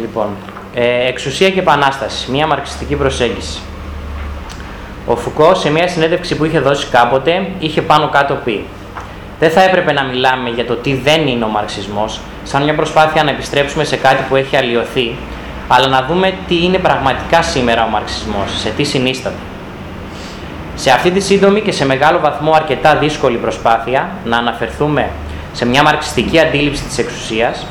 Λοιπόν, ε, εξουσία και επανάσταση, μια μαρξιστική προσέγγιση. Ο Φουκώ σε μια συνέντευξη που είχε δώσει κάποτε είχε πάνω κάτω πει δεν θα έπρεπε να μιλάμε για το τι δεν είναι ο μαρξισμός σαν μια προσπάθεια να επιστρέψουμε σε κάτι που έχει αλλοιωθεί αλλά να δούμε τι είναι πραγματικά σήμερα ο μαρξισμός, σε τι συνίσταται. Σε αυτή τη σύντομη και σε μεγάλο βαθμό αρκετά δύσκολη προσπάθεια να αναφερθούμε σε μια μαρξιστική αντίληψη της εξουσίας,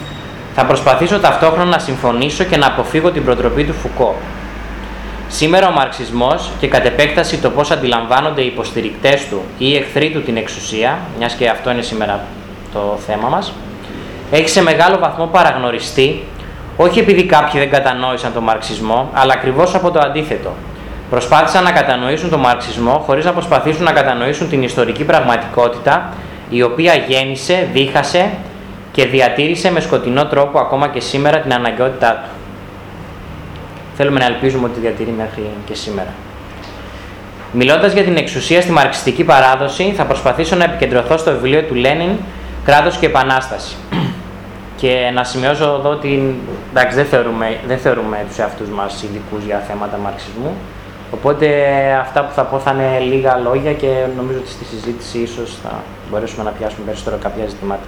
θα προσπαθήσω ταυτόχρονα να συμφωνήσω και να αποφύγω την προτροπή του Φουκώ. Σήμερα ο μαρξισμός και κατ' επέκταση το πώς αντιλαμβάνονται οι υποστηρικτές του ή οι εχθροί του την εξουσία, μιας και αυτό είναι σήμερα το θέμα μας, έχει σε μεγάλο βαθμό παραγνωριστεί, όχι επειδή κάποιοι δεν κατανόησαν τον μαρξισμό, αλλά ακριβώς από το αντίθετο. Προσπάθησαν να κατανοήσουν τον μαρξισμό χωρίς να προσπαθήσουν να κατανοήσουν την ιστορική πραγματικότητα η οποία γέννησε, δίχασε και διατήρησε με σκοτεινό τρόπο ακόμα και σήμερα την αναγκαιότητά του. Θέλουμε να ελπίζουμε ότι διατηρεί μέχρι και σήμερα. Μιλώντας για την εξουσία στη μαρξιστική παράδοση, θα προσπαθήσω να επικεντρωθώ στο βιβλίο του Λένιν «Κράτος και Επανάσταση». και να σημειώσω εδώ ότι εντάξει, δεν θεωρούμε, δεν θεωρούμε τους εαυτούς μας ειδικούς για θέματα μαρξισμού, Οπότε αυτά που θα πω θα είναι λίγα λόγια και νομίζω ότι στη συζήτηση ίσως θα μπορέσουμε να πιάσουμε περισσότερο κάποια ζητημάτα.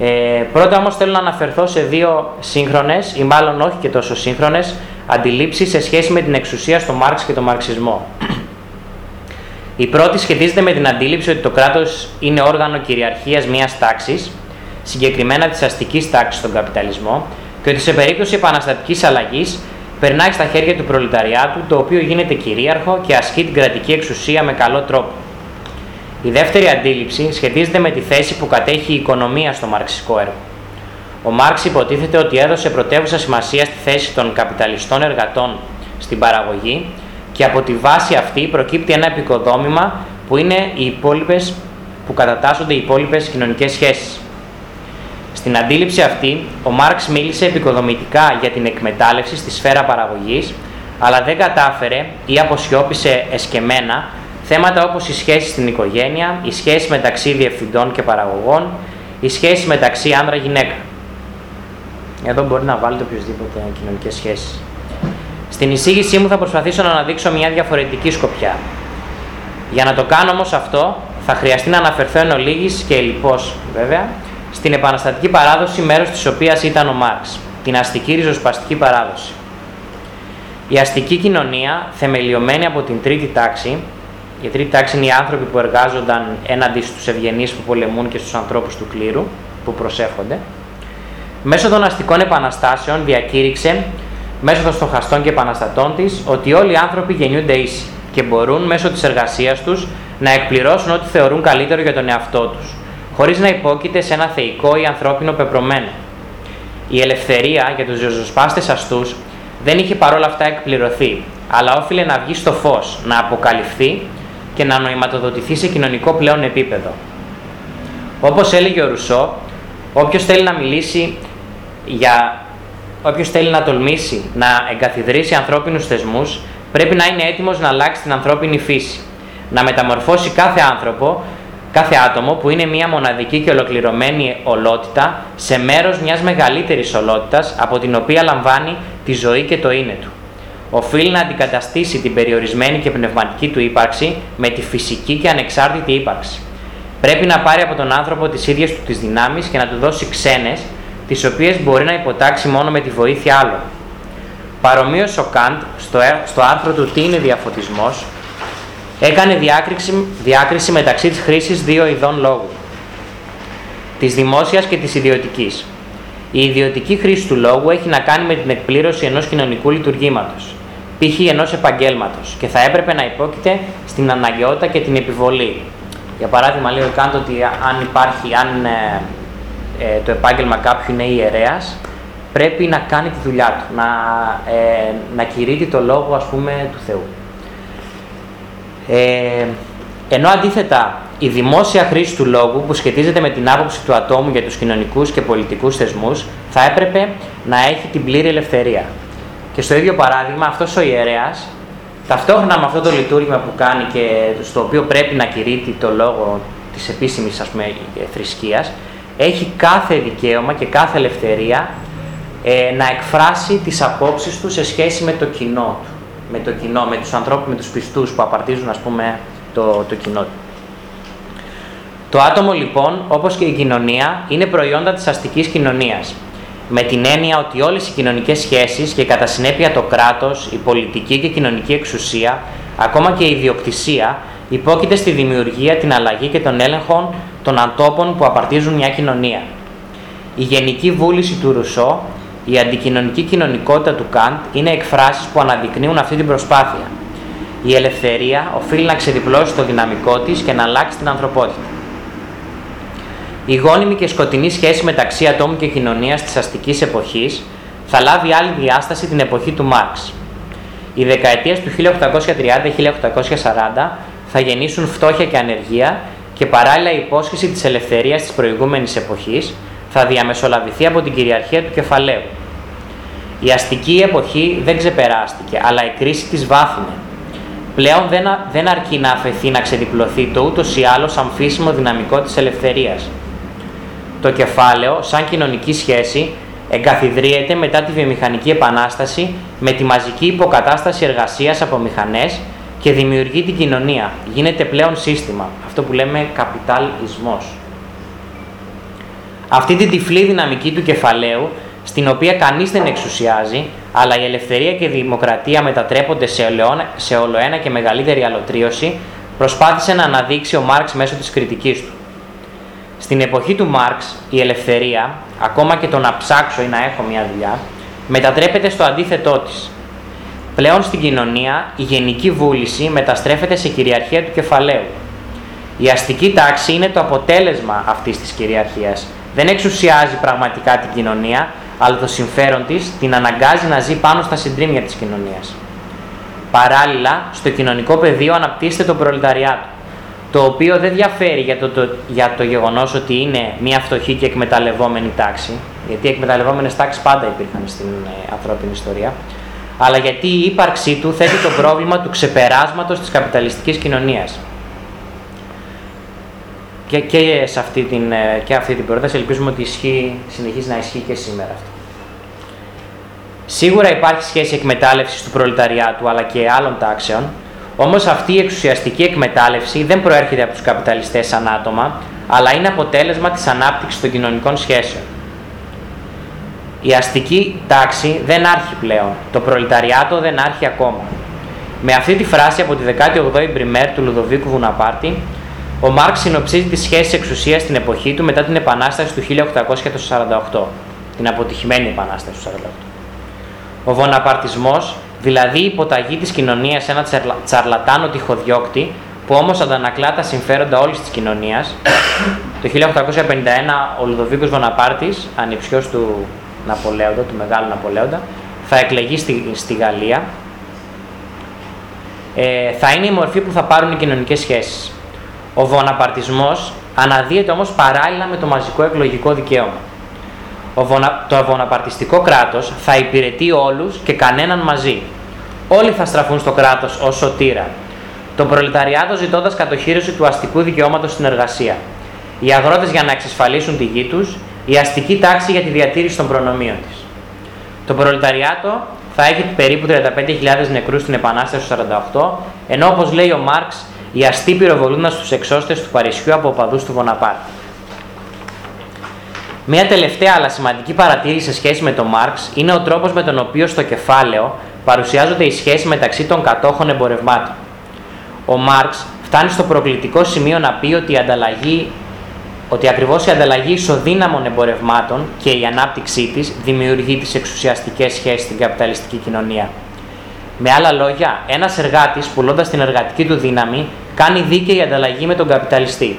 Ε, πρώτα όμως θέλω να αναφερθώ σε δύο σύγχρονες ή μάλλον όχι και τόσο σύγχρονες αντιλήψεις σε σχέση με την εξουσία στο Μάρξ και τον Μαρξισμό. Η πρώτη σχετίζεται με την αντίληψη ότι το κράτος είναι όργανο κυριαρχίας μιας τάξης, συγκεκριμένα της αστικής τάξης στον καπιταλισμό, και ότι σε περίπτωση επαναστατικής αλλαγής περνάει στα χέρια του προλεταριάτου, το οποίο γίνεται κυρίαρχο και ασκεί την κρατική εξουσία με καλό τρόπο. Η δεύτερη αντίληψη σχετίζεται με τη θέση που κατέχει η οικονομία στο μαρξικό έργο. Ο Μάρξ υποτίθεται ότι έδωσε πρωτεύουσα σημασία στη θέση των καπιταλιστών εργατών στην παραγωγή και από τη βάση αυτή προκύπτει ένα επικοδόμημα που είναι οι υπόλοιπες, που κατατάσσονται οι υπόλοιπες κοινωνικές σχέσεις. Στην αντίληψη αυτή, ο Μάρξ μίλησε επικοδομητικά για την εκμετάλλευση στη σφαίρα παραγωγής, αλλά δεν κατάφερε ή αποσιώπησε εσκεμένα θέματα όπως η σχέση στην οικογένεια, η σχέση μεταξύ διευθυντών και παραγωγών, η σχέση μεταξύ άνδρα-γυναίκα. Εδώ μπορεί να βάλετε οποιοδήποτε κοινωνικές σχέσεις. Στην εισήγησή μου θα προσπαθήσω να αναδείξω μια διαφορετική σκοπιά. Για να το κάνω όμως αυτό, θα χρειαστεί να αναφερθώ εν ολίγης και λοιπώς βέβαια, στην επαναστατική παράδοση μέρος της οποίας ήταν ο Μάρξ, την αστική ριζοσπαστική παράδοση. Η αστική κοινωνία, θεμελιωμένη από την τρίτη τάξη, η τρίτη τάξη είναι οι άνθρωποι που εργάζονταν έναντι στους ευγενείς που πολεμούν και στους ανθρώπους του κλήρου, που προσεύχονται, μέσω των αστικών επαναστάσεων διακήρυξε, μέσω των στοχαστών και επαναστατών της, ότι όλοι οι άνθρωποι γεννιούνται ίσοι και μπορούν μέσω της εργασίας τους να εκπληρώσουν ό,τι θεωρούν καλύτερο για τον εαυτό τους, χωρίς να υπόκειται σε ένα θεϊκό ή ανθρώπινο πεπρωμένο. Η ελευθερία για τους ριζοσπάστες αστούς δεν είχε παρόλα αυτά εκπληρωθεί, αλλά όφιλε να βγει στο φως, να αποκαλυφθεί και να νοηματοδοτηθεί σε κοινωνικό πλέον επίπεδο. Όπως έλεγε ο Ρουσό, όποιος θέλει να μιλήσει για. Όποιος θέλει να τολμήσει να εγκαθιδρύσει ανθρώπινους θεσμούς, πρέπει να είναι έτοιμος να αλλάξει την ανθρώπινη φύση. Να μεταμορφώσει κάθε άνθρωπο κάθε άτομο που είναι μια μοναδική και ολοκληρωμένη ολότητα σε μέρος μιας μεγαλύτερης ολότητας από την οποία λαμβάνει τη ζωή και το είναι του. Οφείλει να αντικαταστήσει την περιορισμένη και πνευματική του ύπαρξη με τη φυσική και ανεξάρτητη ύπαρξη. Πρέπει να πάρει από τον άνθρωπο τις ίδιες του τις δυνάμεις και να του δώσει ξένες, τις οποίες μπορεί να υποτάξει μόνο με τη βοήθεια άλλων. Παρομοίως ο Καντ στο, στο άρθρο του «Τι είναι διαφωτισμός» έκανε διάκριση, διάκριση μεταξύ της χρήσης δύο ειδών λόγου, της δημόσιας και της ιδιωτικής. Η ιδιωτική χρήση του λόγου έχει να κάνει με την εκπλήρωση ενός κοινωνικού λειτουργήματος, π.χ. ενός επαγγέλματος και θα έπρεπε να υπόκειται στην αναγκαιότητα και την επιβολή. Για παράδειγμα, λέει ο Κάντ ότι αν υπάρχει, αν ε, ε, το επάγγελμα κάποιου είναι ιερέας, πρέπει να κάνει τη δουλειά του, να, ε, να κηρύττει το λόγο ας πούμε του Θεού. Ε, ενώ αντίθετα η δημόσια χρήση του λόγου που σχετίζεται με την άποψη του ατόμου για τους κοινωνικούς και πολιτικούς θεσμούς θα έπρεπε να έχει την πλήρη ελευθερία. Και στο ίδιο παράδειγμα αυτός ο ιερέας ταυτόχρονα με αυτό το λειτουργήμα που κάνει και στο οποίο πρέπει να κηρύττει το λόγο της επίσημης ας πούμε, θρησκείας έχει κάθε δικαίωμα και κάθε ελευθερία ε, να εκφράσει τις απόψεις του σε σχέση με το κοινό του, με το κοινό, με τους ανθρώπους, με τους πιστούς που απαρτίζουν ας πούμε το, το κοινό του. Το άτομο λοιπόν, όπως και η κοινωνία, είναι προϊόντα της αστικής κοινωνίας. Με την έννοια ότι όλες οι κοινωνικές σχέσεις και κατά συνέπεια το κράτος, η πολιτική και κοινωνική εξουσία, ακόμα και η ιδιοκτησία, υπόκειται στη δημιουργία, την αλλαγή και τον έλεγχο των αντόπων που απαρτίζουν μια κοινωνία. Η γενική βούληση του Ρουσό, η αντικοινωνική κοινωνικότητα του Καντ είναι εκφράσεις που αναδεικνύουν αυτή την προσπάθεια. Η ελευθερία οφείλει να ξεδιπλώσει το δυναμικό της και να αλλάξει την ανθρωπότητα. Η γόνιμη και σκοτεινή σχέση μεταξύ ατόμου και κοινωνίας της αστικής εποχής θα λάβει άλλη διάσταση την εποχή του Μάρξ. Οι δεκαετίες του 1830-1840 θα γεννήσουν φτώχεια και ανεργία και παράλληλα η υπόσχεση της ελευθερίας της προηγούμενης εποχής θα διαμεσολαβηθεί από την κυριαρχία του κεφαλαίου. Η αστική εποχή δεν ξεπεράστηκε, αλλά η κρίση της βάθινε. Πλέον δεν, δεν αρκεί να αφαιθεί να ξεδιπλωθεί το ούτως ή άλλως αμφίσιμο δυναμικό της ελευθερίας. Το κεφάλαιο, σαν κοινωνική σχέση, εγκαθιδρύεται μετά τη βιομηχανική επανάσταση με τη μαζική υποκατάσταση εργασίας από μηχανές και δημιουργεί την κοινωνία. Γίνεται πλέον σύστημα, αυτό που λέμε καπιταλισμός. Αυτή την τυφλή δυναμική του κεφαλαίου, στην οποία κανείς δεν εξουσιάζει, αλλά η ελευθερία και η δημοκρατία μετατρέπονται σε, ολοένα, σε ολοένα και μεγαλύτερη αλωτρίωση, προσπάθησε να αναδείξει ο Μάρξ μέσω της κριτικής του. Στην εποχή του Μάρξ, η ελευθερία, ακόμα και το να ψάξω ή να έχω μια δουλειά, μετατρέπεται στο αντίθετό της. Πλέον στην κοινωνία, η γενική βούληση μεταστρέφεται σε κυριαρχία του κεφαλαίου. Η αστική τάξη είναι το αποτέλεσμα αυτής της κυριαρχίας. Δεν εξουσιάζει πραγματικά την κοινωνία, αλλά το συμφέρον της την αναγκάζει να ζει πάνω στα συντρίμια της κοινωνίας. Παράλληλα, στο κοινωνικό πεδίο αναπτύσσεται το προλεταριάτο το οποίο δεν διαφέρει για το, το, για το γεγονός ότι είναι μια φτωχή και εκμεταλλευόμενη τάξη, γιατί οι εκμεταλλευόμενες τάξεις πάντα υπήρχαν στην ε, ανθρώπινη ιστορία, αλλά γιατί η ύπαρξή του θέτει το πρόβλημα του ξεπεράσματος της καπιταλιστικής κοινωνίας. Και, και, σε αυτή την, ε, και αυτή την πρόταση ελπίζουμε ότι ισχύει, συνεχίζει να ισχύει και σήμερα αυτό. Σίγουρα υπάρχει σχέση εκμετάλλευσης του προλεταριάτου αλλά και άλλων τάξεων, όμως αυτή η εξουσιαστική εκμετάλλευση δεν προέρχεται από τους καπιταλιστές σαν άτομα, αλλά είναι αποτέλεσμα της ανάπτυξης των κοινωνικών σχέσεων. Η αστική τάξη δεν άρχει πλέον. Το προλεταριάτο δεν άρχει ακόμα. Με αυτή τη φράση από τη 18η Μπριμέρ του Λουδοβίκου Βουναπάρτη, ο Μάρξ συνοψίζει τη σχέση εξουσίας στην εποχή του μετά την Επανάσταση του 1848, την αποτυχημένη Επανάσταση του 1848. Ο Βοναπαρτισμός δηλαδή η υποταγή της κοινωνίας σε ένα τσαρλατάνο τυχοδιώκτη που όμως αντανακλά τα συμφέροντα όλης της κοινωνίας. το 1851 ο Λουδοβίκος Βοναπάρτης, ανιψιός του Ναπολέοντα, του μεγάλου Ναπολέοντα, θα εκλεγεί στη, στη Γαλλία. Ε, θα είναι η μορφή που θα πάρουν οι κοινωνικές σχέσεις. Ο βοναπαρτισμός αναδύεται όμως παράλληλα με το μαζικό εκλογικό δικαίωμα. Ο βονα... Το βοναπαρτιστικό κράτος θα υπηρετεί όλους και κανέναν μαζί. Όλοι θα στραφούν στο κράτος ως σωτήρα. Το προλεταριάτο ζητώντας κατοχήρωση του αστικού δικαιώματος στην εργασία. Οι αγρότες για να εξασφαλίσουν τη γη τους, η αστική τάξη για τη διατήρηση των προνομίων της. Το προλεταριάτο θα έχει περίπου 35.000 νεκρούς στην Επανάσταση του 48, ενώ όπως λέει ο Μάρξ, οι αστεί πυροβολούνταν στους εξώστες του Παρισιού από οπαδούς του Βοναπάρτη. Μια τελευταία αλλά σημαντική παρατήρηση σε σχέση με τον Μάρξ είναι ο τρόπος με τον οποίο στο κεφάλαιο παρουσιάζονται οι σχέσεις μεταξύ των κατόχων εμπορευμάτων. Ο Μάρξ φτάνει στο προκλητικό σημείο να πει ότι, η ανταλλαγή, ότι ακριβώς η ανταλλαγή ισοδύναμων εμπορευμάτων και η ανάπτυξή της δημιουργεί τις εξουσιαστικές σχέσεις στην καπιταλιστική κοινωνία. Με άλλα λόγια, ένας εργάτης πουλώντας την εργατική του δύναμη κάνει δίκαιη ανταλλαγή με τον καπιταλιστή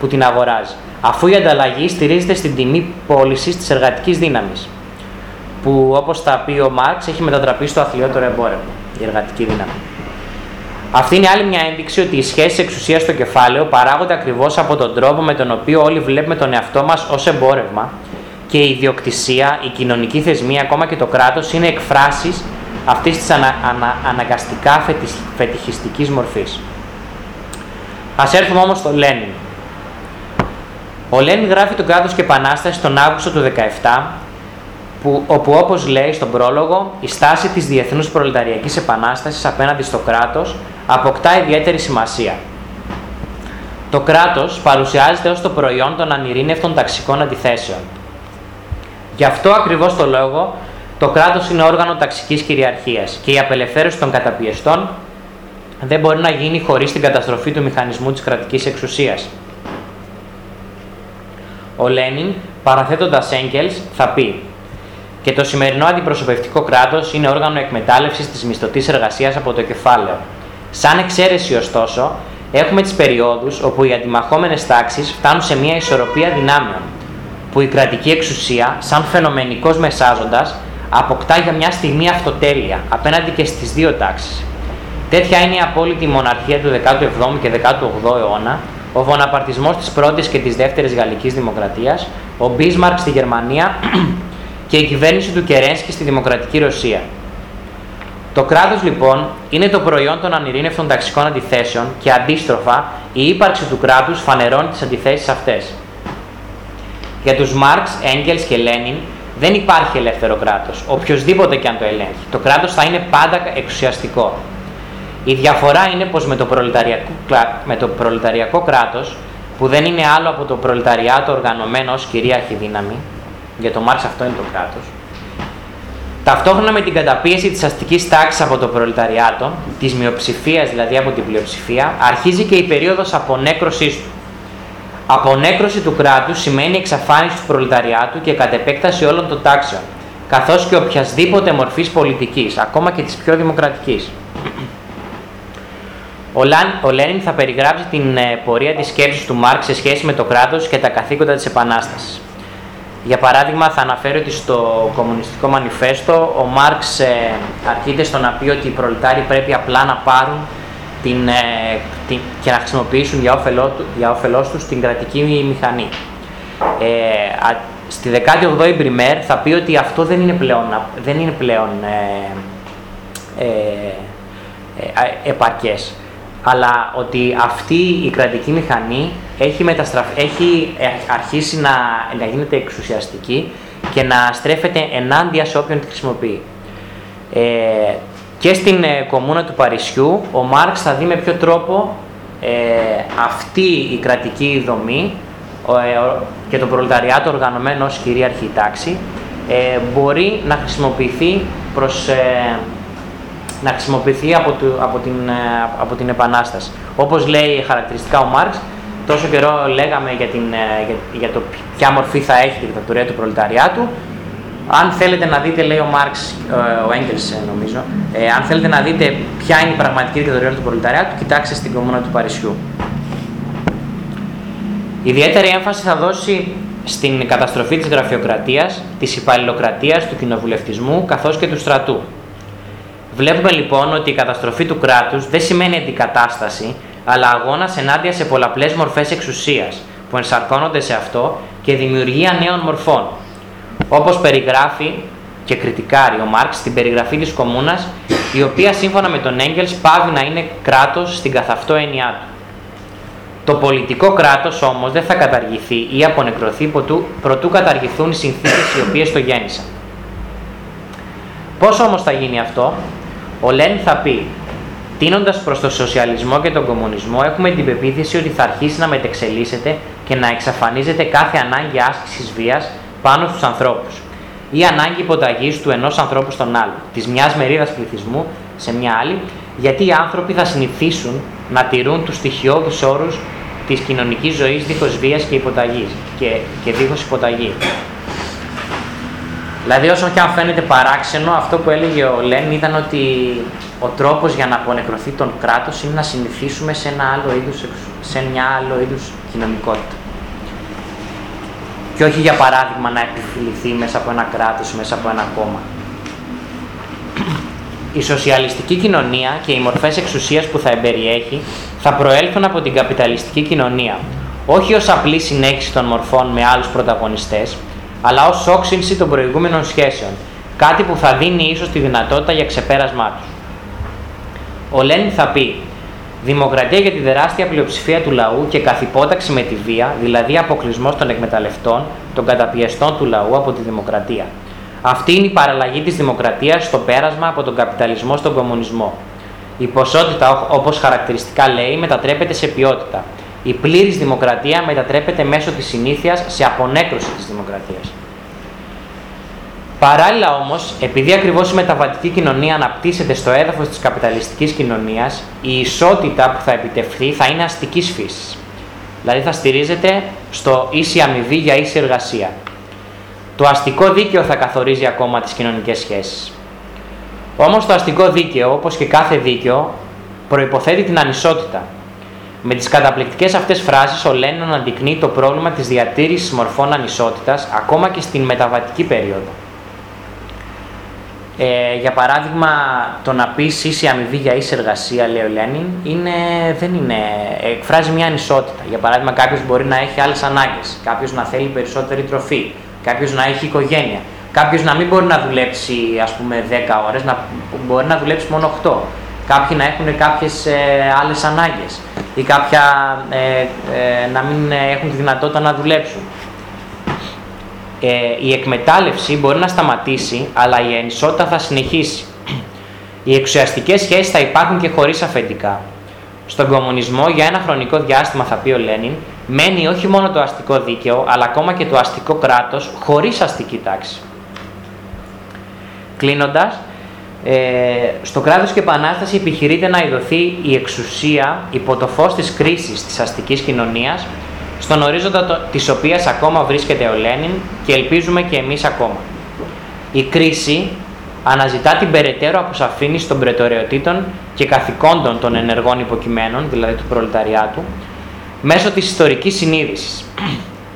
που την αγοράζει αφού η ανταλλαγή στηρίζεται στην τιμή πώλησης της εργατικής δύναμης. Που όπως τα πει ο Μάρξ έχει μετατραπεί στο αθλιότερο εμπόρευμα, η εργατική δύναμη. Αυτή είναι άλλη μια ένδειξη ότι οι σχέσεις εξουσίας στο κεφάλαιο παράγονται ακριβώς από τον τρόπο με τον οποίο όλοι βλέπουμε τον εαυτό μας ως εμπόρευμα και η ιδιοκτησία, η κοινωνική θεσμή, ακόμα και το κράτος είναι εκφράσεις αυτής της ανα, ανα, αναγκαστικά φετιχιστικής μορφής. Α έρθουμε όμως στο Λένιν. Ο Λένιν γράφει τον κράτος και επανάσταση τον Αύγουστο του 17 που, όπου όπως λέει στον πρόλογο, η στάση της διεθνούς προλεταριακής επανάστασης απέναντι στο κράτος αποκτά ιδιαίτερη σημασία. Το κράτος παρουσιάζεται ως το προϊόν των ανηρήνευτων ταξικών αντιθέσεων. Γι' αυτό ακριβώς το λόγο το κράτος είναι όργανο ταξικής κυριαρχίας και η απελευθέρωση των καταπιεστών δεν μπορεί να γίνει χωρίς την καταστροφή του μηχανισμού της κρατικής εξουσίας. Ο Λένιν, παραθέτοντας Έγκελς, θα πει και το σημερινό αντιπροσωπευτικό κράτος είναι όργανο εκμετάλλευσης της μισθωτής εργασίας από το κεφάλαιο. Σαν εξαίρεση, ωστόσο, έχουμε τις περιόδους όπου οι αντιμαχόμενες τάξεις φτάνουν σε μια ισορροπία δυνάμεων, που η κρατική εξουσία, σαν φαινομενικός μεσάζοντας, αποκτά για μια στιγμή αυτοτέλεια απέναντι και στις δύο τάξεις. Τέτοια είναι η απόλυτη μοναρχία του 17ου και 18ου αιώνα, ο βοναπαρτισμός της πρώτης και της δεύτερης Γαλλικής Δημοκρατίας, ο Μπίσμαρκ στη Γερμανία και η κυβέρνηση του Κερένσκι στη Δημοκρατική Ρωσία. Το κράτος λοιπόν είναι το προϊόν των ανηρήνευτων ταξικών αντιθέσεων και αντίστροφα η ύπαρξη του κράτους φανερώνει τις αντιθέσεις αυτές. Για τους Μάρξ, Έγκελς και Λένιν δεν υπάρχει ελεύθερο κράτος, οποιοδήποτε και αν το ελέγχει. Το κράτος θα είναι πάντα εξουσιαστικό. Η διαφορά είναι πως με το προλεταριακό, με το προλεταριακό κράτος, που δεν είναι άλλο από το προλεταριάτο οργανωμένο ως κυρίαρχη δύναμη, για τον Μάρξ αυτό είναι το κράτος. Ταυτόχρονα με την καταπίεση της αστικής τάξης από το προλεταριάτο, της μειοψηφίας δηλαδή από την πλειοψηφία, αρχίζει και η περίοδος απονέκρωσής του. Απονέκρωση του κράτους σημαίνει εξαφάνιση του προλεταριάτου και κατ' επέκταση όλων των τάξεων, καθώς και οποιασδήποτε μορφής πολιτικής, ακόμα και της πιο δημοκρατικής. Ο, Λένιν θα περιγράψει την ε, πορεία της σκέψης του Μάρξ σε σχέση με το κράτος και τα καθήκοντα της Επανάστασης. Για παράδειγμα, θα αναφέρω ότι στο Κομμουνιστικό Μανιφέστο ο Μάρξ ε, αρχείται στο να πει ότι οι προλετάροι πρέπει απλά να πάρουν την, ε, την, και να χρησιμοποιήσουν για, όφελό, για όφελός τους την κρατική μηχανή. Ε, α, στη 18η Μπριμέρ θα πει ότι αυτό δεν είναι πλέον, δεν είναι πλέον ε, ε, ε επαρκές αλλά ότι αυτή η κρατική μηχανή έχει, έχει αρχίσει να, να γίνεται εξουσιαστική και να στρέφεται ενάντια σε όποιον τη χρησιμοποιεί. Ε, και στην ε, κομμούνα του Παρισιού, ο Μάρξ θα δει με ποιο τρόπο ε, αυτή η κρατική δομή ε, και το προλεταριάτο οργανωμένο ως κυρίαρχη τάξη ε, μπορεί να χρησιμοποιηθεί προς να χρησιμοποιηθεί από, από, την, ε, από την Επανάσταση. Όπως λέει χαρακτηριστικά ο Μάρξ, τόσο καιρό λέγαμε για, την, ε, για, για το ποια μορφή θα έχει η δικτατορία του προλεταριάτου. Αν θέλετε να δείτε, λέει ο Μάρξ, ε, ο Έγκελς νομίζω, αν θέλετε να δείτε ποια είναι η πραγματική δικτατορία του προλεταριάτου, κοιτάξτε στην κομμούνα του Παρισιού. Ιδιαίτερη έμφαση θα δώσει στην καταστροφή της γραφειοκρατίας, της υπαλληλοκρατίας, του κοινοβουλευτισμού καθώς και του στρατού. Βλέπουμε λοιπόν ότι η καταστροφή του κράτους δεν σημαίνει αντικατάσταση, αλλά αγώνας ενάντια σε πολλαπλές μορφές εξουσίας που ενσαρκώνονται σε αυτό και δημιουργία νέων μορφών. Όπως περιγράφει και κριτικάρει ο Μάρξ στην περιγραφή της κομμούνα, η οποία σύμφωνα με τον Έγκελ πάβει να είναι κράτος στην καθαυτό έννοιά του. Το πολιτικό κράτος όμως δεν θα καταργηθεί ή απονεκρωθεί προτού καταργηθούν οι συνθήκες οι οποίες το γέννησαν. Πώς όμως θα γίνει αυτό, ο Λέν θα πει, τίνοντας προς το σοσιαλισμό και τον κομμουνισμό, έχουμε την πεποίθηση ότι θα αρχίσει να μετεξελίσσεται και να εξαφανίζεται κάθε ανάγκη άσκησης βίας πάνω στους ανθρώπους ή ανάγκη υποταγής του ενός ανθρώπου στον άλλο, της μιας μερίδας πληθυσμού σε μια άλλη, γιατί οι άνθρωποι θα συνηθίσουν να τηρούν τους στοιχειώδου όρους της κοινωνικής ζωής δίχως βίας και υποταγής και, και δίχως υποταγή. Δηλαδή, όσο και αν φαίνεται παράξενο, αυτό που έλεγε ο Λέν ήταν ότι ο τρόπος για να απονεκρωθεί τον κράτος είναι να συνηθίσουμε σε, ένα άλλο είδους, σε μια άλλο είδους κοινωνικότητα. Και όχι για παράδειγμα να επιφυληθεί μέσα από ένα κράτος, μέσα από ένα κόμμα. Η σοσιαλιστική κοινωνία και οι μορφές εξουσίας που θα εμπεριέχει θα προέλθουν από την καπιταλιστική κοινωνία, όχι ως απλή συνέχιση των μορφών με άλλους πρωταγωνιστές, αλλά ως όξυνση των προηγούμενων σχέσεων, κάτι που θα δίνει ίσως τη δυνατότητα για ξεπέρασμά τους. Ο Λένιν θα πει Δημοκρατία για τη τεράστια πλειοψηφία του λαού και καθυπόταξη με τη βία, δηλαδή αποκλεισμός των εκμεταλλευτών, των καταπιεστών του λαού από τη δημοκρατία. Αυτή είναι η παραλλαγή της δημοκρατίας στο πέρασμα από τον καπιταλισμό στον κομμουνισμό. Η ποσότητα, όπως χαρακτηριστικά λέει, μετατρέπεται σε ποιότητα. Η πλήρης δημοκρατία μετατρέπεται μέσω της συνήθειας σε απονέκρωση της δημοκρατίας. Παράλληλα όμως, επειδή ακριβώς η μεταβατική κοινωνία αναπτύσσεται στο έδαφος της καπιταλιστικής κοινωνίας, η ισότητα που θα επιτευχθεί θα είναι αστικής φύσης. Δηλαδή θα στηρίζεται στο ίση αμοιβή για ίση εργασία. Το αστικό δίκαιο θα καθορίζει ακόμα τις κοινωνικές σχέσεις. Όμως το αστικό δίκαιο, όπως και κάθε δίκαιο, προποθέτει την ανισότητα. Με τις καταπληκτικές αυτές φράσεις, ο Λένιν αναδεικνύει το πρόβλημα της διατήρησης μορφών ανισότητας ακόμα και στην μεταβατική περίοδο. Ε, για παράδειγμα, το να πεις ίση αμοιβή για ίση εργασία, λέει ο Λένιν, είναι, δεν είναι, εκφράζει μια ανισότητα. Για παράδειγμα, κάποιος μπορεί να έχει άλλες ανάγκες, κάποιος να θέλει περισσότερη τροφή, κάποιος να έχει οικογένεια, κάποιος να μην μπορεί να δουλέψει ας πούμε 10 ώρες, να μπορεί να δουλέψει μόνο 8. Κάποιοι να έχουν κάποιες ε, άλλες ανάγκες ή κάποια ε, ε, να μην έχουν τη δυνατότητα να δουλέψουν ε, η εκμετάλλευση μπορεί να σταματήσει, αλλά η ενισότητα θα συνεχίσει. Οι εξουσιαστικές σχέσεις θα υπάρχουν και χωρίς αφεντικά. Στον κομμουνισμό, για ένα χρονικό διάστημα, θα πει ο Λένιν, μένει όχι μόνο το αστικό δίκαιο, αλλά ακόμα και το αστικό κράτος, χωρίς αστική τάξη. Κλείνοντας, ε, στο κράτος και επανάσταση επιχειρείται να ειδωθεί η εξουσία υπό το φως της κρίσης της αστικής κοινωνίας στον ορίζοντα της οποίας ακόμα βρίσκεται ο Λένιν και ελπίζουμε και εμείς ακόμα. Η κρίση αναζητά την περαιτέρω αποσαφήνιση των πρετορεωτήτων και καθηκόντων των ενεργών υποκειμένων, δηλαδή του προλεταριάτου, μέσω της ιστορικής συνείδησης.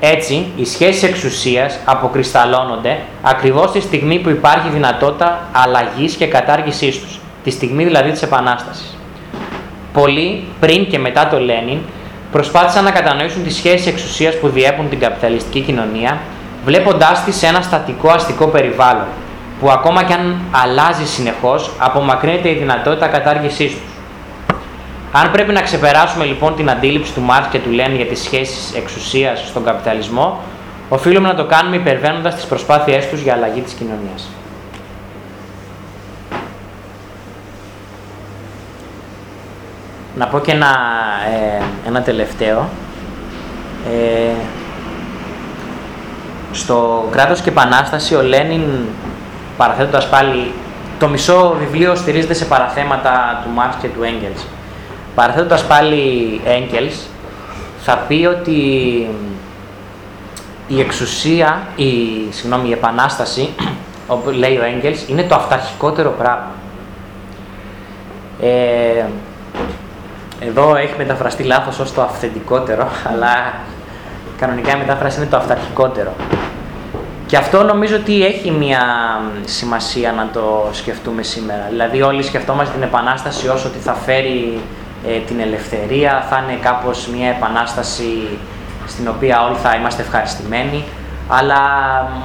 Έτσι, οι σχέσεις εξουσίας αποκρισταλώνονται ακριβώς τη στιγμή που υπάρχει δυνατότητα αλλαγής και κατάργησής τους, τη στιγμή δηλαδή της Επανάστασης. Πολλοί, πριν και μετά το Λένιν, προσπάθησαν να κατανοήσουν τις σχέσεις εξουσίας που διέπουν την καπιταλιστική κοινωνία, βλέποντάς τη σε ένα στατικό αστικό περιβάλλον, που ακόμα και αν αλλάζει συνεχώς, απομακρύνεται η δυνατότητα κατάργησής τους. Αν πρέπει να ξεπεράσουμε λοιπόν την αντίληψη του Μάρκ και του Λένιν για τις σχέσεις εξουσίας στον καπιταλισμό, οφείλουμε να το κάνουμε υπερβαίνοντας τις προσπάθειές τους για αλλαγή της κοινωνίας. Να πω και ένα, ε, ένα τελευταίο. Ε, στο κράτος και επανάσταση ο Λένιν, παραθέτοντας πάλι, το μισό βιβλίο στηρίζεται σε παραθέματα του Μάρξ και του Έγκελς. Παραθέτοντας πάλι Έγκελς, θα πει ότι η εξουσία, η, συγγνώμη, η επανάσταση, όπου λέει ο Έγκελς, είναι το αυταρχικότερο πράγμα. Ε, εδώ έχει μεταφραστεί λάθος ως το αυθεντικότερο, αλλά κανονικά η μετάφραση είναι το αυταρχικότερο. Και αυτό νομίζω ότι έχει μια σημασία να το σκεφτούμε σήμερα. Δηλαδή όλοι σκεφτόμαστε την Επανάσταση όσο ότι θα φέρει ε, την ελευθερία, θα είναι κάπως μια Επανάσταση στην οποία όλοι θα είμαστε ευχαριστημένοι. Αλλά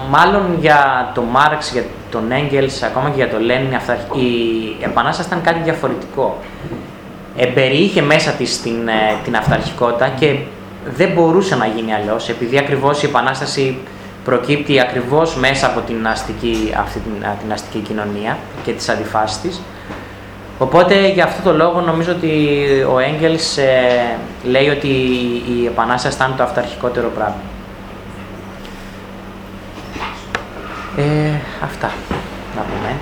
μάλλον για τον Μάρξ, για τον Έγκελς, ακόμα και για τον Λένιν, η Επανάσταση ήταν κάτι διαφορετικό εμπεριείχε μέσα της την, ε, την αυταρχικότητα και δεν μπορούσε να γίνει αλλιώς, επειδή ακριβώς η Επανάσταση προκύπτει ακριβώς μέσα από την αστική, αυτή την, την αστική κοινωνία και τις αντιφάσεις της. Οπότε για αυτό το λόγο νομίζω ότι ο Έγγελς ε, λέει ότι η Επανάσταση ήταν το αυταρχικότερο πράγμα. Ε, αυτά να πούμε.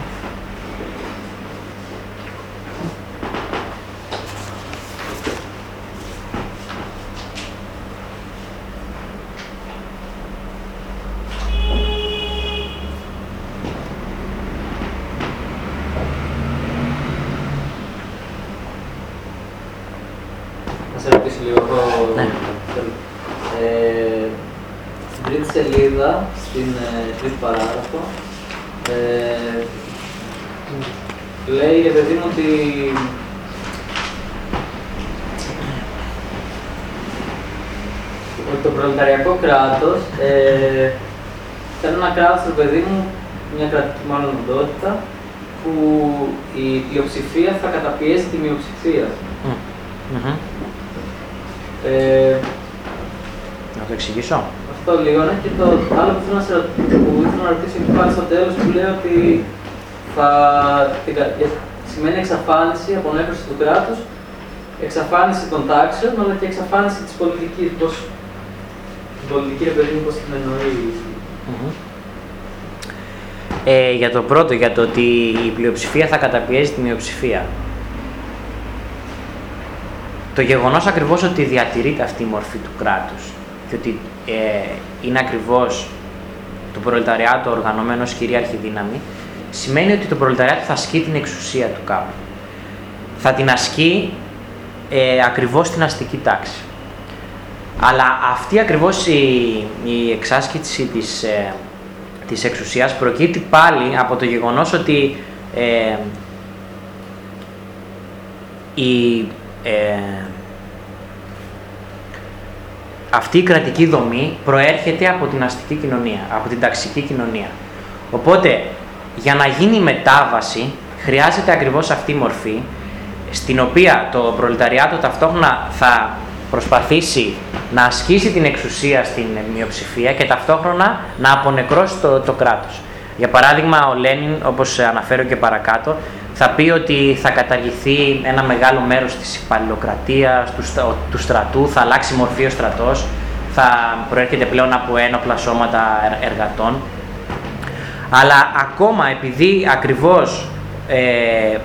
στην ε, τρίτη παράγραφο. Ε, λέει για παιδί μου ότι ότι το προλεταριακό κράτος ε, ήταν ένα κράτος, το παιδί μου, μια κρατική μάλλον οντότητα, που η πλειοψηφία θα καταπιέσει τη μειοψηφία. Mm. Ε, να το εξηγήσω. Αυτό αυτό λίγο. Ναι, και το άλλο που θέλω να, σε, που ήθελα να ρωτήσω εκεί πάλι στο τέλος που λέει ότι θα, σημαίνει εξαφάνιση, απονέχωση του κράτους, εξαφάνιση των τάξεων, αλλά και εξαφάνιση της πολιτικής. Πώ την πολιτική, ρε παιδί μου, πώς την εννοεί. Ε, για το πρώτο, για το ότι η πλειοψηφία θα καταπιέζει τη μειοψηφία. Το γεγονός ακριβώς ότι διατηρείται αυτή η μορφή του κράτους και ότι ε, είναι ακριβώς το προλεταριάτο οργανωμένο ως κυρίαρχη δύναμη, σημαίνει ότι το προλεταριάτο θα ασκεί την εξουσία του κάπου. Θα την ασκεί ε, ακριβώς στην αστική τάξη. Αλλά αυτή ακριβώς η, η εξάσκηση της, ε, της εξουσίας προκύπτει πάλι από το γεγονός ότι ε, η, ε, αυτή η κρατική δομή προέρχεται από την αστική κοινωνία, από την ταξική κοινωνία. Οπότε, για να γίνει η μετάβαση, χρειάζεται ακριβώς αυτή η μορφή, στην οποία το προλεταριάτο ταυτόχρονα θα προσπαθήσει να ασκήσει την εξουσία στην μειοψηφία και ταυτόχρονα να απονεκρώσει το, το κράτος. Για παράδειγμα, ο Λένιν, όπως αναφέρω και παρακάτω, θα πει ότι θα καταργηθεί ένα μεγάλο μέρος της υπαλληλοκρατίας, του, του στρατού, θα αλλάξει μορφή ο στρατός, θα προέρχεται πλέον από ένοπλα σώματα εργατών. Αλλά ακόμα επειδή ακριβώς ε,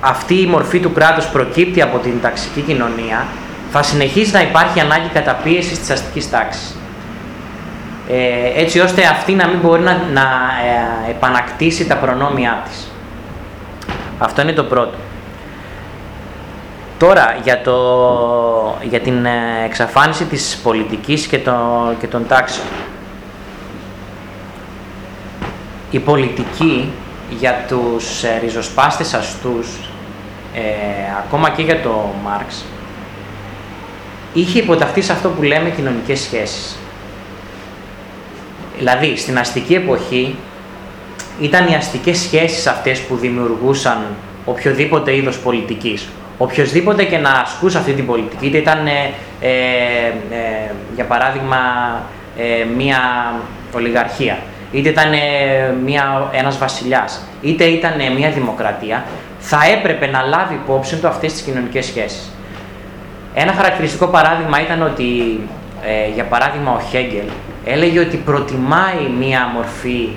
αυτή η μορφή του κράτους προκύπτει από την ταξική κοινωνία, θα συνεχίσει να υπάρχει ανάγκη καταπίεσης της αστικής τάξης. Ε, έτσι ώστε αυτή να μην μπορεί να, να ε, επανακτήσει τα προνόμια της. Αυτό είναι το πρώτο. Τώρα, για, το, για την ε, εξαφάνιση της πολιτικής και, το, και των τάξεων. Η πολιτική για τους ε, ριζοσπάστες αστούς, ε, ακόμα και για το Μάρξ, είχε υποταχθεί σε αυτό που λέμε κοινωνικές σχέσεις. Δηλαδή, στην αστική εποχή ήταν οι αστικές σχέσεις αυτές που δημιουργούσαν οποιοδήποτε είδος πολιτικής. Οποιοδήποτε και να ασκούσε αυτή την πολιτική, είτε ήταν, ε, ε, ε για παράδειγμα, ε, μία ολιγαρχία, είτε ήταν μία, ένας βασιλιάς, είτε ήταν μία δημοκρατία, θα έπρεπε να λάβει υπόψη του αυτές τις κοινωνικές σχέσεις. Ένα χαρακτηριστικό παράδειγμα ήταν ότι, για παράδειγμα, ο Χέγκελ έλεγε ότι προτιμάει μία μορφή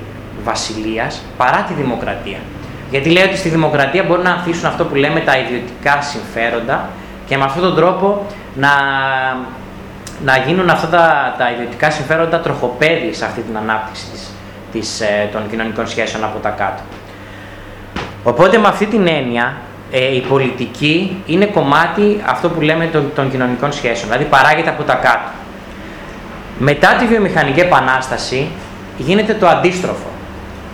βασιλείας παρά τη δημοκρατία. Γιατί λέει ότι στη δημοκρατία μπορεί να αφήσουν αυτό που λέμε τα ιδιωτικά συμφέροντα και με αυτόν τον τρόπο να, να γίνουν αυτά τα, τα ιδιωτικά συμφέροντα τροχοπέδι σε αυτή την ανάπτυξη της, της, ε, των κοινωνικών σχέσεων από τα κάτω. Οπότε με αυτή την έννοια ε, η πολιτική είναι κομμάτι αυτό που λέμε των, των κοινωνικών σχέσεων, δηλαδή παράγεται από τα κάτω. Μετά τη βιομηχανική επανάσταση γίνεται το αντίστροφο.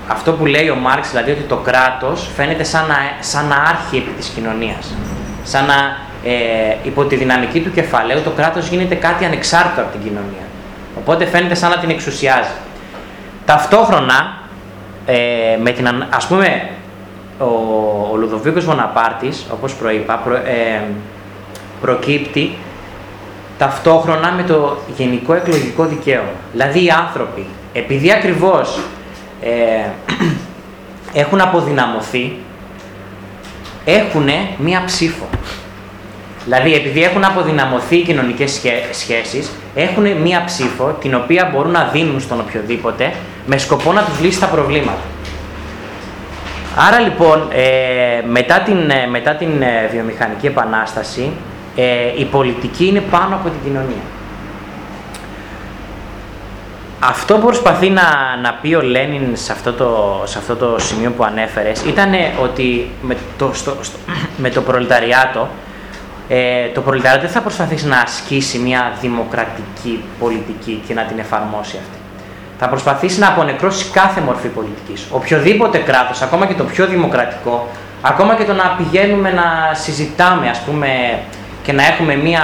Αυτό που λέει ο Μάρξ, δηλαδή ότι το κράτος φαίνεται σαν να, σαν να άρχει επί της κοινωνίας. Σαν να ε, υπό τη δυναμική του κεφαλαίου το κράτος γίνεται κάτι ανεξάρτητο από την κοινωνία. Οπότε φαίνεται σαν να την εξουσιάζει. Ταυτόχρονα, ε, με την, ας πούμε, ο, ο Λουδοβίκος Βοναπάρτης, όπως προείπα, ε, προκύπτει ταυτόχρονα με το γενικό εκλογικό δικαίωμα. Δηλαδή οι άνθρωποι, επειδή ακριβώς ε, έχουν αποδυναμωθεί, έχουν μία ψήφο. Δηλαδή, επειδή έχουν αποδυναμωθεί οι κοινωνικές σχέσεις, έχουν μία ψήφο την οποία μπορούν να δίνουν στον οποιοδήποτε με σκοπό να τους λύσει τα προβλήματα. Άρα λοιπόν, ε, μετά την, ε, μετά την ε, βιομηχανική επανάσταση, ε, η πολιτική είναι πάνω από την κοινωνία. Αυτό που προσπαθεί να, να πει ο Λένιν σε αυτό το, σε αυτό το σημείο που ανέφερες ήταν ότι με το, στο, με το προλεταριάτο ε, το προλεταριάτο δεν θα προσπαθήσει να ασκήσει μια δημοκρατική πολιτική και να την εφαρμόσει αυτή. Θα προσπαθήσει να απονεκρώσει κάθε μορφή πολιτικής. Οποιοδήποτε κράτος, ακόμα και το πιο δημοκρατικό, ακόμα και το να πηγαίνουμε να συζητάμε, ας πούμε, και να έχουμε μία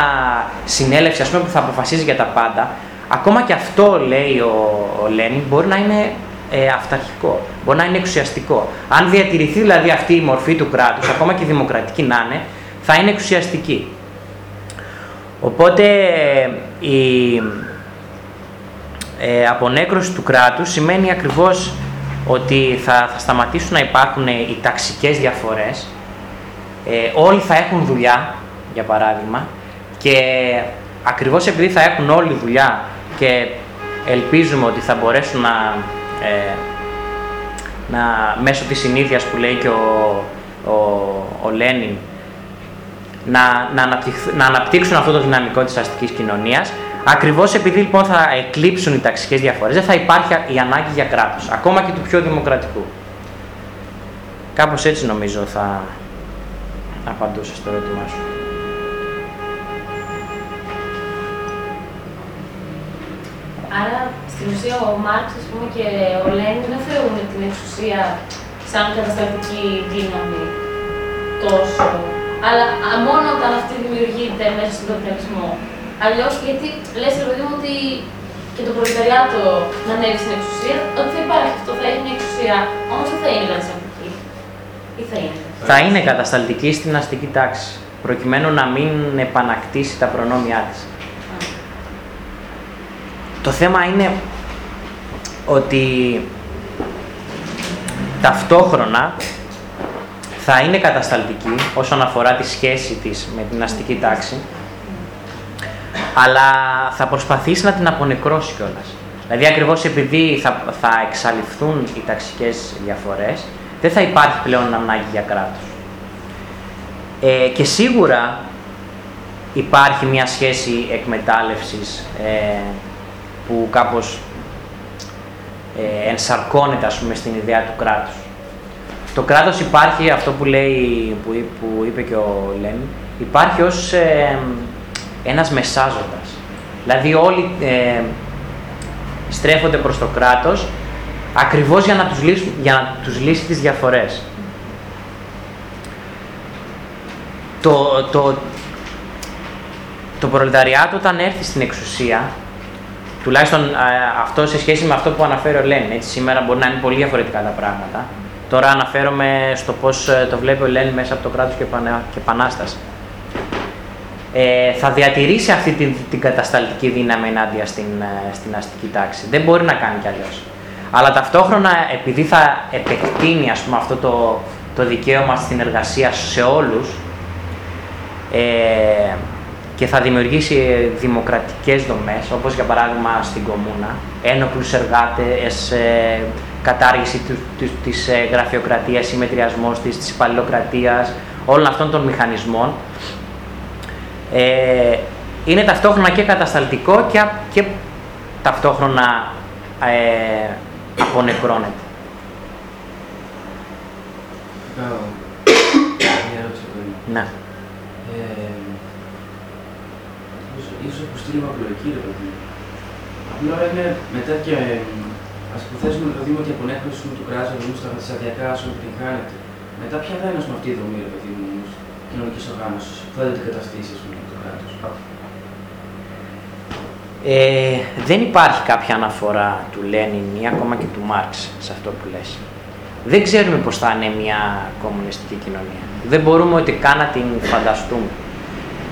συνέλευση ας πούμε, που θα αποφασίζει για τα πάντα, ακόμα και αυτό λέει ο, ο Λένιν μπορεί να είναι ε, αυταρχικό, μπορεί να είναι εξουσιαστικό. Αν διατηρηθεί δηλαδή αυτή η μορφή του κράτους, ακόμα και δημοκρατική να είναι, θα είναι εξουσιαστική. Οπότε η ε, απονέκρωση του κράτους σημαίνει ακριβώς ότι θα, θα σταματήσουν να υπάρχουν οι ταξικές διαφορές, ε, όλοι θα έχουν δουλειά, για παράδειγμα, και ακριβώς επειδή θα έχουν όλοι δουλειά και ελπίζουμε ότι θα μπορέσουν να, ε, να μέσω της συνήθειας που λέει και ο, ο, ο Λένιν, να, να, να αναπτύξουν αυτό το δυναμικό της αστικής κοινωνίας, Ακριβώς επειδή λοιπόν θα εκλείψουν οι ταξικές διαφορές, δεν θα υπάρχει η ανάγκη για κράτος, ακόμα και του πιο δημοκρατικού. Κάπως έτσι νομίζω θα απαντούσα στο ερώτημά σου. Άρα, στην ουσία, ο Μάρξ ας πούμε, και ο Λένιν δεν θεωρούν την εξουσία σαν καταστατική δύναμη τόσο, αλλά μόνο όταν αυτή δημιουργείται μέσα στον καπιταλισμό. Αλλιώς, γιατί λες, ρε παιδί μου, ότι και το προλεταριάτο να ανέβει στην εξουσία, ότι θα υπάρχει αυτό, θα έχει μια εξουσία, όμως δεν θα είναι κατασταλτική. Ή θα είναι. Θα είναι κατασταλτική στην αστική τάξη, προκειμένου να μην επανακτήσει τα προνόμια της. Το θέμα είναι ότι ταυτόχρονα θα είναι κατασταλτική όσον αφορά τη σχέση της με την αστική τάξη, αλλά θα προσπαθήσει να την απονεκρώσει κιόλας. Δηλαδή, ακριβώς επειδή θα, θα εξαλειφθούν οι ταξικές διαφορές, δεν θα υπάρχει πλέον ανάγκη για κράτος. Ε, και σίγουρα υπάρχει μια σχέση εκμετάλλευσης ε, που κάπως ε, ενσαρκώνεται ας πούμε, στην ιδέα του κράτους. Το κράτος υπάρχει, αυτό που, λέει, που, που είπε και ο Λένι, υπάρχει ως ε, ένας μεσάζοντας. Δηλαδή όλοι ε, στρέφονται προς το κράτος ακριβώς για να τους, λύσουν, για να τους λύσει τις διαφορές. Το, το, το προλεταριάτο όταν έρθει στην εξουσία, τουλάχιστον αυτό σε σχέση με αυτό που αναφέρει ο Λένιν, έτσι, σήμερα μπορεί να είναι πολύ διαφορετικά τα πράγματα. Τώρα αναφέρομαι στο πώς ε, το βλέπει ο Λένιν μέσα από το κράτος και, και επανάσταση ε, θα διατηρήσει αυτή την, την κατασταλτική δύναμη ενάντια στην, ε, στην αστική τάξη. Δεν μπορεί να κάνει κι αλλιώς. Αλλά ταυτόχρονα, επειδή θα επεκτείνει ας πούμε, αυτό το, το δικαίωμα στην εργασία σε όλους ε, και θα δημιουργήσει δημοκρατικές δομές, όπως για παράδειγμα στην Κομούνα, ένοπλους εργάτες, ε, κατάργηση του, του, της ε, γραφειοκρατίας, συμμετριασμός της, της υπαλληλοκρατίας, όλων αυτών των μηχανισμών, ε, είναι ταυτόχρονα και κατασταλτικό και, και ταυτόχρονα ε, απονεκρώνεται. Μια ερώτηση Ναι. Ε, ίσως ακουστεί λίγο απλοϊκή, ρε παιδί. Απλά είναι μετά και ας υποθέσουμε δηλαδή ότι η απονέκρωση του κράτους δηλαδή στα σταδιακά όσο την χάνεται. Μετά ποια θα είναι αυτή η δομή, ρε παιδί μου, κοινωνικής οργάνωσης που θα αντικαταστήσει το κράτος. Ε, δεν υπάρχει κάποια αναφορά του Λένιν ή ακόμα και του Μάρξ σε αυτό που λες. Δεν ξέρουμε πώς θα είναι μια κομμουνιστική κοινωνία. Δεν μπορούμε ότι καν να την φανταστούμε.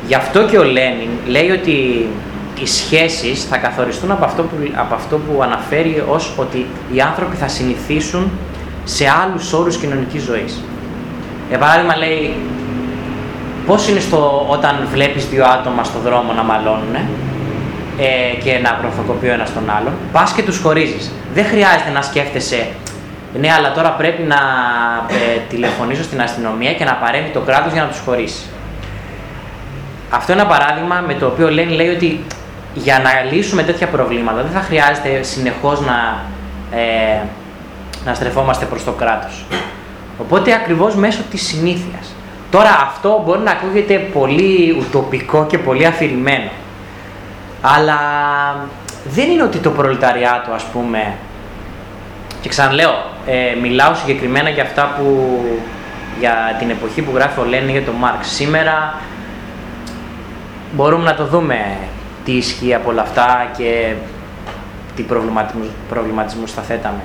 Γι' αυτό και ο Λένιν λέει ότι οι σχέσεις θα καθοριστούν από αυτό που, από αυτό που αναφέρει ως ότι οι άνθρωποι θα συνηθίσουν σε άλλους όρους κοινωνικής ζωής. Για παράδειγμα λέει Πώς είναι στο, όταν βλέπεις δύο άτομα στο δρόμο να μαλώνουν ε, και να προφοκοπεί ο ένας τον άλλον, πας και τους χωρίζεις. Δεν χρειάζεται να σκέφτεσαι, ναι, αλλά τώρα πρέπει να ε, τηλεφωνήσω στην αστυνομία και να παρέμβει το κράτος για να τους χωρίσει. Αυτό είναι ένα παράδειγμα με το οποίο λένε, λέει ότι για να λύσουμε τέτοια προβλήματα δεν θα χρειάζεται συνεχώς να, ε, να στρεφόμαστε προς το κράτος. Οπότε ακριβώς μέσω της συνήθειας. Τώρα αυτό μπορεί να ακούγεται πολύ ουτοπικό και πολύ αφηρημένο. Αλλά δεν είναι ότι το προλεταριάτο, ας πούμε, και ξαναλέω, ε, μιλάω συγκεκριμένα για αυτά που, για την εποχή που γράφει ο Λένι για τον Μάρξ. Σήμερα μπορούμε να το δούμε τι ισχύει από όλα αυτά και τι προβληματισμούς θα θέταμε.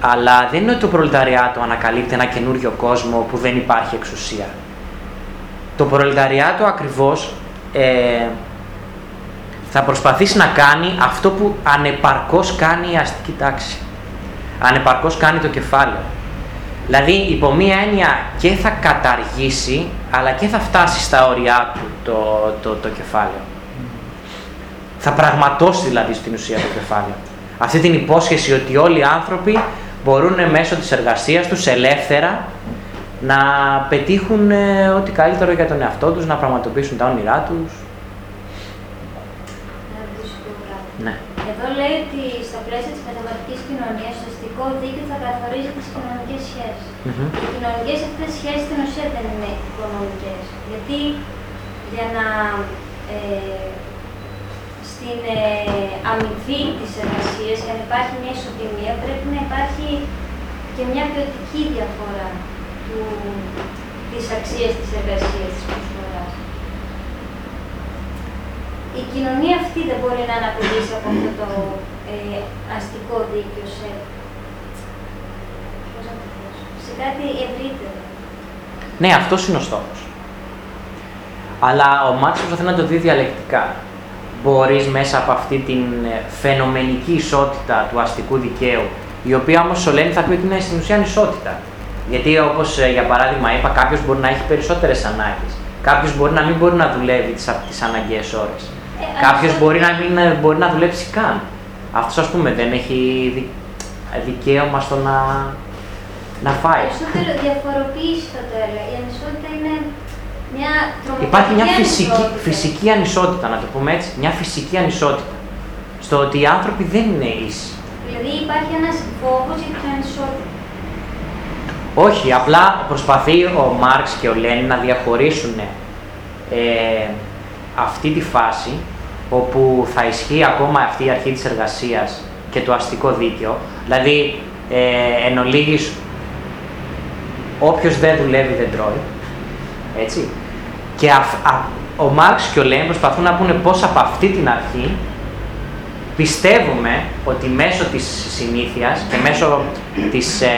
Αλλά δεν είναι ότι το προλεταριάτο ανακαλύπτει ένα καινούριο κόσμο που δεν υπάρχει εξουσία. Το προλεταριάτο ακριβώς ε, θα προσπαθήσει να κάνει αυτό που ανεπαρκώς κάνει η αστική τάξη. Ανεπαρκώς κάνει το κεφάλαιο. Δηλαδή, υπό μία έννοια και θα καταργήσει, αλλά και θα φτάσει στα όρια του το, το, το κεφάλαιο. Θα πραγματώσει δηλαδή στην ουσία το κεφάλαιο. Αυτή την υπόσχεση ότι όλοι οι άνθρωποι μπορούν μέσω της εργασίας τους ελεύθερα να πετύχουν ε, ό,τι καλύτερο για τον εαυτό τους, να πραγματοποιήσουν τα όνειρά τους. Ναι. Εδώ λέει ότι στα πλαίσια της μεταβατικής κοινωνίας, το αστικό δίκαιο θα καθορίζει τις κοινωνικές σχέσεις. Mm-hmm. Οι κοινωνικές αυτές σχέσεις στην ουσία δεν είναι οικονομικές. Γιατί για να ε, στην ε, αμοιβή της εργασίας, για να υπάρχει μια ισοτιμία, πρέπει να υπάρχει και μια ποιοτική διαφορά του, της αξίας της εργασίας, της προσφοράς. Η κοινωνία αυτή δεν μπορεί να αναπηρήσει από αυτό το ε, αστικό δίκαιο σε, σε κάτι ευρύτερο. Ναι, αυτός είναι ο στόχος. Αλλά ο Μάρξ προσπαθεί να το δει διαλεκτικά. Μπορείς μέσα από αυτή την ε, φαινομενική ισότητα του αστικού δικαίου, η οποία όμως ο Λένι θα πει ότι είναι στην ουσία ανισότητα. Γιατί όπως ε, για παράδειγμα είπα, κάποιος μπορεί να έχει περισσότερες ανάγκες. Κάποιος μπορεί να μην μπορεί να δουλεύει τις, τις αναγκαίες ώρες. Ε, Κάποιος αυτό- μπορεί να μην ε, μπορεί να δουλέψει καν. Αυτός, ας πούμε, δεν έχει δι- δικαίωμα στο να, να φάει. Περισσότερο διαφοροποίηση θα το έλεγα. Η ανισότητα είναι μια τρομοκρατική Υπάρχει μια φυσική, ανισότητα. φυσική ανισότητα, να το πούμε έτσι. Μια φυσική ανισότητα. Στο ότι οι άνθρωποι δεν είναι ίσοι. Δηλαδή υπάρχει ένας φόβος για την ανισότητα. Όχι, απλά προσπαθεί ο Μάρξ και ο Λένιν να διαχωρίσουν ε, αυτή τη φάση όπου θα ισχύει ακόμα αυτή η αρχή της εργασίας και το αστικό δίκαιο. Δηλαδή, ε, εν ολίγης, όποιος δεν δουλεύει δεν τρώει. Έτσι. Και αφ- α- ο Μάρξ και ο Λένιν προσπαθούν να πούνε πώς από αυτή την αρχή πιστεύουμε ότι μέσω της συνήθειας και μέσω της, ε,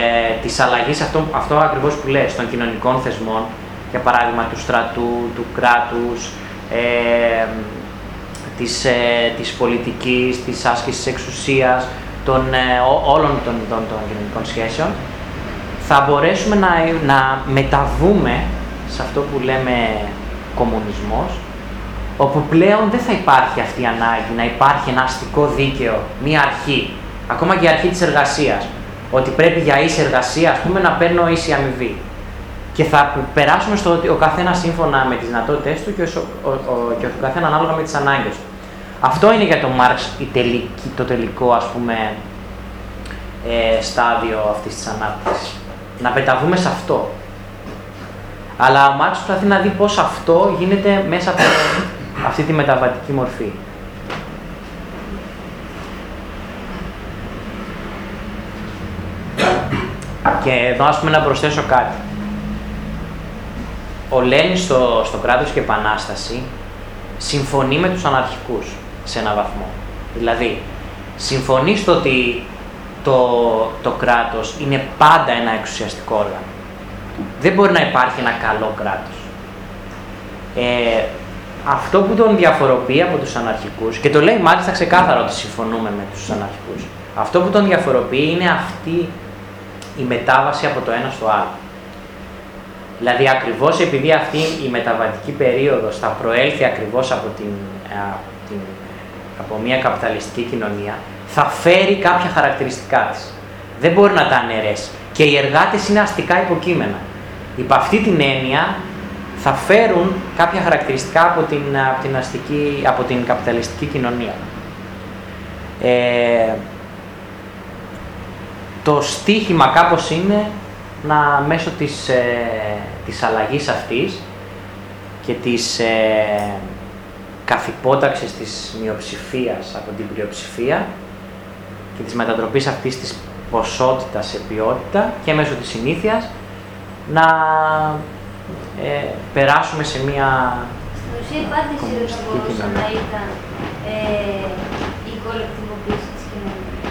της αλλαγής αυτό, αυτό ακριβώς που λες, των κοινωνικών θεσμών, για παράδειγμα του στρατού, του κράτους, ε, της, ε, της πολιτικής, της άσκησης εξουσίας, των, ε, ό- όλων των, των, των κοινωνικών σχέσεων, θα μπορέσουμε να, να μεταβούμε σε αυτό που λέμε κομμουνισμός, όπου πλέον δεν θα υπάρχει αυτή η ανάγκη να υπάρχει ένα αστικό δίκαιο, μία αρχή, ακόμα και η αρχή της εργασίας, ότι πρέπει για ίση εργασία, ας πούμε, να παίρνω ίση αμοιβή. Και θα περάσουμε στο ότι ο καθένας σύμφωνα με τις δυνατότητες του και ο, ο, ο, και ο καθένας ανάλογα με τις ανάγκες του. Αυτό είναι για τον Μάρξ η τελική, το τελικό, ας πούμε, ε, στάδιο αυτής της ανάπτυξης. Να πεταβούμε σε αυτό. Αλλά ο Μάρξ προσπαθεί να δει πώς αυτό γίνεται μέσα από αυτή τη μεταβατική μορφή. Και εδώ ας πούμε να προσθέσω κάτι. Ο Λένιν στο, στο κράτος και επανάσταση συμφωνεί με τους αναρχικούς σε ένα βαθμό. Δηλαδή, συμφωνεί στο ότι το, το κράτος είναι πάντα ένα εξουσιαστικό όργανο. Δεν μπορεί να υπάρχει ένα καλό κράτος. Ε, αυτό που τον διαφοροποιεί από τους αναρχικούς, και το λέει μάλιστα ξεκάθαρα ότι συμφωνούμε με τους αναρχικούς, αυτό που τον διαφοροποιεί είναι αυτή η μετάβαση από το ένα στο άλλο. Δηλαδή ακριβώς επειδή αυτή η μεταβατική περίοδος θα προέλθει ακριβώς από, την, α, την, από μια καπιταλιστική κοινωνία, θα φέρει κάποια χαρακτηριστικά της. Δεν μπορεί να τα αναιρέσει. Και οι εργάτες είναι αστικά υποκείμενα. Υπ' αυτή την έννοια θα φέρουν κάποια χαρακτηριστικά από την, από την, αστική, από την καπιταλιστική κοινωνία. Ε, το στίχημα κάπως είναι να μέσω της, ε, της αλλαγής αυτής και της ε, καθυπόταξης της μειοψηφίας από την πλειοψηφία και της μετατροπής αυτής της ποσότητας σε ποιότητα και μέσω της συνήθειας να ε, περάσουμε σε μία Στην ουσία η απάντηση δεν θα Κομμουνιστική μπορούσε κοινωνία. να ήταν ε, η κολεκτιβοποίηση της κοινωνίας.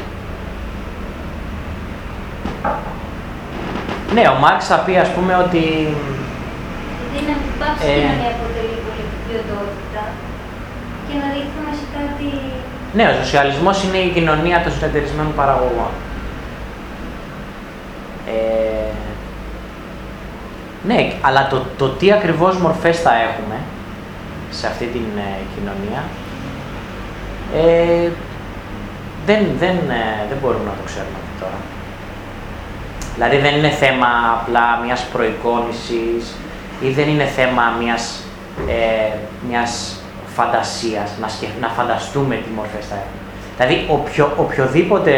Ναι, ο Μάρξ θα πει ας πούμε ότι Δηλαδή να μην πάψει η Ε. κοινωνία αποτελεί κολεκτιβή οντότητα και και να ρίχνουμε σε κάτι... Ναι, ο σοσιαλισμός είναι η κοινωνία των συνεταιρισμένων παραγωγών. Ε, ναι, αλλά το, το τι ακριβώς μορφές θα έχουμε σε αυτή την ε, κοινωνία ε, δεν, δεν, ε, δεν μπορούμε να το ξέρουμε τώρα. Δηλαδή δεν είναι θέμα απλά μιας προεικόνησης ή δεν είναι θέμα μιας, ε, μιας φαντασίας, να, να φανταστούμε τι μορφές θα έχουμε. Δηλαδή οποιο, οποιοδήποτε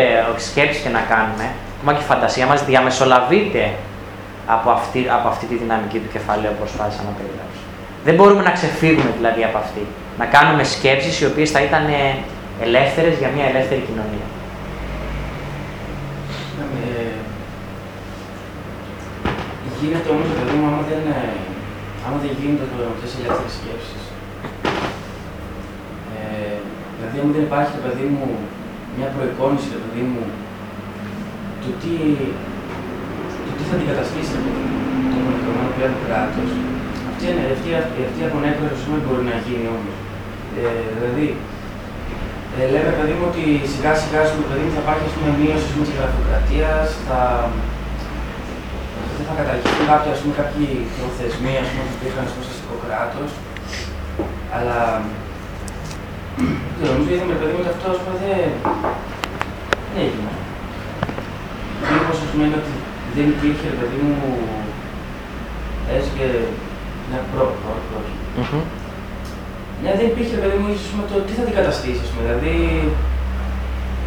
σκέψη και να κάνουμε, ακόμα και η φαντασία μας διαμεσολαβείται από αυτή, από αυτή τη δυναμική του κεφαλαίου που προσπάθησα να περιγράψω. Δεν μπορούμε να ξεφύγουμε δηλαδή από αυτή. Να κάνουμε σκέψεις οι οποίες θα ήταν ελεύθερες για μια ελεύθερη κοινωνία. Ε, γίνεται όμως, παιδί μου, άμα δεν, άμα δεν γίνονται αυτές οι ελεύθερες σκέψεις. Ε, δηλαδή, άμα δεν υπάρχει, παιδί μου, μια προεικόνηση, παιδί μου, του τι, του τι θα αντικαταστήσει το μονοκομμένο πλέον κράτος, αυτή, αυτή, αυτή η απονέκρωση μπορεί να γίνει όμως. Ε, δηλαδή, ε, λέμε παιδί μου ότι σιγά σιγά στο παιδί μου θα υπάρχει πούμε, μείωση της γραφειοκρατίας, θα, θα καταργηθούν κάποια, ας πούμε, κάποιοι προθεσμοί ας πούμε, που υπήρχαν στο αστικό κράτος. Αλλά δεν νομίζω είδαμε παιδί μου ότι αυτό ας πούμε, δεν, δεν έγινε. Μήπως ας πούμε είναι ότι δεν υπήρχε παιδί μου έτσι και μια πρόκληση. Ναι, δεν υπήρχε παιδί μου ίσως με το τι θα αντικαταστήσει, ας πούμε. Δηλαδή,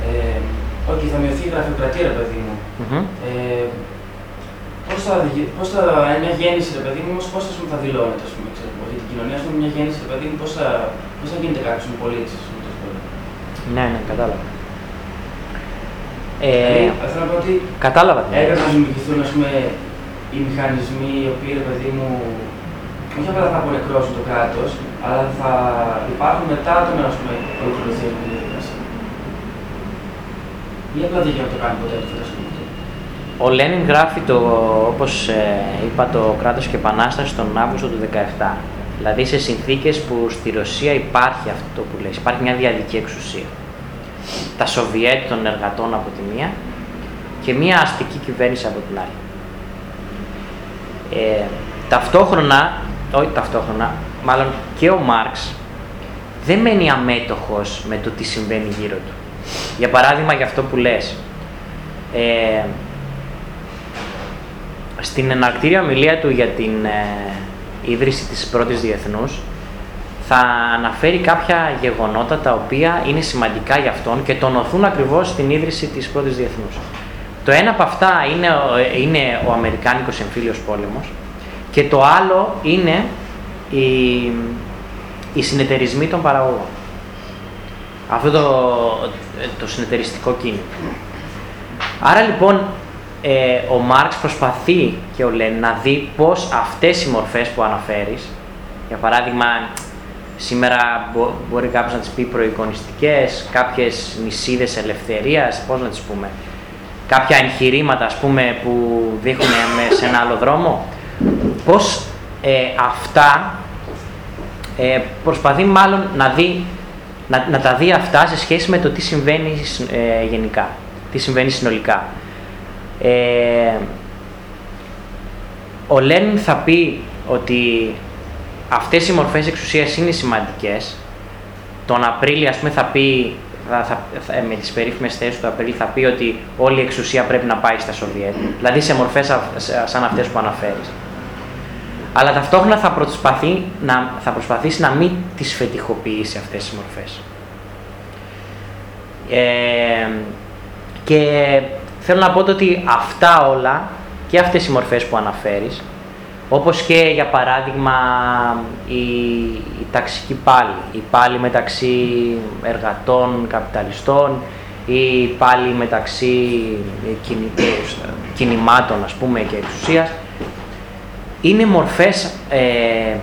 ε, okay, θα μειωθεί η γραφειοκρατία, ρε παιδί μου. Mm-hmm. Ε, πώς θα, πώς θα, μια γέννηση, ρε παιδί μου, πώς θα, θα δηλώνεται, ας πούμε, ξέρω, για την κοινωνία, ας πούμε, μια γέννηση, ρε παιδί μου, πώς θα, πώς θα γίνεται κάποιος με πολίτης, ας πούμε, Ναι, ναι, κατάλαβα. Ε, δηλαδή, θέλω να πω ότι κατάλαβα. Ναι. Έπρεπε να δημιουργηθούν, ας πούμε, οι μηχανισμοί οι οποίοι, ρε παιδί μου, όχι απλά θα απονεκρώσουν το κράτος, αλλά θα υπάρχουν μετά τον ας πούμε, ολοκληρωθεί αυτή τη διαδικασία. Ή απλά δεν γίνεται να το κάνει ποτέ το φανταστικό. Ο Λένιν γράφει το, όπως ε, είπα, το κράτος και επανάσταση τον Αύγουστο του 17. Δηλαδή σε συνθήκες που στη Ρωσία υπάρχει αυτό που λες, υπάρχει μια διαδική εξουσία. Τα Σοβιέτ των εργατών από τη μία και μια αστική κυβέρνηση από την άλλη. Ε, ταυτόχρονα όχι ταυτόχρονα, μάλλον και ο Μάρξ δεν μένει αμέτωχος με το τι συμβαίνει γύρω του. Για παράδειγμα, για αυτό που λες, ε, στην εναρκτήρια ομιλία του για την ε, ίδρυση της πρώτης διεθνούς, θα αναφέρει κάποια γεγονότα τα οποία είναι σημαντικά για αυτόν και τονωθούν ακριβώς στην ίδρυση της πρώτης διεθνούς. Το ένα από αυτά είναι, είναι ο Αμερικάνικος εμφύλιος πόλεμος, και το άλλο είναι οι, οι συνεταιρισμοί των παραγωγών. Αυτό το, το συνεταιριστικό κίνημα. Άρα λοιπόν ε, ο Μάρξ προσπαθεί και ο Λέν να δει πώς αυτές οι μορφές που αναφέρεις, για παράδειγμα σήμερα μπορεί κάποιος να τις πει προεικονιστικές, κάποιες νησίδες ελευθερίας, πώς να τις πούμε, κάποια εγχειρήματα ας πούμε που δείχνουν σε ένα άλλο δρόμο, πώς ε, αυτά ε, προσπαθεί μάλλον να, δει, να, να, τα δει αυτά σε σχέση με το τι συμβαίνει ε, γενικά, τι συμβαίνει συνολικά. Ε, ο Λένιν θα πει ότι αυτές οι μορφές εξουσίας είναι σημαντικές. Τον Απρίλιο, ας πούμε, θα πει, θα, θα, με τις περίφημες θέσεις του Απρίλιο, θα πει ότι όλη η εξουσία πρέπει να πάει στα Σοβιέτ. Δηλαδή σε μορφές σαν αυτές που αναφέρεις αλλά ταυτόχρονα θα, προσπαθεί να, θα προσπαθήσει να μην τις φετιχοποιήσει αυτές τις μορφές. Ε, και θέλω να πω ότι αυτά όλα και αυτές οι μορφές που αναφέρεις, όπως και για παράδειγμα η, η ταξική πάλι, η πάλι μεταξύ εργατών, καπιταλιστών, ή πάλι μεταξύ κινημάτων ας πούμε και εξουσίας, είναι μορφές ε,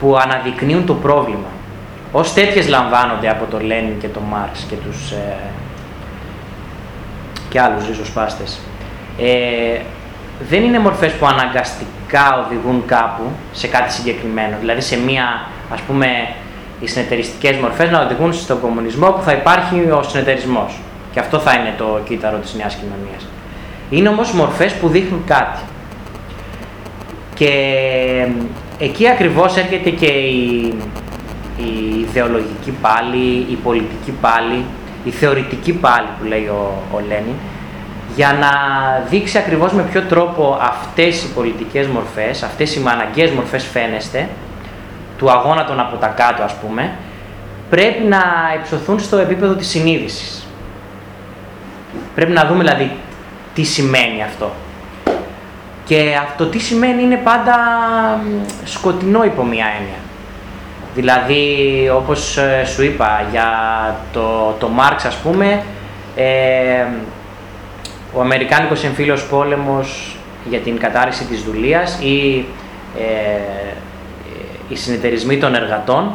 που αναδεικνύουν το πρόβλημα. Ως τέτοιες λαμβάνονται από τον Λένιν και τον Μάρξ και τους ε, και άλλους ριζοσπάστες. Ε, δεν είναι μορφές που αναγκαστικά οδηγούν κάπου σε κάτι συγκεκριμένο. Δηλαδή σε μία, ας πούμε, οι συνεταιριστικές μορφές να οδηγούν στον κομμουνισμό που θα υπάρχει ο συνεταιρισμός. Και αυτό θα είναι το κύτταρο της νέας κοινωνίας. Είναι όμως μορφές που δείχνουν κάτι. Και εκεί ακριβώς έρχεται και η, η ιδεολογική πάλι, η πολιτική πάλι, η θεωρητική πάλι που λέει ο, ο Λένιν, για να δείξει ακριβώς με ποιο τρόπο αυτές οι πολιτικές μορφές, αυτές οι αναγκαίες μορφές φαίνεστε, του αγώνα των από τα κάτω ας πούμε, πρέπει να υψωθούν στο επίπεδο της συνείδησης. Πρέπει να δούμε δηλαδή τι σημαίνει αυτό. Και αυτό τι σημαίνει είναι πάντα σκοτεινό υπό μία έννοια. Δηλαδή, όπως ε, σου είπα, για το, το Μάρξ ας πούμε, ε, ο Αμερικάνικος εμφύλιος πόλεμος για την κατάρριξη της δουλείας ή ε, οι συνεταιρισμοί των εργατών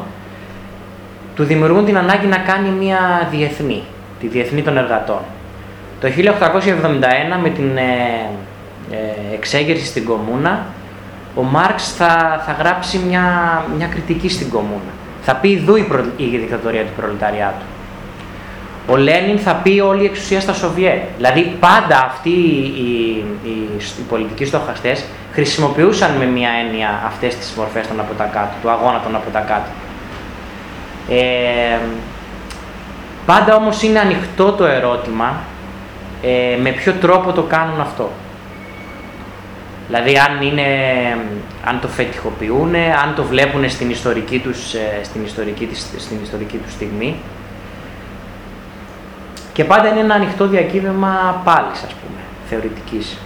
του δημιουργούν την ανάγκη να κάνει μια διεθνή, τη διεθνή των εργατών. Το 1871 με την ε, ε, εξέγερση στην Κομούνα, ο Μάρξ θα, θα γράψει μια, μια κριτική στην Κομούνα. Θα πει ειδού η, προ, η δικτατορία του προλεταριάτου. Ο Λένιν θα πει όλη η εξουσία στα Σοβιέτ. Δηλαδή πάντα αυτοί οι, οι, οι, οι πολιτικοί στοχαστές χρησιμοποιούσαν με μια έννοια αυτές τις μορφές των από τα κάτω, του αγώνα των από τα κάτω. Ε, πάντα όμως είναι ανοιχτό το ερώτημα ε, με ποιο τρόπο το κάνουν αυτό. Δηλαδή αν, είναι, αν το φετιχοποιούν, αν το βλέπουν στην ιστορική, τους, ε, στην, ιστορική, στην ιστορική τους στιγμή. Και πάντα είναι ένα ανοιχτό διακύβευμα πάλι, ας πούμε, θεωρητικής.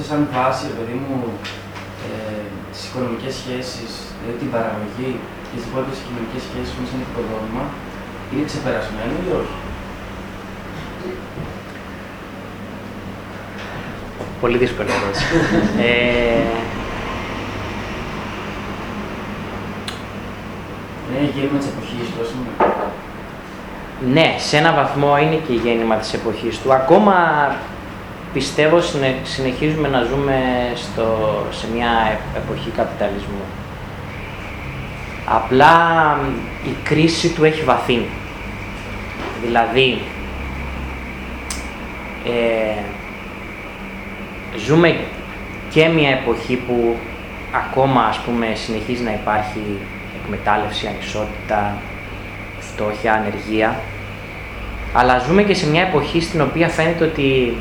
Έθεσε σαν βάση, παιδί μου, ε, τις οικονομικές σχέσεις, δηλαδή την παραγωγή και τις υπόλοιπες κοινωνικές σχέσεις μέσα στο οικοδόμημα, είναι ξεπερασμένο ή όχι; Πολύ δύσκολη ερώτηση. ε, είναι γέννημα της εποχής του, Ναι, σε ένα βαθμό είναι και η γέννημα της εποχής του. Ακόμα πιστεύω συνεχίζουμε να ζούμε στο, σε μια εποχή καπιταλισμού. Απλά η κρίση του έχει βαθύνει. Δηλαδή, ε, ζούμε και μια εποχή που ακόμα ας πούμε συνεχίζει να υπάρχει εκμετάλλευση, ανισότητα, φτώχεια, ανεργία αλλά ζούμε και σε μια εποχή στην οποία φαίνεται ότι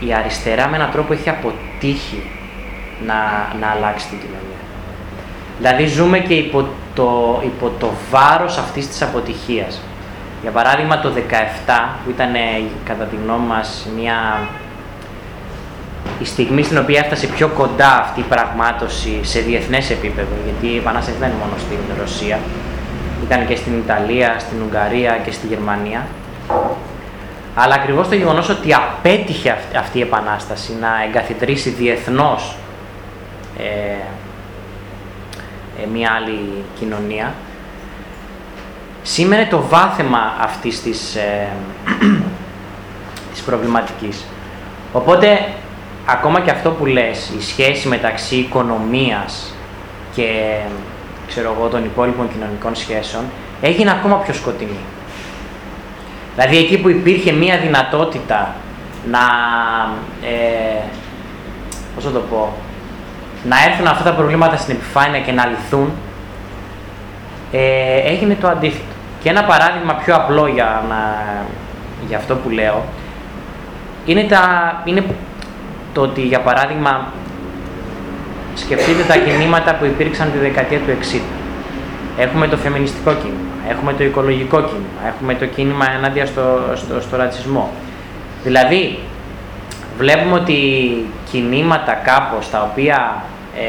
η αριστερά με έναν τρόπο έχει αποτύχει να, να αλλάξει την κοινωνία. Δηλαδή ζούμε και υπό το, υπό το βάρος αυτής της αποτυχίας. Για παράδειγμα το 17 που ήταν κατά τη γνώμη μας μια η στιγμή στην οποία έφτασε πιο κοντά αυτή η πραγμάτωση σε διεθνές επίπεδο, γιατί η Επανάσταση δεν είναι μόνο στην Ρωσία, ήταν και στην Ιταλία, στην Ουγγαρία και στη Γερμανία, αλλά ακριβώς το γεγονός ότι απέτυχε αυτή η επανάσταση να εγκαθιδρύσει διεθνώς ε, ε, μια άλλη κοινωνία, σήμαινε το βάθεμα αυτής της, ε, της προβληματικής. Οπότε, ακόμα και αυτό που λες, η σχέση μεταξύ οικονομίας και ξέρω εγώ, των υπόλοιπων κοινωνικών σχέσεων, έγινε ακόμα πιο σκοτεινή. Δηλαδή εκεί που υπήρχε μία δυνατότητα να, ε, πώς θα το πω, να έρθουν αυτά τα προβλήματα στην επιφάνεια και να λυθούν, ε, έγινε το αντίθετο. Και ένα παράδειγμα πιο απλό για, να, για αυτό που λέω, είναι, τα, είναι το ότι για παράδειγμα σκεφτείτε τα κινήματα που υπήρξαν τη δεκαετία του 60. Έχουμε το φεμινιστικό κίνημα, έχουμε το οικολογικό κίνημα, έχουμε το κίνημα ενάντια στο, στο, στο ρατσισμό. Δηλαδή, βλέπουμε ότι κινήματα κάπως τα οποία ε,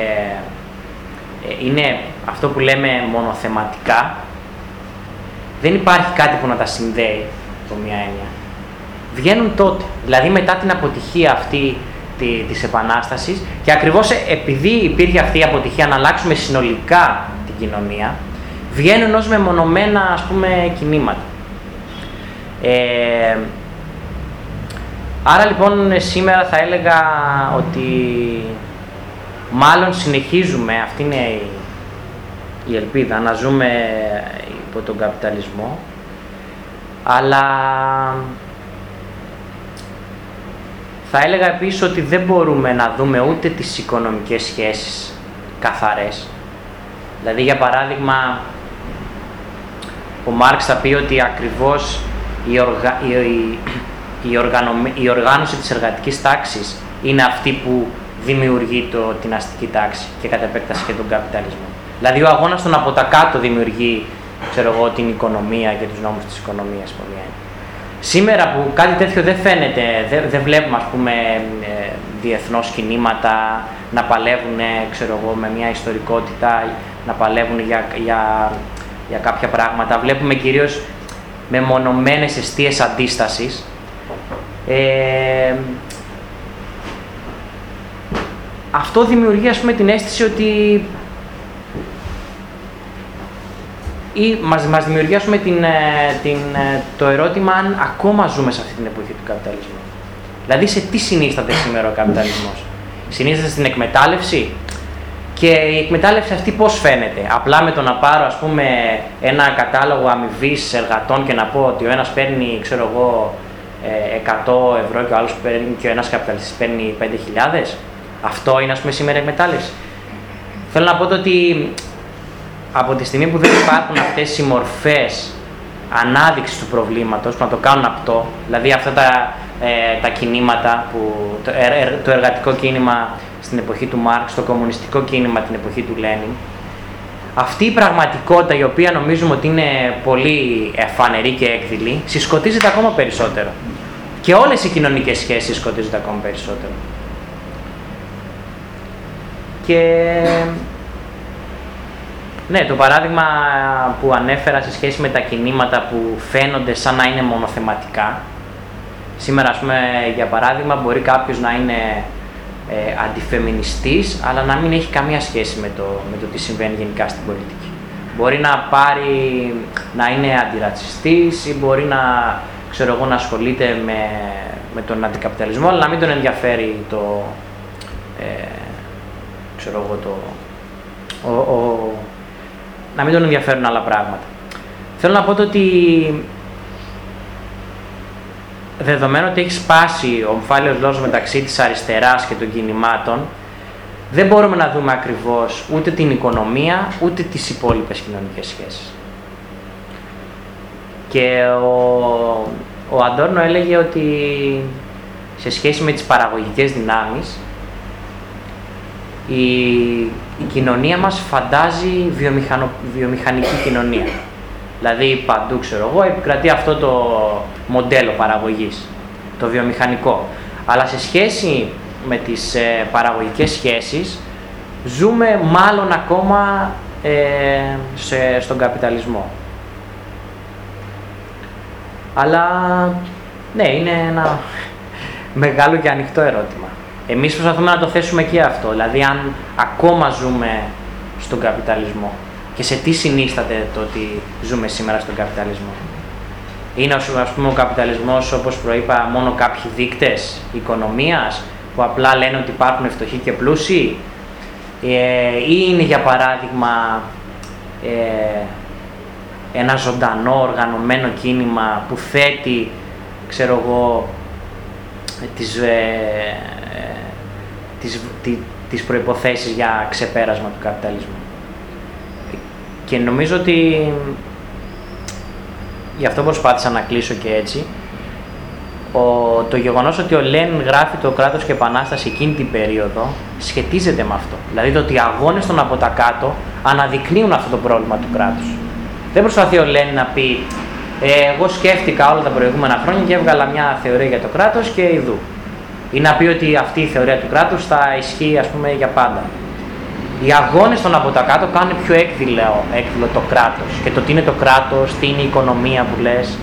ε, είναι αυτό που λέμε μονοθεματικά, δεν υπάρχει κάτι που να τα συνδέει από μια έννοια. Βγαίνουν τότε, δηλαδή μετά την αποτυχία αυτή τη, της Επανάστασης και ακριβώς επειδή υπήρχε αυτή η αποτυχία να αλλάξουμε συνολικά την κοινωνία, βγαίνουν ως μεμονωμένα ας πούμε κινήματα. Ε, άρα λοιπόν σήμερα θα έλεγα ότι μάλλον συνεχίζουμε, αυτή είναι η, η ελπίδα, να ζούμε υπό τον καπιταλισμό, αλλά θα έλεγα επίσης ότι δεν μπορούμε να δούμε ούτε τις οικονομικές σχέσεις καθαρές. Δηλαδή για παράδειγμα ο Μάρξ θα πει ότι ακριβώς η, οργα... η... Η, η οργάνωση της εργατικής τάξης είναι αυτή που δημιουργεί το... την αστική τάξη και κατά επέκταση και τον καπιταλισμό. Δηλαδή ο αγώνας των από τα κάτω δημιουργεί ξέρω εγώ, την οικονομία και τους νόμους της οικονομίας. Σήμερα που κάτι τέτοιο δεν φαίνεται, δεν, δεν βλέπουμε ας πούμε ε, διεθνώς κινήματα να παλεύουν ξέρω εγώ, με μια ιστορικότητα, να παλεύουν για, για για κάποια πράγματα. Βλέπουμε κυρίως με μονομένες αιστείες αντίστασης. Ε, αυτό δημιουργεί ας πούμε την αίσθηση ότι ή μας, μας δημιουργεί πούμε, την, ε, την, ε, το ερώτημα αν ακόμα ζούμε σε αυτή την εποχή του καπιταλισμού. Δηλαδή σε τι συνίσταται σήμερα ο καπιταλισμός; Συνίσταται στην εκμετάλλευση, και η εκμετάλλευση αυτή πώς φαίνεται; Απλά με το να πάρω ας πούμε ένα κατάλογο αμοιβής εργατών και να πω ότι ο ένας παίρνει ξέρω εγώ 100 ε, ευρώ και ο άλλος παίρνει και ο ένας καπιταλιστής παίρνει 5.000. Αυτό είναι ας πούμε σήμερα εκμετάλλευση. Θέλω να πω ότι από τη στιγμή που δεν υπάρχουν αυτές οι μορφές ανάδειξης του προβλήματος που να το κάνουν αυτό, δηλαδή αυτά τα, ε, τα κινήματα, που, το, το εργατικό κίνημα στην εποχή του Μάρξ, το κομμουνιστικό κίνημα την εποχή του Λένιν. Αυτή η πραγματικότητα η οποία νομίζουμε ότι είναι πολύ φανερή και έκδηλη, συσκοτίζεται ακόμα περισσότερο. Και όλες οι κοινωνικές σχέσεις συσκοτίζονται ακόμα περισσότερο. Και ναι, το παράδειγμα που ανέφερα σε σχέση με τα κινήματα που φαίνονται σαν να είναι μονοθεματικά. Σήμερα, ας πούμε, για παράδειγμα, μπορεί κάποιος να είναι ε, αντιφεμινιστής, αλλά να μην έχει καμία σχέση με το, με το τι συμβαίνει γενικά στην πολιτική. Μπορεί να πάρει, να είναι αντιρατσιστής ή μπορεί να, ξέρω εγώ, να ασχολείται με, με τον αντικαπιταλισμό, αλλά να μην τον ενδιαφέρει το, ε, ξέρω εγώ, το, ο, ο, να μην τον ενδιαφέρουν άλλα πράγματα. Θέλω να πω ότι δεδομένου ότι έχει σπάσει ο ομφάλιος λόγος μεταξύ της αριστεράς και των κινημάτων, δεν μπορούμε να δούμε ακριβώς ούτε την οικονομία, ούτε τις υπόλοιπες κοινωνικές σχέσεις. Και ο, ο Αντόρνο έλεγε ότι σε σχέση με τις παραγωγικές δυνάμεις, η, η κοινωνία μας φαντάζει βιομηχανο, βιομηχανική κοινωνία. Δηλαδή παντού ξέρω εγώ επικρατεί αυτό το μοντέλο παραγωγής, το βιομηχανικό. Αλλά σε σχέση με τις ε, παραγωγικές σχέσεις ζούμε μάλλον ακόμα ε, σε, στον καπιταλισμό. Αλλά ναι, είναι ένα μεγάλο και ανοιχτό ερώτημα. Εμείς προσπαθούμε να το θέσουμε και αυτό, δηλαδή αν ακόμα ζούμε στον καπιταλισμό και σε τι συνίσταται το ότι ζούμε σήμερα στον καπιταλισμό; Είναι ας πούμε ο καπιταλισμός όπως προείπα μόνο κάποιοι δείκτες οικονομίας που απλά λένε ότι υπάρχουν φτωχοί και πλούσιοι; Ε, ή είναι για παράδειγμα ε, ένα ζωντανό οργανωμένο κίνημα που θέτει ξέρω εγώ τις, ε, τις, τις προϋποθέσεις για ξεπέρασμα του καπιταλισμού; Και νομίζω ότι γι' αυτό προσπάθησα να κλείσω και έτσι. ο, το γεγονός ότι ο Λένιν γράφει το κράτος και επανάσταση εκείνη την περίοδο σχετίζεται με αυτό. Δηλαδή το ότι οι αγώνες των από τα κάτω αναδεικνύουν αυτό το πρόβλημα του κράτους. Δεν προσπαθεί ο Λένιν να πει ε, εγώ σκέφτηκα όλα τα προηγούμενα χρόνια και έβγαλα μια θεωρία για το κράτος και ειδού. Ή να πει ότι αυτή η θεωρία του κράτους θα ισχύει ας πούμε για πάντα. Οι αγώνες των από τα κάτω κάνουν πιο έκδηλο, έκδηλο το κράτος. Και το τι είναι το κράτος, τι είναι η οικονομία που λες,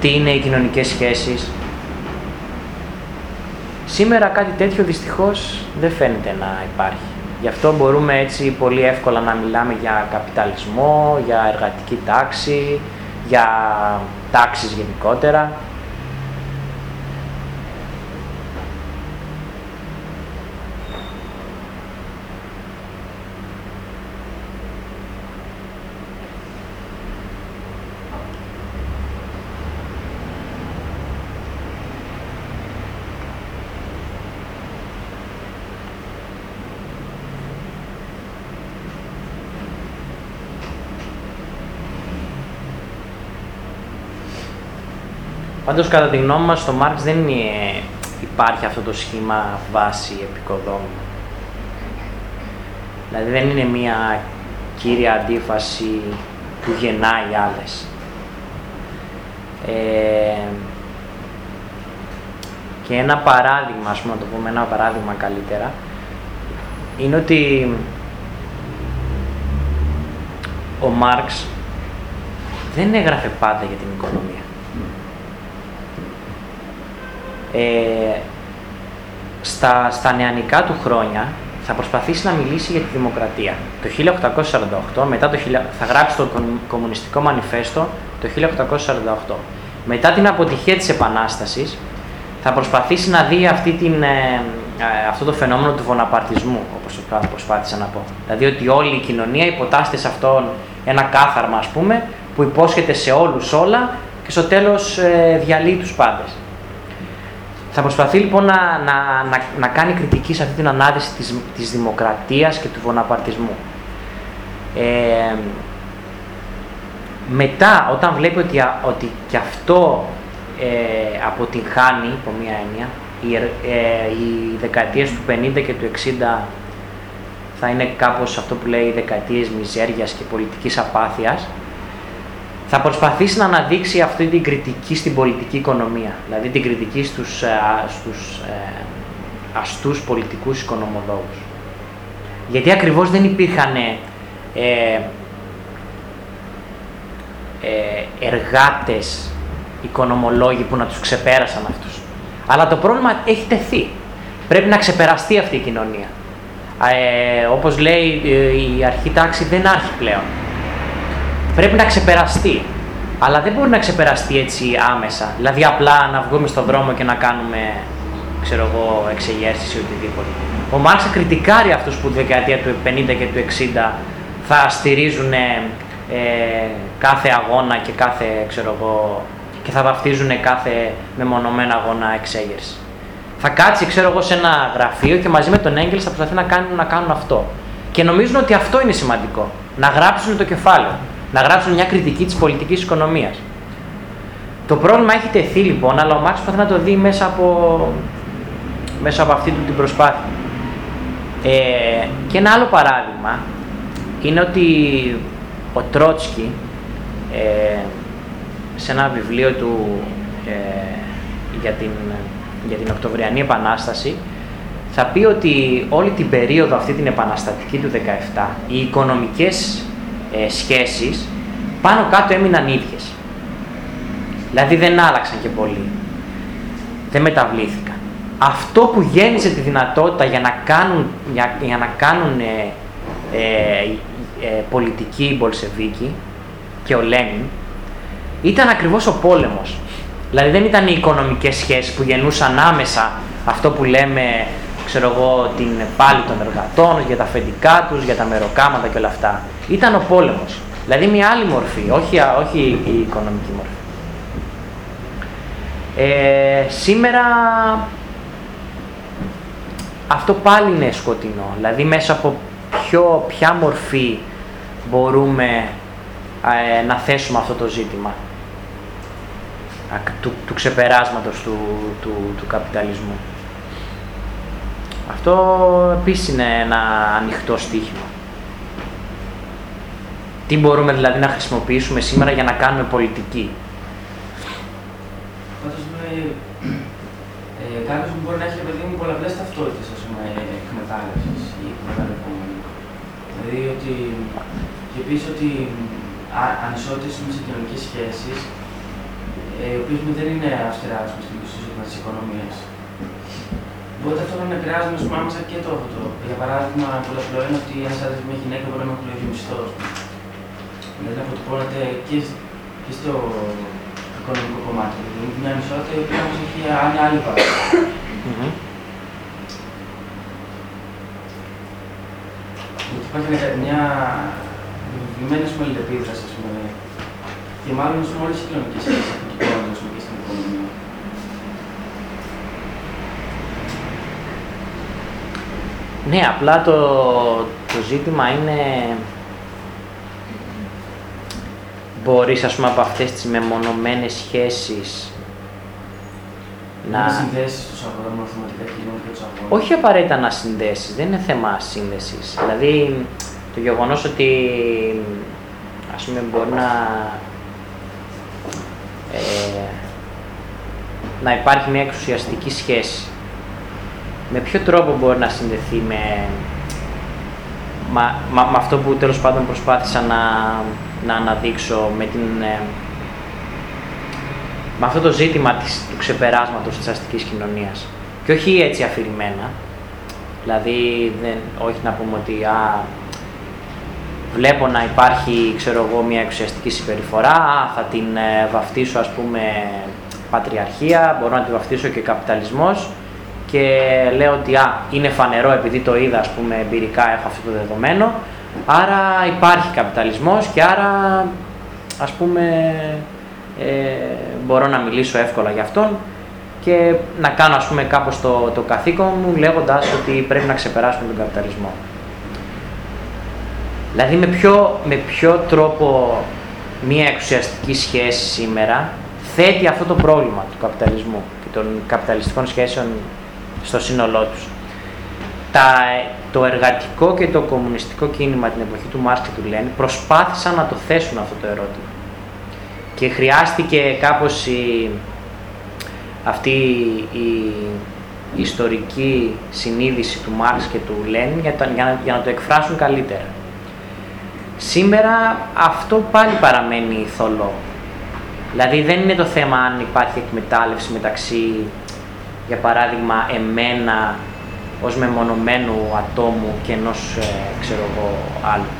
τι είναι οι κοινωνικές σχέσεις. Σήμερα κάτι τέτοιο δυστυχώς δεν φαίνεται να υπάρχει. Γι' αυτό μπορούμε έτσι πολύ εύκολα να μιλάμε για καπιταλισμό, για εργατική τάξη, για τάξεις γενικότερα. Πάντως κατά τη γνώμη μας στο Μάρξ δεν είναι, υπάρχει αυτό το σχήμα βάση επικοδόμημα. Δηλαδή δεν είναι μια κύρια αντίφαση που γεννάει άλλες. Ε, και ένα παράδειγμα, ας πούμε να το πούμε ένα παράδειγμα καλύτερα, είναι ότι ο Μάρξ δεν έγραφε πάντα για την οικονομία. Ε, στα, στα νεανικά του χρόνια θα προσπαθήσει να μιλήσει για τη δημοκρατία. Το 1848, μετά το, θα γράψει το Κομμουνιστικό Μανιφέστο το 1848. Μετά την αποτυχία της Επανάστασης, θα προσπαθήσει να δει αυτή την, ε, ε, αυτό το φαινόμενο του βοναπαρτισμού, όπως το προσπάθησα να πω. Δηλαδή ότι όλη η κοινωνία υποτάσσεται σε αυτόν ένα κάθαρμα, ας πούμε, που υπόσχεται σε όλους όλα και στο τέλος ε, διαλύει τους πάντες. Θα προσπαθεί λοιπόν να, να, να, να κάνει κριτική σε αυτή την ανάδυση της, της δημοκρατίας και του βοναπαρτισμού. Ε, μετά, όταν βλέπει ότι, ότι και αυτό ε, αποτυγχάνει, από μία έννοια, οι, ε, οι δεκαετίες του 50 και του 60 θα είναι κάπως αυτό που λέει δεκαετίες μιζέριας και πολιτικής απάθειας, θα προσπαθήσει να αναδείξει αυτή την κριτική στην πολιτική οικονομία, δηλαδή την κριτική στους, ε, στους ε, αστούς πολιτικούς οικονομολόγους. Γιατί ακριβώς δεν υπήρχαν ε, ε, εργάτες οικονομολόγοι που να τους ξεπέρασαν αυτούς. Αλλά το πρόβλημα έχει τεθεί. Πρέπει να ξεπεραστεί αυτή η κοινωνία. Ε, όπως λέει ε, η αρχή τάξη δεν άρχει πλέον πρέπει να ξεπεραστεί. Αλλά δεν μπορεί να ξεπεραστεί έτσι άμεσα. Δηλαδή απλά να βγούμε στον δρόμο και να κάνουμε ξέρω εγώ, εξεγέρσεις ή οτιδήποτε. Ο Μάρξ κριτικάρει αυτούς που τη δεκαετία του 50 και του 60 θα στηρίζουν ε, κάθε αγώνα και κάθε, ξέρω εγώ, και θα βαφτίζουν κάθε μεμονωμένο αγώνα εξέγερσης. Θα κάτσει, ξέρω εγώ, σε ένα γραφείο και μαζί με τον Έγκελ θα προσπαθεί να κάνουν, να κάνουν αυτό. Και νομίζουν ότι αυτό είναι σημαντικό. Να γράψουν το κεφάλαιο να γράψουν μια κριτική της πολιτικής οικονομίας. Το πρόβλημα έχει τεθεί λοιπόν, αλλά ο Μάρξ προσπαθεί να το δει μέσα από, μέσα από αυτή του την προσπάθεια. Ε, και ένα άλλο παράδειγμα είναι ότι ο Τρότσκι ε, σε ένα βιβλίο του ε, για, την, για την Οκτωβριανή Επανάσταση θα πει ότι όλη την περίοδο αυτή την επαναστατική του 17 οι οικονομικές ε, σχέσεις πάνω κάτω έμειναν ίδιες. Δηλαδή δεν άλλαξαν και πολύ. Δεν μεταβλήθηκαν. Αυτό που γέννησε τη δυνατότητα για να κάνουν, για, για να κάνουν ε, ε, ε πολιτική οι Μπολσεβίκοι και ο Λένιν ήταν ακριβώς ο πόλεμος. Δηλαδή δεν ήταν οι οικονομικές σχέσεις που γεννούσαν άμεσα αυτό που λέμε ξέρω εγώ, την πάλη των εργατών, για τα αφεντικά τους, για τα μεροκάματα και όλα αυτά. Ήταν ο πόλεμος. Δηλαδή μια άλλη μορφή, όχι, όχι η οικονομική μορφή. Ε, σήμερα αυτό πάλι είναι σκοτεινό. Δηλαδή μέσα από ποιο, ποια μορφή μπορούμε ε, να θέσουμε αυτό το ζήτημα. του, του ξεπεράσματος του, του, του καπιταλισμού. Αυτό επίσης είναι ένα ανοιχτό στοίχημα. Τι μπορούμε δηλαδή να χρησιμοποιήσουμε σήμερα για να κάνουμε πολιτική; Πάντως ε, κάποιος που μπορεί να έχει παιδί μου πολλαπλές ταυτότητες ας πούμε, εκμετάλλευσης ή εκμεταλλευόμενη. Δηλαδή ότι και επίσης ότι ανισότητες σε κοινωνικές σχέσεις ε, οι οποίες δεν είναι αυστηρά στην ζήτημα της οικονομίας. Οπότε αυτό να επηρεάζουν πούμε, άμεσα και το αυτό. Για παράδειγμα, πολλαπλό είναι ότι ένας άντρας με μια γυναίκα μπορεί να έχουν το ίδιο μισθό. Δηλαδή να αποτυπώνεται και, και στο οικονομικό κομμάτι. Δηλαδή μια ανισότητα η οποία όμως έχει άλλη, άλλη βάση. Υπάρχει μια βιβλημένη αλληλεπίδραση, ας πούμε, και μάλλον σε όλες τι κοινωνικές σχέσεις από το κόσμο και στην οικονομία. Ναι, απλά το, το ζήτημα είναι μπορείς ας πούμε από αυτές τις μεμονωμένες σχέσεις να... συνδέσεις τους αγώνες, μαθηματικά κοινωνικά τους αγώνες. Όχι απαραίτητα να συνδέσεις, δεν είναι θέμα σύνδεσης. Δηλαδή το γεγονός ότι ας πούμε μπορεί να ε, να υπάρχει μια εξουσιαστική σχέση. Με ποιο τρόπο μπορεί να συνδεθεί με, μα, μα, με αυτό που τέλος πάντων προσπάθησα να, να αναδείξω με, την, ε, με αυτό το ζήτημα της, του ξεπεράσματος της αστικής κοινωνίας. Και όχι έτσι αφηρημένα. Δηλαδή, δεν, όχι να πούμε ότι α, βλέπω να υπάρχει, ξέρω εγώ, μια εξουσιαστική συμπεριφορά, α, θα την ε, βαφτίσω, ας πούμε, πατριαρχία, μπορώ να τη βαφτίσω και καπιταλισμός και λέω ότι α, είναι φανερό επειδή το είδα, ας πούμε, εμπειρικά έχω αυτό το δεδομένο, άρα υπάρχει καπιταλισμός και άρα, ας πούμε, ε, μπορώ να μιλήσω εύκολα για αυτόν και να κάνω, ας πούμε, κάπως το, το καθήκον μου λέγοντας ότι πρέπει να ξεπεράσουμε τον καπιταλισμό. Δηλαδή με ποιο, με ποιο τρόπο μια εξουσιαστική σχέση σήμερα θέτει αυτό το πρόβλημα του καπιταλισμού και των καπιταλιστικών σχέσεων στο σύνολό τους; Τα, το εργατικό και το κομμουνιστικό κίνημα την εποχή του Μάρξ και του Λένι προσπάθησαν να το θέσουν αυτό το ερώτημα. Και χρειάστηκε κάπως η, αυτή η, ιστορική συνείδηση του Μάρξ και του Λένιν για, για, για να το εκφράσουν καλύτερα. Σήμερα αυτό πάλι παραμένει θολό. Δηλαδή δεν είναι το θέμα αν υπάρχει εκμετάλλευση μεταξύ, για παράδειγμα, εμένα ως μεμονωμένου ατόμου και ενός, ε, ξέρω εγώ, άλλου.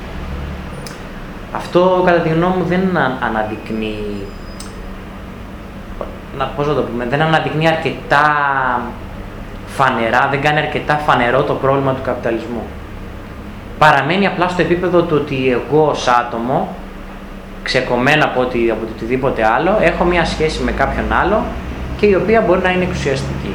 Αυτό, κατά τη γνώμη μου, δεν αναδεικνύει, να, πώς να το πούμε, δεν αναδεικνύει αρκετά φανερά, δεν κάνει αρκετά φανερό το πρόβλημα του καπιταλισμού παραμένει απλά στο επίπεδο του ότι εγώ ως άτομο, ξεκομμένα από, ότι, από οτιδήποτε άλλο, έχω μια σχέση με κάποιον άλλο και η οποία μπορεί να είναι εξουσιαστική.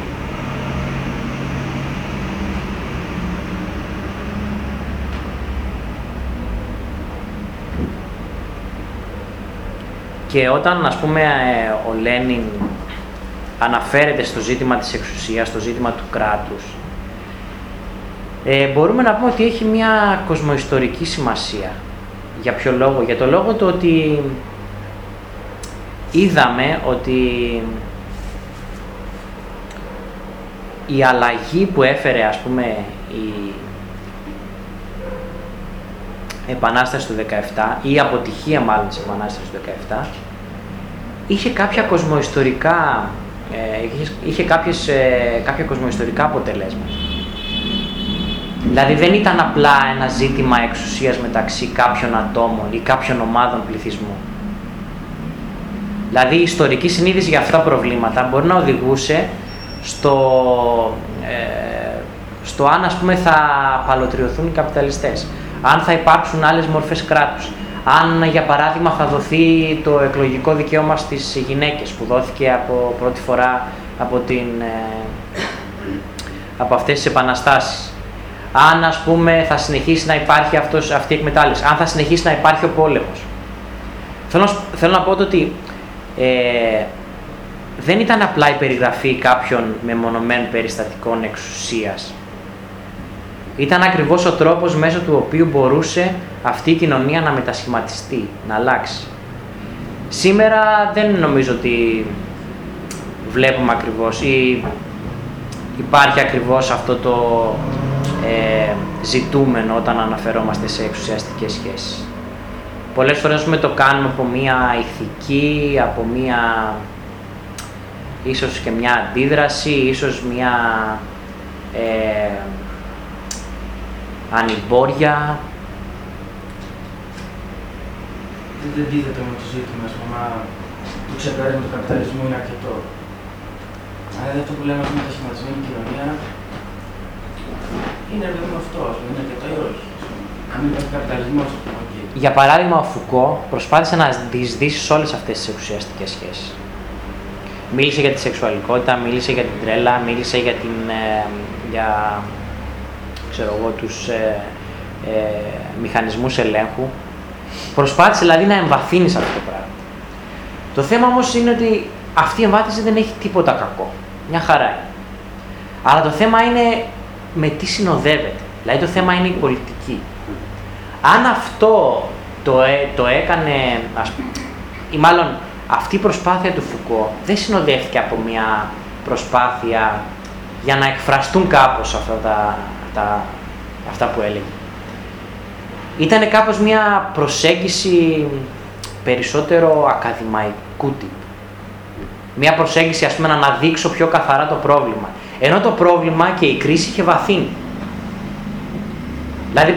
Και όταν, ας πούμε, ο Λένιν αναφέρεται στο ζήτημα της εξουσίας, στο ζήτημα του κράτους, ε, μπορούμε να πούμε ότι έχει μια κοσμοϊστορική σημασία. Για ποιο λόγο, για το λόγο το ότι είδαμε ότι η αλλαγή που έφερε ας πούμε η Επανάσταση του 17 ή η αποτυχία μάλλον της Επανάστασης του 17 είχε κάποια κοσμοϊστορικά ε, είχε, είχε κάποιες, ε, κάποια κοσμοϊστορικά αποτελέσματα. Δηλαδή δεν ήταν απλά ένα ζήτημα εξουσίας μεταξύ κάποιων ατόμων ή κάποιων ομάδων πληθυσμού. Δηλαδή η ιστορική συνείδηση για αυτά τα προβλήματα μπορεί να οδηγούσε στο, ε, στο αν ας πούμε θα παλωτριωθούν οι καπιταλιστές, αν θα υπάρξουν άλλες μορφές κράτους, αν για παράδειγμα θα δοθεί το εκλογικό δικαίωμα στις γυναίκες που δόθηκε από πρώτη φορά από, την, ε, από αυτές τις επαναστάσεις αν ας πούμε θα συνεχίσει να υπάρχει αυτός, αυτή η εκμετάλλευση, αν θα συνεχίσει να υπάρχει ο πόλεμος. Θέλω, θέλω να πω ότι ε, δεν ήταν απλά η περιγραφή κάποιων μεμονωμένων περιστατικών εξουσίας. Ήταν ακριβώς ο τρόπος μέσω του οποίου μπορούσε αυτή η κοινωνία να μετασχηματιστεί, να αλλάξει. Σήμερα δεν νομίζω ότι βλέπουμε ακριβώς ή υπάρχει ακριβώς αυτό το ε, ζητούμενο όταν αναφερόμαστε σε εξουσιαστικές σχέσεις. Πολλές φορές με το κάνουμε από μία ηθική, από μία ίσως και μια αντίδραση, ίσως μια ε, ανυμπόρια. Δεν δίδεται με το ζήτημα, ας πούμε, το ξεπέρασμα του καπιταλισμού είναι αρκετό. Αλλά αυτό που λέμε με τα σχηματισμένη κοινωνία είναι βέβαια αυτό, ας πούμε, είναι αρκετό ή όχι. Αν μην υπάρχει καπιταλισμός, okay. Για παράδειγμα, ο Φουκώ προσπάθησε να διεισδύσει όλες αυτές τις εξουσιαστικές σχέσεις. Μίλησε για τη σεξουαλικότητα, μίλησε για την τρέλα, μίλησε για, την, ε, για ξέρω εγώ, τους ε, ε, μηχανισμούς ελέγχου. Προσπάθησε δηλαδή να εμβαθύνεις σε αυτό το πράγμα. Το θέμα όμως είναι ότι αυτή η εμβάθυνση δεν έχει τίποτα κακό. Μια χαρά είναι. Αλλά το θέμα είναι με τι συνοδεύεται. Δηλαδή το θέμα είναι η πολιτική. Αν αυτό το, ε, το έκανε, ας, ή μάλλον αυτή η προσπάθεια του Φουκώ δεν συνοδεύτηκε από μια προσπάθεια για να εκφραστούν κάπως αυτά, τα, τα, αυτά που έλεγε. Ήταν κάπως μια προσέγγιση περισσότερο ακαδημαϊκού τύπου. Μια προσέγγιση, ας πούμε, να αναδείξω πιο καθαρά το πρόβλημα. Ενώ το πρόβλημα και η κρίση είχε βαθύνει. Δηλαδή,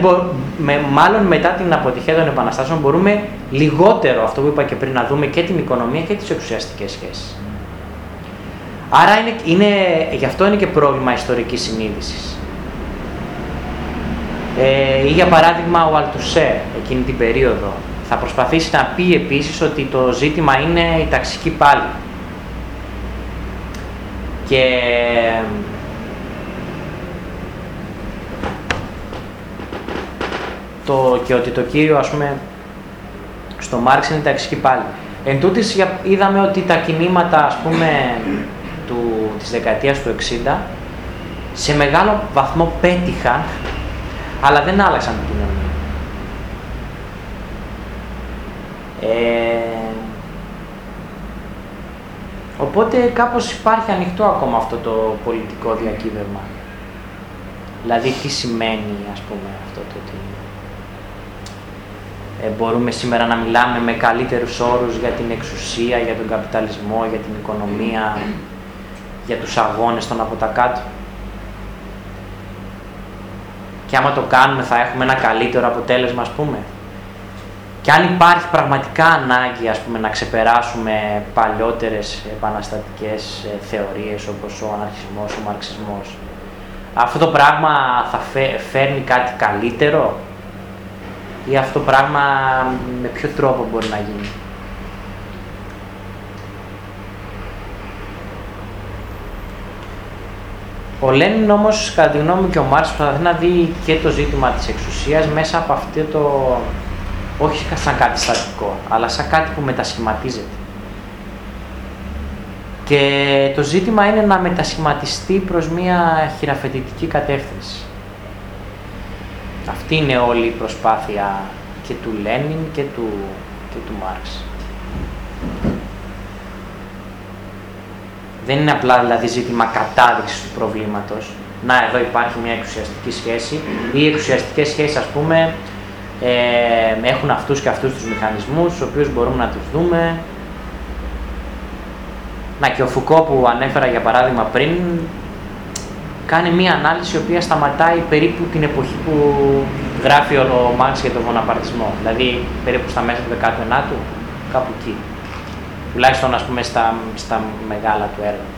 με, μάλλον μετά την αποτυχία των επαναστάσεων μπορούμε λιγότερο, αυτό που είπα και πριν, να δούμε και την οικονομία και τις εξουσιαστικές σχέσεις. Άρα είναι, είναι, γι' αυτό είναι και πρόβλημα ιστορικής συνείδησης. Ε, ή για παράδειγμα ο Αλτουσέ εκείνη την περίοδο θα προσπαθήσει να πει επίσης ότι το ζήτημα είναι η ταξική πάλι. Και το, και ότι το κύριο, ας πούμε, στο Μάρξ είναι ταξική πάλι. Εν τούτης, είδαμε ότι τα κινήματα, ας πούμε, του, της δεκαετίας του 60, σε μεγάλο βαθμό πέτυχαν, αλλά δεν άλλαξαν την κοινωνία. Ε, οπότε κάπως υπάρχει ανοιχτό ακόμα αυτό το πολιτικό διακύβευμα. Δηλαδή τι σημαίνει ας πούμε αυτό το ότι ε, μπορούμε σήμερα να μιλάμε με καλύτερους όρους για την εξουσία, για τον καπιταλισμό, για την οικονομία, για τους αγώνες των από τα κάτω. Και άμα το κάνουμε θα έχουμε ένα καλύτερο αποτέλεσμα, ας πούμε. Και αν υπάρχει πραγματικά ανάγκη, ας πούμε, να ξεπεράσουμε παλιότερες επαναστατικές ε, θεωρίες όπως ο αναρχισμός, ο μαρξισμός, αυτό το πράγμα θα φέρνει κάτι καλύτερο; Ή αυτό το πράγμα με ποιο τρόπο μπορεί να γίνει; Ο Λένιν όμως, κατά τη γνώμη μου και ο Μάρξ, προσπαθεί να δει και το ζήτημα της εξουσίας μέσα από αυτό το, όχι σαν κάτι στατικό, αλλά σαν κάτι που μετασχηματίζεται. Και το ζήτημα είναι να μετασχηματιστεί προς μια χειραφετητική κατεύθυνση. Αυτή είναι όλη η προσπάθεια και του Λένιν και του, και του Μάρξ. Δεν είναι απλά δηλαδή ζήτημα κατάδειξης του προβλήματος. Να, εδώ υπάρχει μια εξουσιαστική σχέση ή οι εξουσιαστικές σχέσεις, ας πούμε, ε, έχουν αυτούς και αυτούς τους μηχανισμούς, τους οποίους μπορούμε να τους δούμε. Να, και ο Φουκώ που ανέφερα για παράδειγμα πριν, κάνει μία ανάλυση η οποία σταματάει περίπου την εποχή που γράφει ο Μάρξ για τον βοναπαρτισμό. Δηλαδή περίπου στα μέσα του 19ου, κάπου εκεί. Τουλάχιστον ας πούμε στα, στα μεγάλα του έργα.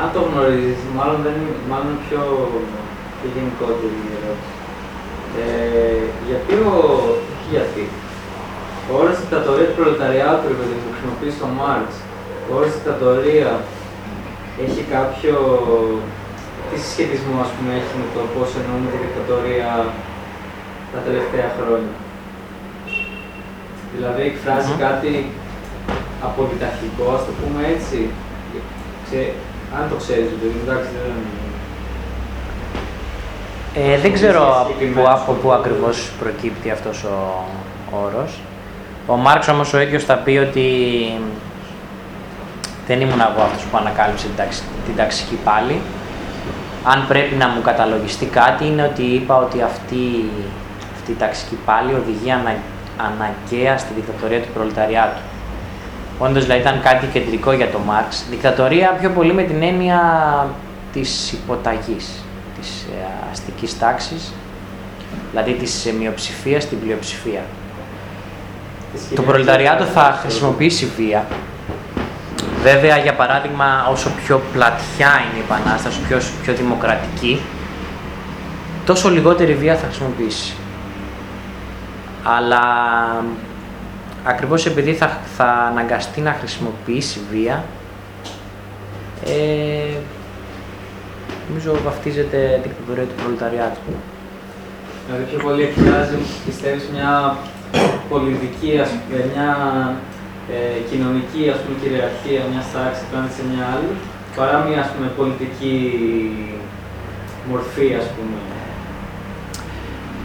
Αν το γνωρίζεις, μάλλον, δεν είναι, μάλλον είναι πιο, πιο γενικότερη η ερώτηση. Ε, γιατί ο, όχι γιατί, ο όρος δικτατορία του προλεταριάτου, που χρησιμοποιείς ο Μάρξ, ο όρος δικτατορία έχει κάποιο, τι συσχετισμό ας πούμε έχει με το πώς εννοούμε τη δικτατορία τα τελευταία χρόνια. Δηλαδή εκφράζει κάτι απολυταρχικό, ας το πούμε έτσι. Ξέ, αν το ξέρεις, δηλαδή, εντάξει, δεν... Ε, δεν ξέρω Είσαι από πού, συγκεκριμένος από πού στο- ακριβώς προκύπτει αυτός ο όρος. Ο Μάρξ όμως ο ίδιος θα πει ότι δεν ήμουν εγώ αυτός που ανακάλυψε την, ταξι, την ταξική πάλι. Αν πρέπει να μου καταλογιστεί κάτι είναι ότι είπα ότι αυτή, αυτή η ταξική πάλι οδηγεί ανα, αναγκαία στη δικτατορία του προλεταριάτου. Όντως δηλαδή ήταν κάτι κεντρικό για τον Μάρξ. Δικτατορία πιο πολύ με την έννοια της υποταγής, της ε, αστικής τάξης, δηλαδή της ε, μειοψηφίας στην πλειοψηφία. Το προλεταριάτο θα χρησιμοποιήσει βία. Βέβαια, για παράδειγμα, όσο πιο πλατιά είναι η επανάσταση, πιο, πιο δημοκρατική, τόσο λιγότερη βία θα χρησιμοποιήσει. Αλλά ακριβώς επειδή θα, θα αναγκαστεί να χρησιμοποιήσει βία, ε, νομίζω βαφτίζεται δικτατορία του προλεταριάτου. Δηλαδή πιο πολύ εκφράζει, πιστεύεις, μια πολιτική, ας πούμε, μια ε, κοινωνική ας πούμε, κυριαρχία μιας τάξης απέναντι σε μια άλλη, παρά μια ας πούμε, πολιτική μορφή, ας πούμε.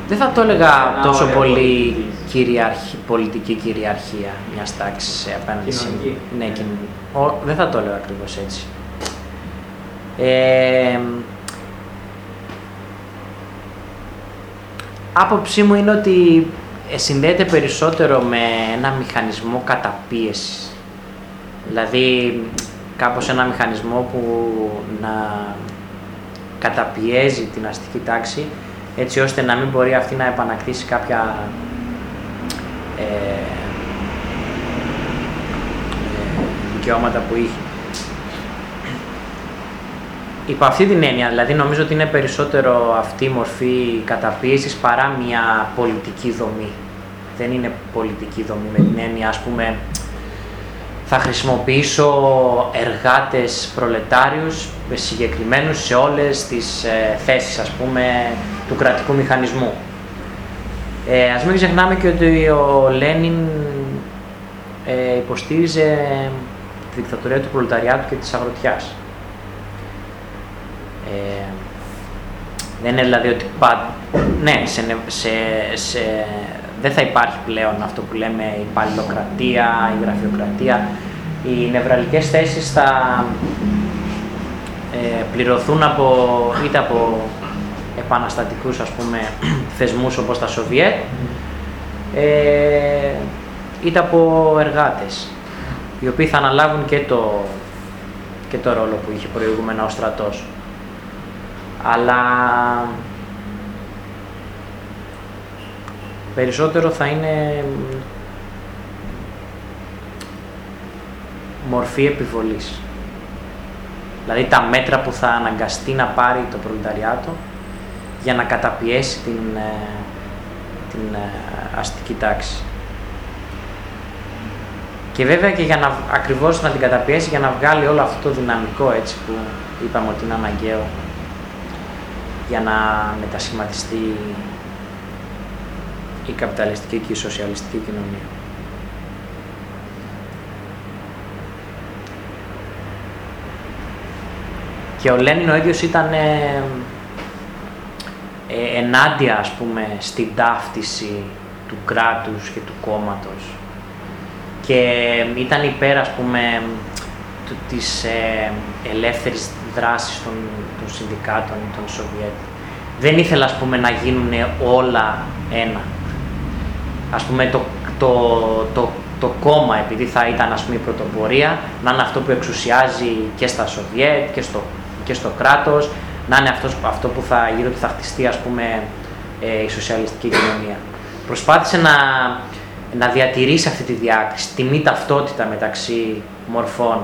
Δεν θα το έλεγα Ένα τόσο ωραίο πολύ πολιτικής. Κυριαρχη, πολιτική κυριαρχία μιας τάξης απέναντι σε. Κοινωνική. Ναι, κοινωνική. Ο- δεν θα το έλεγα ακριβώς έτσι. Ε, άποψή μου είναι ότι ε, συνδέεται περισσότερο με ένα μηχανισμό καταπίεσης. Δηλαδή, κάπως ένα μηχανισμό που να καταπιέζει την αστική τάξη έτσι ώστε να μην μπορεί αυτή να επανακτήσει κάποια ε, ε, δικαιώματα που είχε. Υπό αυτή την έννοια, δηλαδή νομίζω ότι είναι περισσότερο αυτή η μορφή καταπίεσης παρά μια πολιτική δομή. Δεν είναι πολιτική δομή με την έννοια, ας πούμε, θα χρησιμοποιήσω εργάτες προλετάριους συγκεκριμένους σε όλες τις ε, θέσεις, ας πούμε, του κρατικού μηχανισμού. Ε, ας μην ξεχνάμε και ότι ο Λένιν ε, υποστήριζε τη δικτατορία του προλεταριάτου και της αγροτιάς. Ε, δεν είναι δηλαδή ότι πάντα... Ναι, σε, νε- σε, σε, δεν θα υπάρχει πλέον αυτό που λέμε η υπαλληλοκρατία, η γραφειοκρατία. Οι νευραλικές θέσεις θα ε, πληρωθούν από, είτε από επαναστατικούς ας πούμε θεσμούς όπως τα Σοβιέτ ε, είτε από εργάτες οι οποίοι θα αναλάβουν και το, και το ρόλο που είχε προηγούμενα ο στρατός. Αλλά περισσότερο θα είναι μορφή επιβολής. Δηλαδή τα μέτρα που θα αναγκαστεί να πάρει το προλεταριάτο για να καταπιέσει την, ε, την ε, αστική τάξη. Και βέβαια και για να ακριβώς να την καταπιέσει για να βγάλει όλο αυτό το δυναμικό έτσι που είπαμε ότι είναι αναγκαίο για να μετασχηματιστεί η καπιταλιστική και η σοσιαλιστική κοινωνία. Και ο Λένιν ο ίδιος ήταν ε, ε, ενάντια ας πούμε στην ταύτιση του κράτους και του κόμματος και ήταν υπέρ ας πούμε του, της ε, ελεύθερης δράσης των, των συνδικάτων των Σοβιέτ. Δεν ήθελα ας πούμε να γίνουν όλα ένα. Ας πούμε το, το, το, το κόμμα επειδή θα ήταν ας πούμε η πρωτοπορία να είναι αυτό που εξουσιάζει και στα Σοβιέτ και στο, και στο κράτος να είναι αυτός, αυτό που θα, γύρω του θα χτιστεί ας πούμε ε, η σοσιαλιστική κοινωνία. Προσπάθησε να να διατηρήσει αυτή τη διάκριση, τη μη ταυτότητα μεταξύ μορφών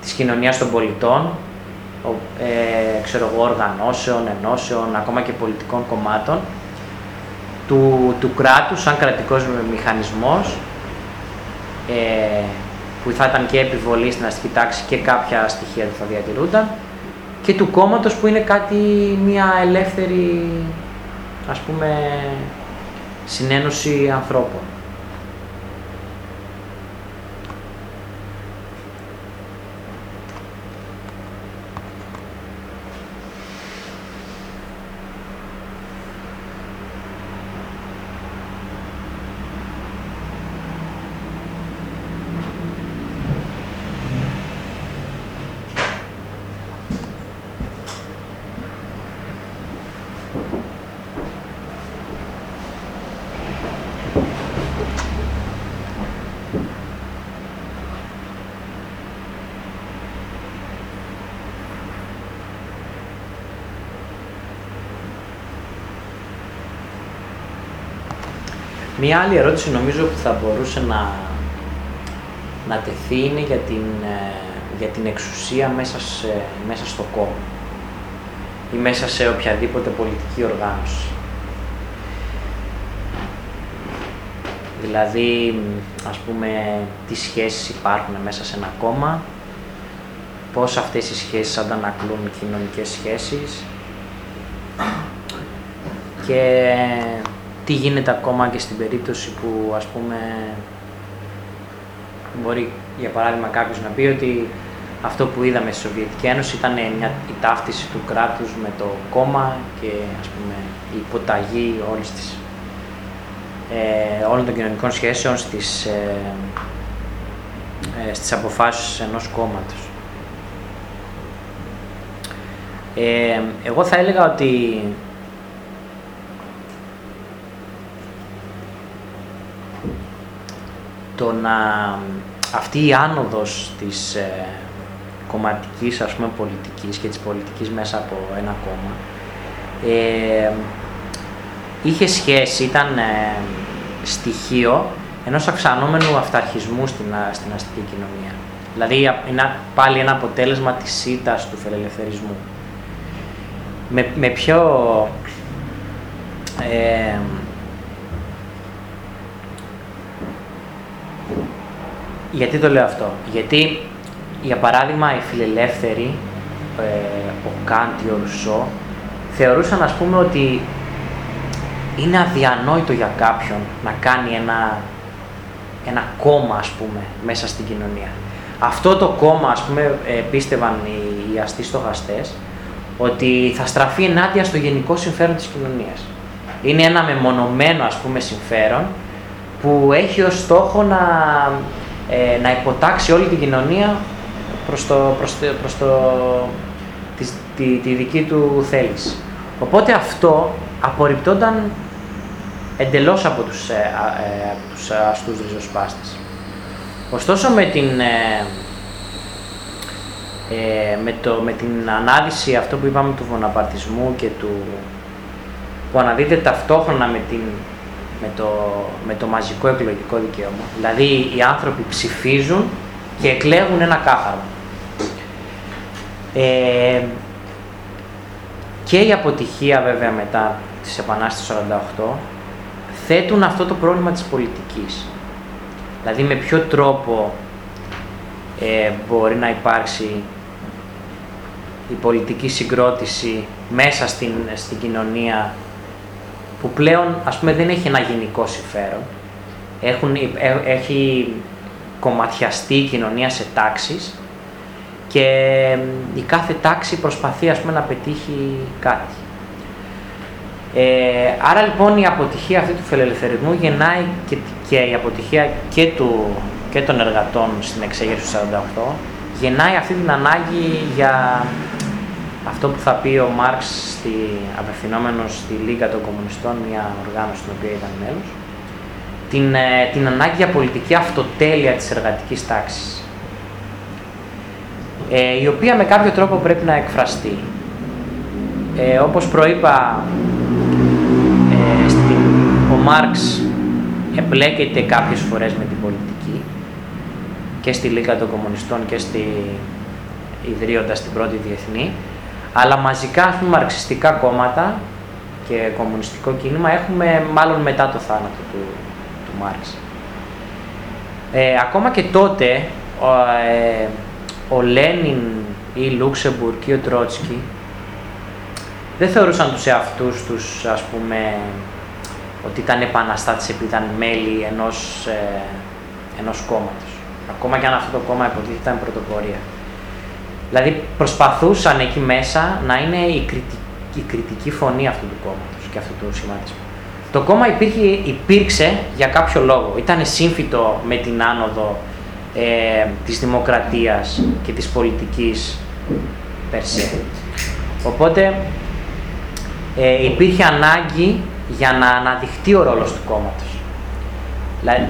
της κοινωνίας των πολιτών, ε, ξέρω εγώ, οργανώσεων, ενώσεων, ακόμα και πολιτικών κομμάτων, του, του κράτους σαν κρατικός μηχανισμός, ε, που θα ήταν και επιβολή στην αστική τάξη και κάποια στοιχεία που θα διατηρούνταν, και του κόμματος που είναι κάτι, μια ελεύθερη, ας πούμε, συνένωση ανθρώπων. Μία άλλη ερώτηση νομίζω που θα μπορούσε να, να τεθεί είναι για την, ε, για την εξουσία μέσα, σε, μέσα στο κόμμα ή μέσα σε οποιαδήποτε πολιτική οργάνωση. Δηλαδή, ας πούμε, τι σχέσεις υπάρχουν μέσα σε ένα κόμμα, πώς αυτές οι σχέσεις αντανακλούν κοινωνικές σχέσεις και τι γίνεται ακόμα και στην περίπτωση που ας πούμε μπορεί για παράδειγμα κάποιος να πει ότι αυτό που είδαμε στη Σοβιετική Ένωση ήταν μια, η ταύτιση του κράτους με το κόμμα και ας πούμε η υποταγή όλης της, ε, όλων των κοινωνικών σχέσεων στις, ε, ε, στις αποφάσεις ενός κόμματος. Ε, εγώ θα έλεγα ότι το να, αυτή η άνοδος της ε, κομματικής ας πούμε πολιτικής και της πολιτικής μέσα από ένα κόμμα ε, είχε σχέση, ήταν ε, στοιχείο ενός αυξανόμενου αυταρχισμού στην, στην αστική κοινωνία. Δηλαδή είναι πάλι ένα αποτέλεσμα της σύντας του φιλελευθερισμού. Με, με πιο ε, Γιατί το λέω αυτό; Γιατί, για παράδειγμα, οι φιλελεύθεροι, ε, ο Κάντι, ο Ρουσό, θεωρούσαν, ας πούμε, ότι είναι αδιανόητο για κάποιον να κάνει ένα, ένα κόμμα, ας πούμε, μέσα στην κοινωνία. Αυτό το κόμμα, ας πούμε, ε, πίστευαν οι, οι αστεί στοχαστές, ότι θα στραφεί ενάντια στο γενικό συμφέρον της κοινωνίας. Είναι ένα μεμονωμένο, ας πούμε, συμφέρον που έχει ως στόχο να ε, να υποτάξει όλη την κοινωνία προς, το, προς, προς το, της, τη, δική του θέληση. Οπότε αυτό απορριπτόταν εντελώς από τους, ε, ε, τους αστούς ριζοσπάστες. Ωστόσο με την, ε, ε, με, το, με την ανάδυση αυτό που είπαμε του βοναπαρτισμού και του που αναδείται ταυτόχρονα με την με το, με το μαζικό εκλογικό δικαίωμα. Δηλαδή οι άνθρωποι ψηφίζουν και εκλέγουν ένα κάθαρμα. Ε, και η αποτυχία βέβαια μετά της Επανάστασης 48 θέτουν αυτό το πρόβλημα της πολιτικής. Δηλαδή με ποιο τρόπο ε, μπορεί να υπάρξει η πολιτική συγκρότηση μέσα στην, στην κοινωνία που πλέον ας πούμε δεν έχει ένα γενικό συμφέρον. Έχουν, ε, έχει κομματιαστεί η κοινωνία σε τάξεις και η κάθε τάξη προσπαθεί ας πούμε, να πετύχει κάτι. Ε, άρα λοιπόν η αποτυχία αυτή του φιλελευθερισμού γεννάει και, και η αποτυχία και, του, και των εργατών στην εξέγερση του 48 γεννάει αυτή την ανάγκη για αυτό που θα πει ο Μάρξ στη, απευθυνόμενος στη Λίγα των Κομμουνιστών, μια οργάνωση στην οποία ήταν μέλος, την, ε, την ανάγκη για πολιτική αυτοτέλεια της εργατικής τάξης, ε, η οποία με κάποιο τρόπο πρέπει να εκφραστεί. Ε, όπως προείπα, ε, στην, ο Μάρξ εμπλέκεται κάποιες φορές με την πολιτική και στη Λίγα των Κομμουνιστών και στη ιδρύοντας την πρώτη διεθνή, αλλά μαζικά ας πούμε, μαρξιστικά κόμματα και κομμουνιστικό κίνημα έχουμε μάλλον μετά το θάνατο του, του Μάρξ. Ε, ακόμα και τότε ο, ε, ο Λένιν ή Λούξεμπουργκ ή ο Τρότσκι δεν θεωρούσαν τους εαυτούς τους, ας πούμε, ότι ήταν επαναστάτες επειδή ήταν μέλη ενός, ε, ενός κόμματος. Ακόμα και αν αυτό το κόμμα υποτίθεται ήταν πρωτοπορία. Δηλαδή προσπαθούσαν εκεί μέσα να είναι η, κριτική, η κριτική φωνή αυτού του κόμματος και αυτού του σχηματισμού. Το κόμμα υπήρχε, υπήρξε για κάποιο λόγο. Ήταν σύμφυτο με την άνοδο ε, της δημοκρατίας και της πολιτικής περσέ. Οπότε ε, υπήρχε ανάγκη για να αναδειχτεί ο ρόλος του κόμματος.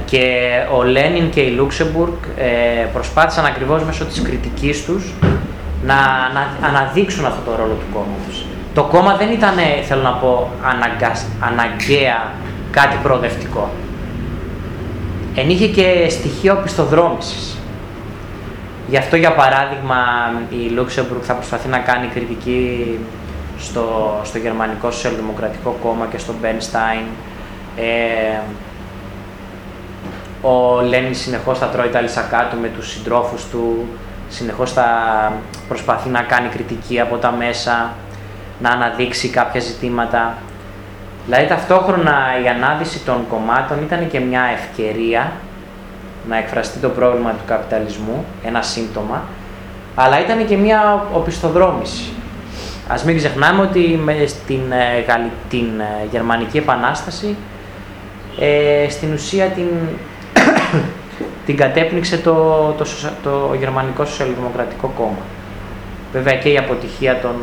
Και ο Λένιν και η Λούξεμπουργκ ε, προσπάθησαν ακριβώς μέσω της κριτικής τους να, να αναδείξουν αυτό το ρόλο του κόμματος. Το κόμμα δεν ήταν, θέλω να πω, αναγκαία κάτι προοδευτικό. Ενείχε και στοιχείο οπισθοδρόμησης. Γι' αυτό, για παράδειγμα, η Λούξεμπουργκ θα προσπαθεί να κάνει κριτική στο, στο Γερμανικό Σοσιαλδημοκρατικό Κόμμα και στο Μπένστάιν. Ε, ο Λένιν συνεχώς θα τρώει τα λυσακά του με τους συντρόφους του, συνεχώς θα προσπαθεί να κάνει κριτική από τα μέσα, να αναδείξει κάποια ζητήματα. Δηλαδή ταυτόχρονα η ανάδυση των κομμάτων ήταν και μια ευκαιρία να εκφραστεί το πρόβλημα του καπιταλισμού, ένα σύμπτωμα, αλλά ήταν και μια οπισθοδρόμηση. Ας μην ξεχνάμε ότι με στην ε, την ε, Γερμανική Επανάσταση ε, στην ουσία την, την κατέπνιξε το, το, το, Γερμανικό Σοσιαλδημοκρατικό Κόμμα. Βέβαια και η αποτυχία των,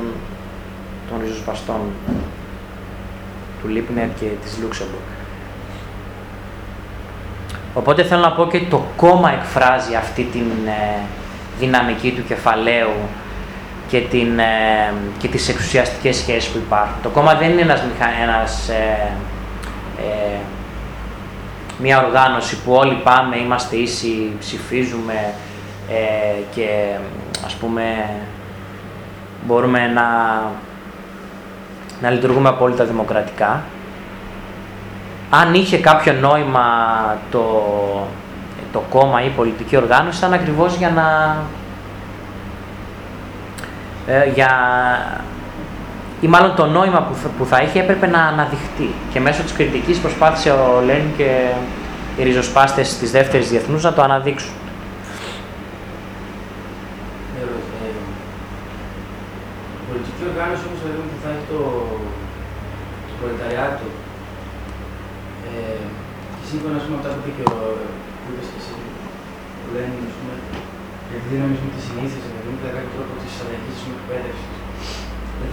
των ριζοσπαστών του Λίπνερ και της Λούξεμπουργκ. Οπότε θέλω να πω και το κόμμα εκφράζει αυτή την δυναμική του κεφαλαίου και, την, ε, και τις εξουσιαστικές σχέσεις που υπάρχουν. Το κόμμα δεν είναι ένας, ένας, ε, ε, μια οργάνωση που όλοι πάμε, είμαστε ίσοι, ψηφίζουμε ε, και ας πούμε μπορούμε να, να λειτουργούμε απόλυτα δημοκρατικά. Αν είχε κάποιο νόημα το, το κόμμα ή η πολιτική οργάνωση ήταν ακριβώς για να ε, για... ή μάλλον το νόημα που θα, που θα είχε έπρεπε να αναδειχτεί. Και μέσω της κριτικής προσπάθησε ο Λένιν και οι ριζοσπάστες της δεύτερης διεθνούς να το αναδείξουν. Η πολιτική οργάνωση όμως δηλαδή, που θα έχει το, το προλεταριάτο ε, και σύμφωνα με αυτά που είπε και ο που είπες και εσύ, ο Λένιν, ας πούμε, γιατί δεν νομίζουμε τη συνήθεια, δηλαδή με κάποιο τρόπο τη αλλαγή τη εκπαίδευσης.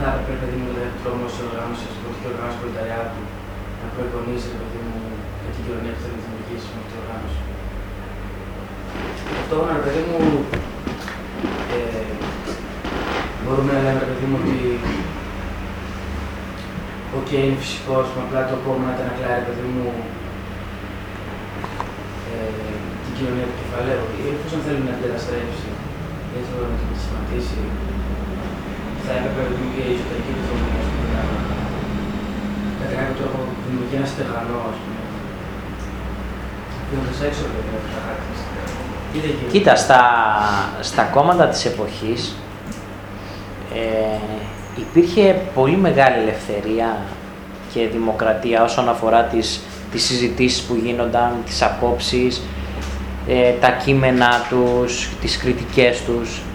Δεν θα έπρεπε, παιδί μου, δηλαδή, τρόμο σε οργάνωση, σε πολιτική οργάνωση προλεταριάτου, να προεικονίζει, παιδί μου, για την κοινωνία που θέλει να δημιουργήσεις με αυτή την οργάνωση. Ταυτόχρονα, παιδί μου, ε, μπορούμε να λέμε, παιδί μου, ότι Οκ, okay, είναι φυσικό, πούμε, απλά το κόμμα να αντανακλάει, παιδί μου, ε, την κοινωνία του κεφαλαίου. Ή εφόσον θέλει να αντικαταστρέψει δεν θέλω να το σχηματίσει, θα έπρεπε και η εσωτερική του να κατά κάποιο τρόπο δημιουργεί ένα στεγανό, ας πούμε. Αφήνοντας έξω από τα χαρακτηριστικά. Κοίτα, στα, στα κόμματα της εποχής ε, υπήρχε πολύ μεγάλη ελευθερία και δημοκρατία όσον αφορά τις, τις συζητήσεις που γίνονταν, τις απόψεις, ε, τα κείμενα τους, τις κριτικές τους και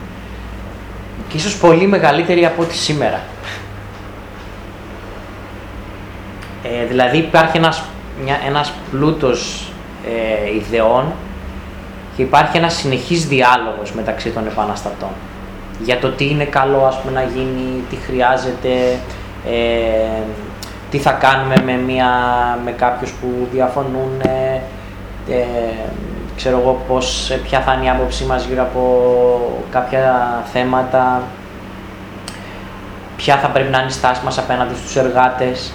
ίσως πολύ μεγαλύτερη από ό,τι σήμερα. Ε, δηλαδή υπάρχει ένας, μια, ένας πλούτος ε, ιδεών και υπάρχει ένας συνεχής διάλογος μεταξύ των επαναστατών για το τι είναι καλό ας πούμε, να γίνει, τι χρειάζεται, ε, τι θα κάνουμε με, μια, με κάποιους που διαφωνούν, ε, ξέρω εγώ πώς, ε, ποια θα είναι η άποψή μας γύρω από κάποια θέματα, ποια θα πρέπει να είναι η στάση μας απέναντι στους εργάτες.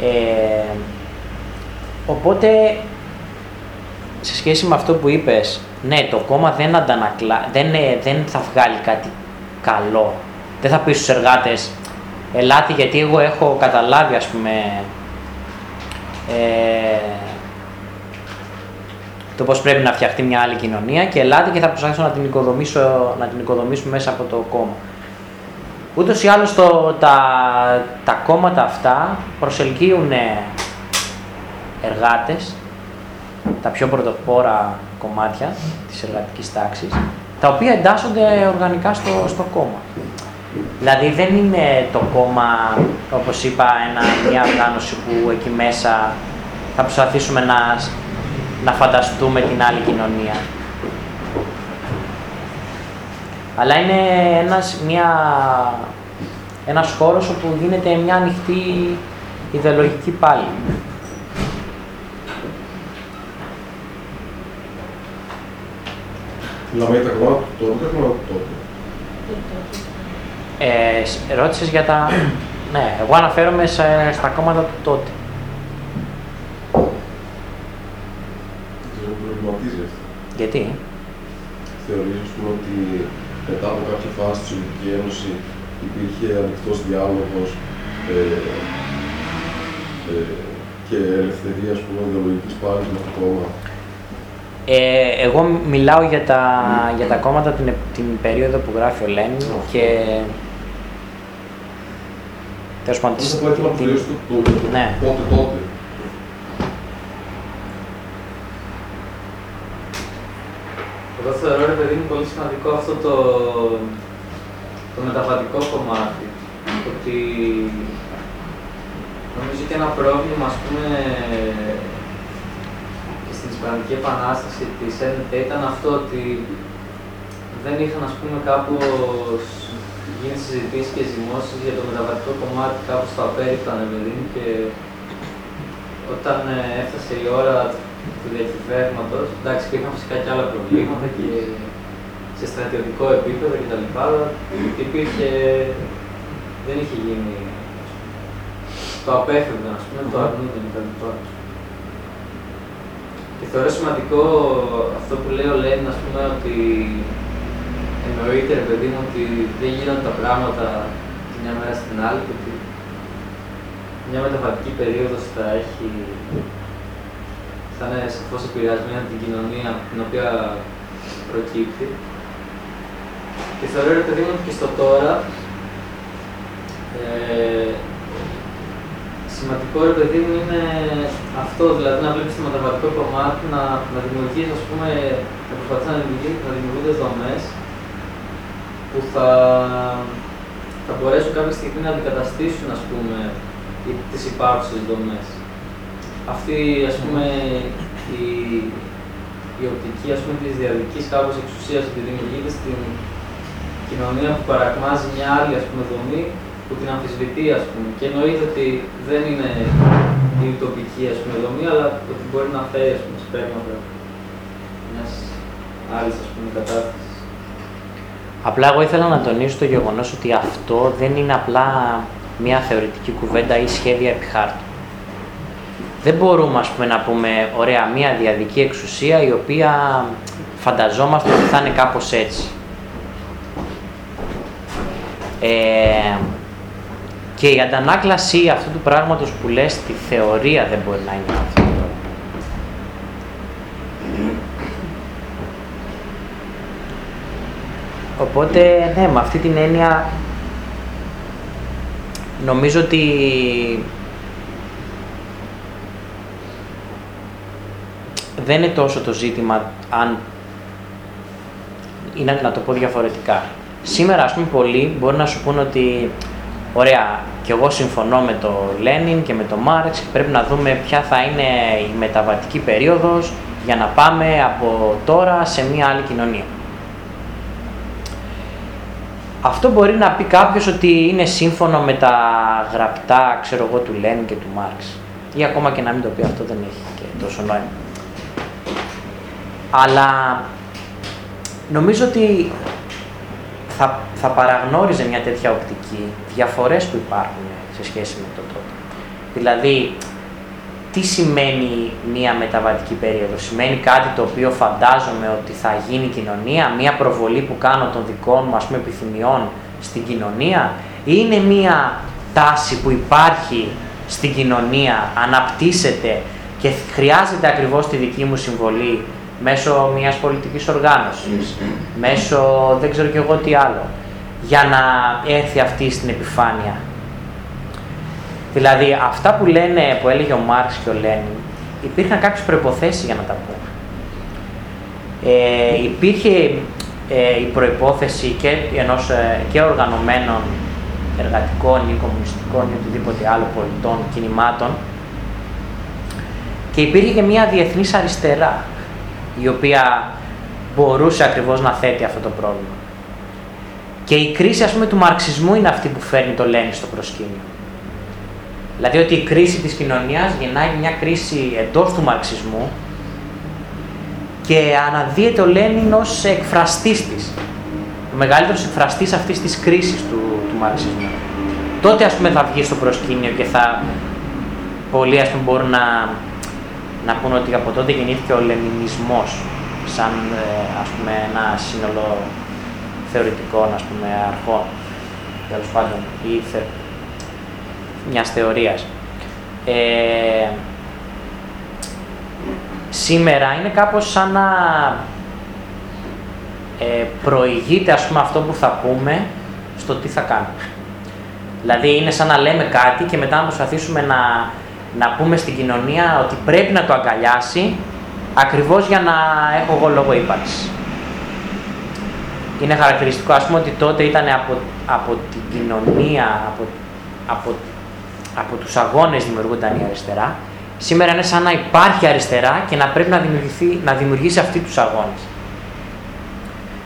Ε, Οπότε, σε σχέση με αυτό που είπες, ναι, το κόμμα δεν αντανακλά, δεν, ε, δεν θα βγάλει κάτι καλό. Δεν θα πει στους εργάτες, ελάτε γιατί εγώ έχω καταλάβει, ας πούμε, ε, το πώς πρέπει να φτιαχτεί μια άλλη κοινωνία και ελάτε και θα προσπαθήσω να την, οικοδομήσω, να την οικοδομήσουμε μέσα από το κόμμα. Ούτως ή άλλως το, τα, τα κόμματα αυτά προσελκύουν εργάτες, τα πιο πρωτοπόρα κομμάτια της εργατικής τάξης, τα οποία εντάσσονται οργανικά στο, στο κόμμα. Δηλαδή δεν είναι το κόμμα, όπως είπα, ένα, μια οργάνωση που εκεί μέσα θα προσπαθήσουμε να, να φανταστούμε την άλλη κοινωνία. Αλλά είναι ένας, μια, ένας χώρος όπου γίνεται μια ανοιχτή ιδεολογική πάλι. Μιλάμε για τα κομμάτια του τότε, τα κομμάτια του τότε. Ε, ρώτησες για τα... ναι, εγώ αναφέρομαι σε, στα κόμματα του τότε. Δεν με προβληματίζει αυτό. Γιατί; Θεωρείς, ας πούμε, ότι μετά από κάποια φάση της Σοβιετική Ένωση υπήρχε ανοιχτός διάλογος ε, ε, και ελευθερία, ας πούμε, ιδεολογικής πάλι με το κόμμα. Ε, εγώ μιλάω για τα, για τα κόμματα την, την περίοδο που γράφει ο Λένιν και τέλος πάντων Δεν τις- θα πω ήθελα να την- τελειώσει το το- το- Ναι. τότε, τότε. Εγώ θεωρώ, ρε παιδί μου, πολύ σημαντικό αυτό το, το μεταβατικό κομμάτι. Ότι νομίζω και ένα πρόβλημα, ας πούμε, και στην Ισπανική Επανάσταση της ΕΝΤ ήταν αυτό ότι δεν είχαν, ας πούμε, κάπως γίνει συζητήσεις και ζυμώσεις για το μεταβατικό κομμάτι κάπως στο απέριφθανε, παιδί μου, και όταν ε, έφτασε η ώρα του διακυβέρματος, εντάξει, υπήρχαν φυσικά και άλλα προβλήματα και σε στρατιωτικό επίπεδο κτλ. αλλά υπήρχε, δεν είχε γίνει, το απέφευγαν, ας πούμε, το αρνούνταν κτλ. Και θεωρώ σημαντικό αυτό που λέει ο Λένιν, ας πούμε, ότι εννοείται, ρε παιδί μου, ότι δεν γίνονται τα πράγματα τη μια μέρα στην άλλη και ότι μια μεταβατική περίοδος θα έχει θα είναι σαφώς επηρεασμένη από την κοινωνία από την οποία προκύπτει. Και θεωρώ ρε παιδί μου ότι και στο τώρα ε, σημαντικό ρε παιδί μου είναι αυτό, δηλαδή να βλέπεις το μεταβατικό κομμάτι να, να δημιουργείς, ας πούμε, να προσπαθείς να, δημιουργείς, να δημιουργούνται δομές που θα, θα μπορέσουν κάποια στιγμή να αντικαταστήσουν, ας πούμε, οι- τις υπάρχουσες δομές. Αυτή, ας πούμε, η, η οπτική, ας πούμε, της διαδικής κάπως εξουσίας ότι δημιουργείται στην κοινωνία που παρακμάζει μια άλλη, ας πούμε, δομή που την αμφισβητεί, ας πούμε. Και εννοείται ότι δεν είναι η ουτοπική, ας πούμε, δομή, αλλά ότι μπορεί να φέρει, ας πούμε, σπέρματα μιας άλλης, ας πούμε, κατάστασης. Απλά εγώ ήθελα να τονίσω το γεγονός ότι αυτό δεν είναι απλά μια θεωρητική κουβέντα ή σχέδια επί χάρτου. Δεν μπορούμε ας πούμε, να πούμε, ωραία, μια διαδική εξουσία η οποία φανταζόμαστε ότι θα είναι κάπως έτσι. Ε, και η αντανάκλαση αυτού του πράγματος που λες στη θεωρία δεν μπορεί να είναι αυτό. Οπότε, ναι, με αυτή την έννοια νομίζω ότι δεν είναι τόσο το ζήτημα αν είναι να το πω διαφορετικά. Σήμερα, ας πούμε, πολλοί μπορεί να σου πούν ότι ωραία, και εγώ συμφωνώ με το Λένιν και με το Μάρξ και πρέπει να δούμε ποια θα είναι η μεταβατική περίοδος για να πάμε από τώρα σε μια άλλη κοινωνία. Αυτό μπορεί να πει κάποιος ότι είναι σύμφωνο με τα γραπτά, ξέρω εγώ, του Λένιν και του Μάρξ. Ή ακόμα και να μην το πει αυτό δεν έχει και τόσο νόημα. Αλλά νομίζω ότι θα, θα παραγνώριζε μια τέτοια οπτική διαφορές που υπάρχουν σε σχέση με το τότε. Δηλαδή, τι σημαίνει μία μεταβατική περίοδο; Σημαίνει κάτι το οποίο φαντάζομαι ότι θα γίνει κοινωνία, μία προβολή που κάνω των δικών μου ας πούμε, επιθυμιών στην κοινωνία; Ή είναι μία τάση που υπάρχει στην κοινωνία, αναπτύσσεται και χρειάζεται ακριβώς τη δική μου συμβολή μέσω μιας πολιτικής οργάνωσης, μέσω δεν ξέρω και εγώ τι άλλο, για να έρθει αυτή στην επιφάνεια. Δηλαδή, αυτά που λένε, που έλεγε ο Μάρξ και ο Λένιν, υπήρχαν κάποιες προϋποθέσεις για να τα πω. Ε, υπήρχε ε, η προϋπόθεση και, ενός, ε, και οργανωμένων εργατικών ή κομμουνιστικών ή οτιδήποτε άλλο πολιτών, κινημάτων και υπήρχε και μια διεθνής αριστερά η οποία μπορούσε ακριβώς να θέτει αυτό το πρόβλημα. Και η κρίση ας πούμε του μαρξισμού είναι αυτή που φέρνει το Λένιν στο προσκήνιο. Δηλαδή ότι η κρίση της κοινωνίας γεννάει μια κρίση εντός του μαρξισμού και αναδύεται ο Λένιν ως εκφραστής της. Ο μεγαλύτερος εκφραστής αυτής της κρίσης του, του μαρξισμού. Τότε ας πούμε θα βγει στο προσκήνιο και θα πολλοί ας πούμε μπορούν να, να πούνε ότι από τότε γεννήθηκε ο Λενινισμός σαν ε, ας πούμε ένα σύνολο θεωρητικών ας πούμε αρχών τέλος πάντων ή θε, μιας θεωρίας. Ε, σήμερα είναι κάπως σαν να ε, προηγείται ας πούμε αυτό που θα πούμε στο τι θα κάνουμε. Δηλαδή είναι σαν να λέμε κάτι και μετά να προσπαθήσουμε να, να πούμε στην κοινωνία ότι πρέπει να το αγκαλιάσει ακριβώς για να έχω εγώ λόγο ύπαρξης. Είναι χαρακτηριστικό ας πούμε ότι τότε ήταν από, από την κοινωνία, από, από, από τους αγώνες δημιουργούνταν η αριστερά. Σήμερα είναι σαν να υπάρχει αριστερά και να πρέπει να, δημιουργηθεί, να δημιουργήσει αυτή τους αγώνες.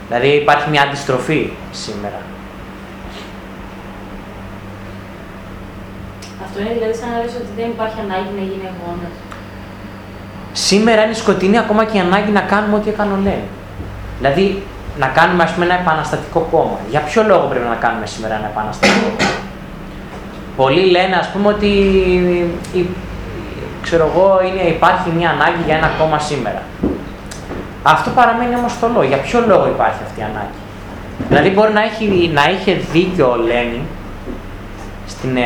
Δηλαδή υπάρχει μια αντιστροφή σήμερα. Αυτό είναι δηλαδή σαν να λες ότι δεν υπάρχει ανάγκη να γίνει αγώνας. Σήμερα είναι σκοτεινή ακόμα και η ανάγκη να κάνουμε ό,τι έκανε ο Λένιν. Δηλαδή να κάνουμε ας πούμε, ένα επαναστατικό κόμμα. Για ποιο λόγο πρέπει να κάνουμε σήμερα ένα επαναστατικό κόμμα; Πολλοί λένε ας πούμε ότι ξέρω εγώ, είναι, υπάρχει μια ανάγκη για ένα κόμμα σήμερα. Αυτό παραμένει όμως θολό. Για ποιο λόγο υπάρχει αυτή η ανάγκη; Δηλαδή μπορεί να, έχει, να είχε δίκιο ο Λένιν στην, ε,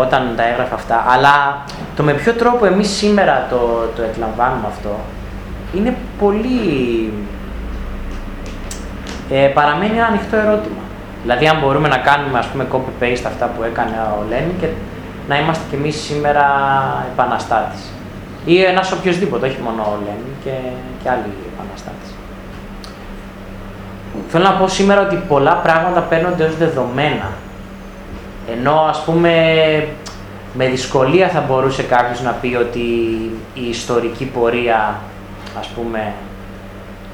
όταν τα έγραφε αυτά, αλλά το με ποιο τρόπο εμείς σήμερα το, το εκλαμβάνουμε αυτό είναι πολύ... Ε, παραμένει ένα ανοιχτό ερώτημα. Δηλαδή αν μπορούμε να κάνουμε ας πούμε copy-paste αυτά που έκανε ο Λένιν και να είμαστε κι εμείς σήμερα επαναστάτες. Ή ένας οποιοδήποτε, όχι μόνο ο Λένιν και, και άλλοι επαναστάτες. Θέλω να πω σήμερα ότι πολλά πράγματα παίρνονται ως δεδομένα. Ενώ ας πούμε με δυσκολία θα μπορούσε κάποιος να πει ότι η ιστορική πορεία, ας πούμε,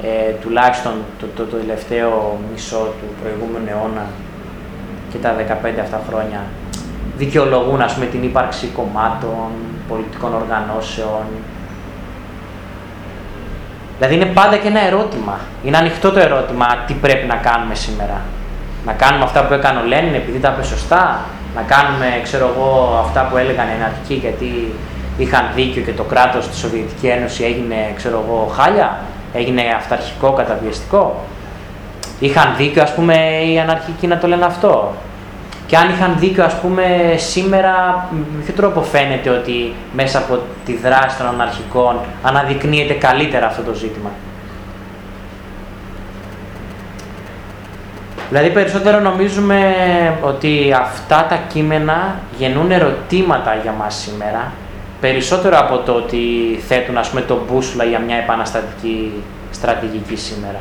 ε, τουλάχιστον το, το, το τελευταίο μισό του προηγούμενου αιώνα και τα 15 αυτά χρόνια δικαιολογούν ας πούμε, την ύπαρξη κομμάτων, πολιτικών οργανώσεων. Δηλαδή είναι πάντα και ένα ερώτημα. Είναι ανοιχτό το ερώτημα τι πρέπει να κάνουμε σήμερα. Να κάνουμε αυτά που έκανε ο Λένιν επειδή τα είπε σωστά. Να κάνουμε, ξέρω εγώ, αυτά που έλεγαν οι αρχικοί γιατί είχαν δίκιο και το κράτος στη Σοβιετική Ένωση έγινε, ξέρω εγώ, χάλια. Έγινε αυταρχικό, καταπιεστικό. Είχαν δίκιο, ας πούμε, οι αναρχικοί να το λένε αυτό. Και αν είχαν δίκιο, ας πούμε, σήμερα, με ποιο τρόπο φαίνεται ότι μέσα από τη δράση των αναρχικών αναδεικνύεται καλύτερα αυτό το ζήτημα; Δηλαδή περισσότερο νομίζουμε ότι αυτά τα κείμενα γεννούν ερωτήματα για μας σήμερα, περισσότερο από το ότι θέτουν ας πούμε το μπούσουλα για μια επαναστατική στρατηγική σήμερα.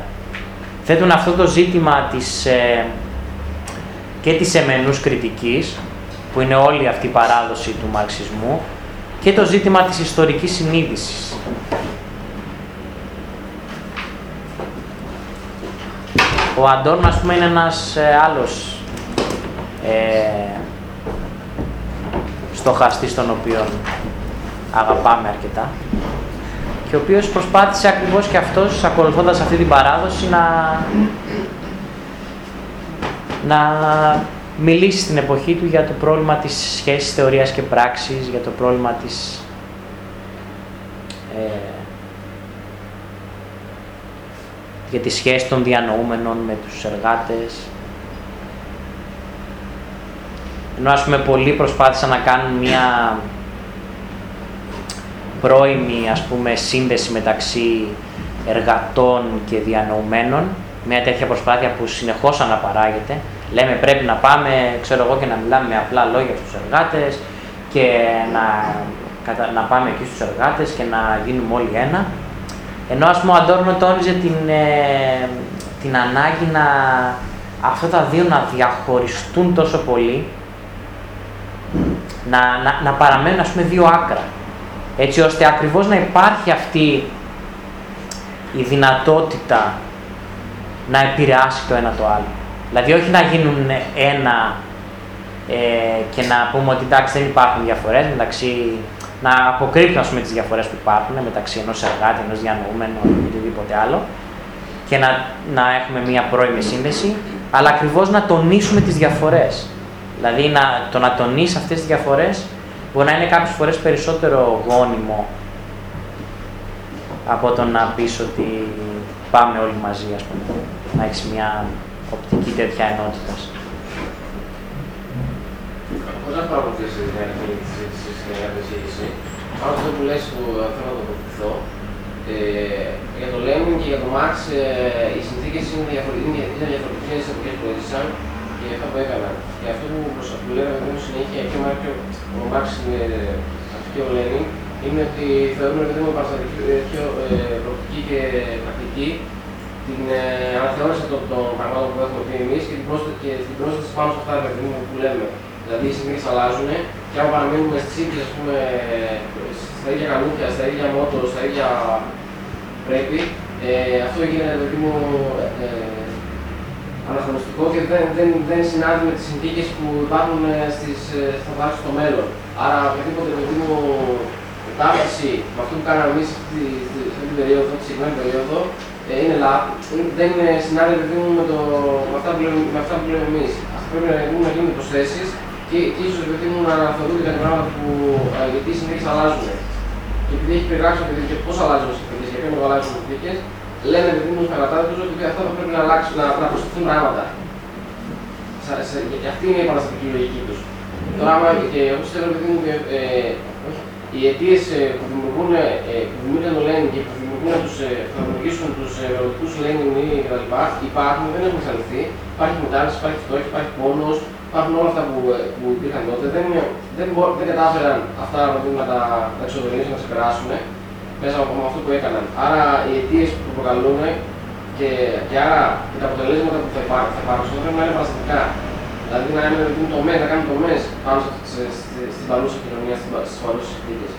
Θέτουν αυτό το ζήτημα της ε, και της εμενούς κριτικής, που είναι όλη αυτή η παράδοση του μαρξισμού, και το ζήτημα της ιστορικής συνείδησης. Ο Αντών, ας πούμε, είναι ένας ε, άλλος ε, στοχαστής τον οποίο αγαπάμε αρκετά και ο οποίος προσπάθησε ακριβώς και αυτός, ακολουθώντας αυτή την παράδοση, να να μιλήσει στην εποχή του για το πρόβλημα της σχέσης θεωρίας και πράξης, για το πρόβλημα της ε, για τη σχέση των διανοούμενων με τους εργάτες. Ενώ ας πούμε πολλοί προσπάθησαν να κάνουν μια πρώιμη ας πούμε σύνδεση μεταξύ εργατών και διανοουμένων, μια τέτοια προσπάθεια που συνεχώς αναπαράγεται. Λέμε πρέπει να πάμε, ξέρω εγώ, και να μιλάμε με απλά λόγια στους εργάτες και να, να πάμε εκεί στους εργάτες και να γίνουμε όλοι ένα. Ενώ ας πούμε ο Αντόρνο τόνιζε την, ε, την ανάγκη να αυτά τα δύο να διαχωριστούν τόσο πολύ, να, να, να παραμένουν ας πούμε δύο άκρα. Έτσι ώστε ακριβώς να υπάρχει αυτή η δυνατότητα να επηρεάσει το ένα το άλλο. Δηλαδή όχι να γίνουν ένα ε, και να πούμε ότι εντάξει δεν υπάρχουν διαφορές μεταξύ, να αποκρύπτουν πούμε, τις διαφορές που υπάρχουν μεταξύ ενός εργάτη, ενός διανοούμενου ή οτιδήποτε άλλο και να, να έχουμε μία πρώιμη σύνδεση, αλλά ακριβώς να τονίσουμε τις διαφορές. Δηλαδή να, το να τονίσεις αυτές τις διαφορές μπορεί να είναι κάποιες φορές περισσότερο γόνιμο από το να πεις ότι πάμε όλοι μαζί, ας πούμε, να έχεις μια οπτική τέτοια ενότητας. Πώς να παρακολουθήσει την αρχή τη συζήτηση στην εργασία πάνω αυτό που λες που θέλω να τοποθετηθώ, ε, για το Λέμιν και για τον Μάρξ ε, οι συνθήκες είναι διαφορετικές από αυτέ που έζησαν και αυτά που έκαναν. Και αυτό που, που λέγαμε συνέχεια και ο Μάρξ και ο Λέμιν είναι ότι θεωρούμε ότι είναι πιο ε, προοπτική και πρακτική την ε, αναθεώρηση των, των πραγμάτων που έχουμε πει εμείς και, την πρόσθεση, και την πρόσθεση πάνω σε αυτά που λέμε. Δηλαδή οι συνθήκες αλλάζουν και αν παραμείνουμε στι ίδιε, στα ίδια κανούκια, στα ίδια μότο, στα ίδια πρέπει, ε, αυτό γίνεται παιδί μου ε, αναχρονιστικό και δεν, δεν, δεν συνάδει με τις συνθήκες που υπάρχουν στις, θα βάσει στο μέλλον. Άρα, οποιαδήποτε παιδί μου μετάβαση με αυτό που κάναμε εμείς αυτή την περίοδο, τη συγκεκριμένη περίοδο, ε, είναι λάθο. Δεν είναι συνάδει με, το, με, αυτά που λέμε, με αυτά που λέμε εμείς. Πρέπει να, να γίνουν προσθέσεις και, και ίσω παιδί μου να αναφερθούν κάποια πράγματα που ε, γιατί οι συνθήκε αλλάζουν. Και επειδή έχει περιγράψει και πώς αλλάζουν οι συνθήκε, για ποιο αλλάζουν οι συνθήκε, λένε παιδί μου στα τους ότι αυτά θα πρέπει να αλλάξουν, να, να προσθεθούν πράγματα. Και αυτή είναι η επαναστατική λογική τους. Τώρα, και εγώ πιστεύω παιδί μου, ε, οι αιτίες ε, που δημιουργούν, ε, που δημιουργούν το Λένιν και που δημιουργούν τους, ε, θα δημιουργήσουν τους μελλοντικού Λένιν ή κτλ. υπάρχουν, δεν έχουν εξαλειφθεί. Υπάρχει μετάλληση, υπάρχει φτώχεια, υπάρχει πόνος, υπάρχουν όλα αυτά που, που υπήρχαν τότε. Δεν, δεν, δεν κατάφεραν αυτά να τα, τα εξοδονήσουν, να ξεπεράσουν μέσα από αυτό που έκαναν. Άρα οι αιτίες που προκαλούν και, και άρα και τα αποτελέσματα που θα, υπάρχουν, θα υπάρξουν πρέπει να είναι παραστατικά. Δηλαδή να είναι τομέ, να κάνουν τομέ πάνω στην παρούσα κοινωνία, στις παρούσες συνθήκες.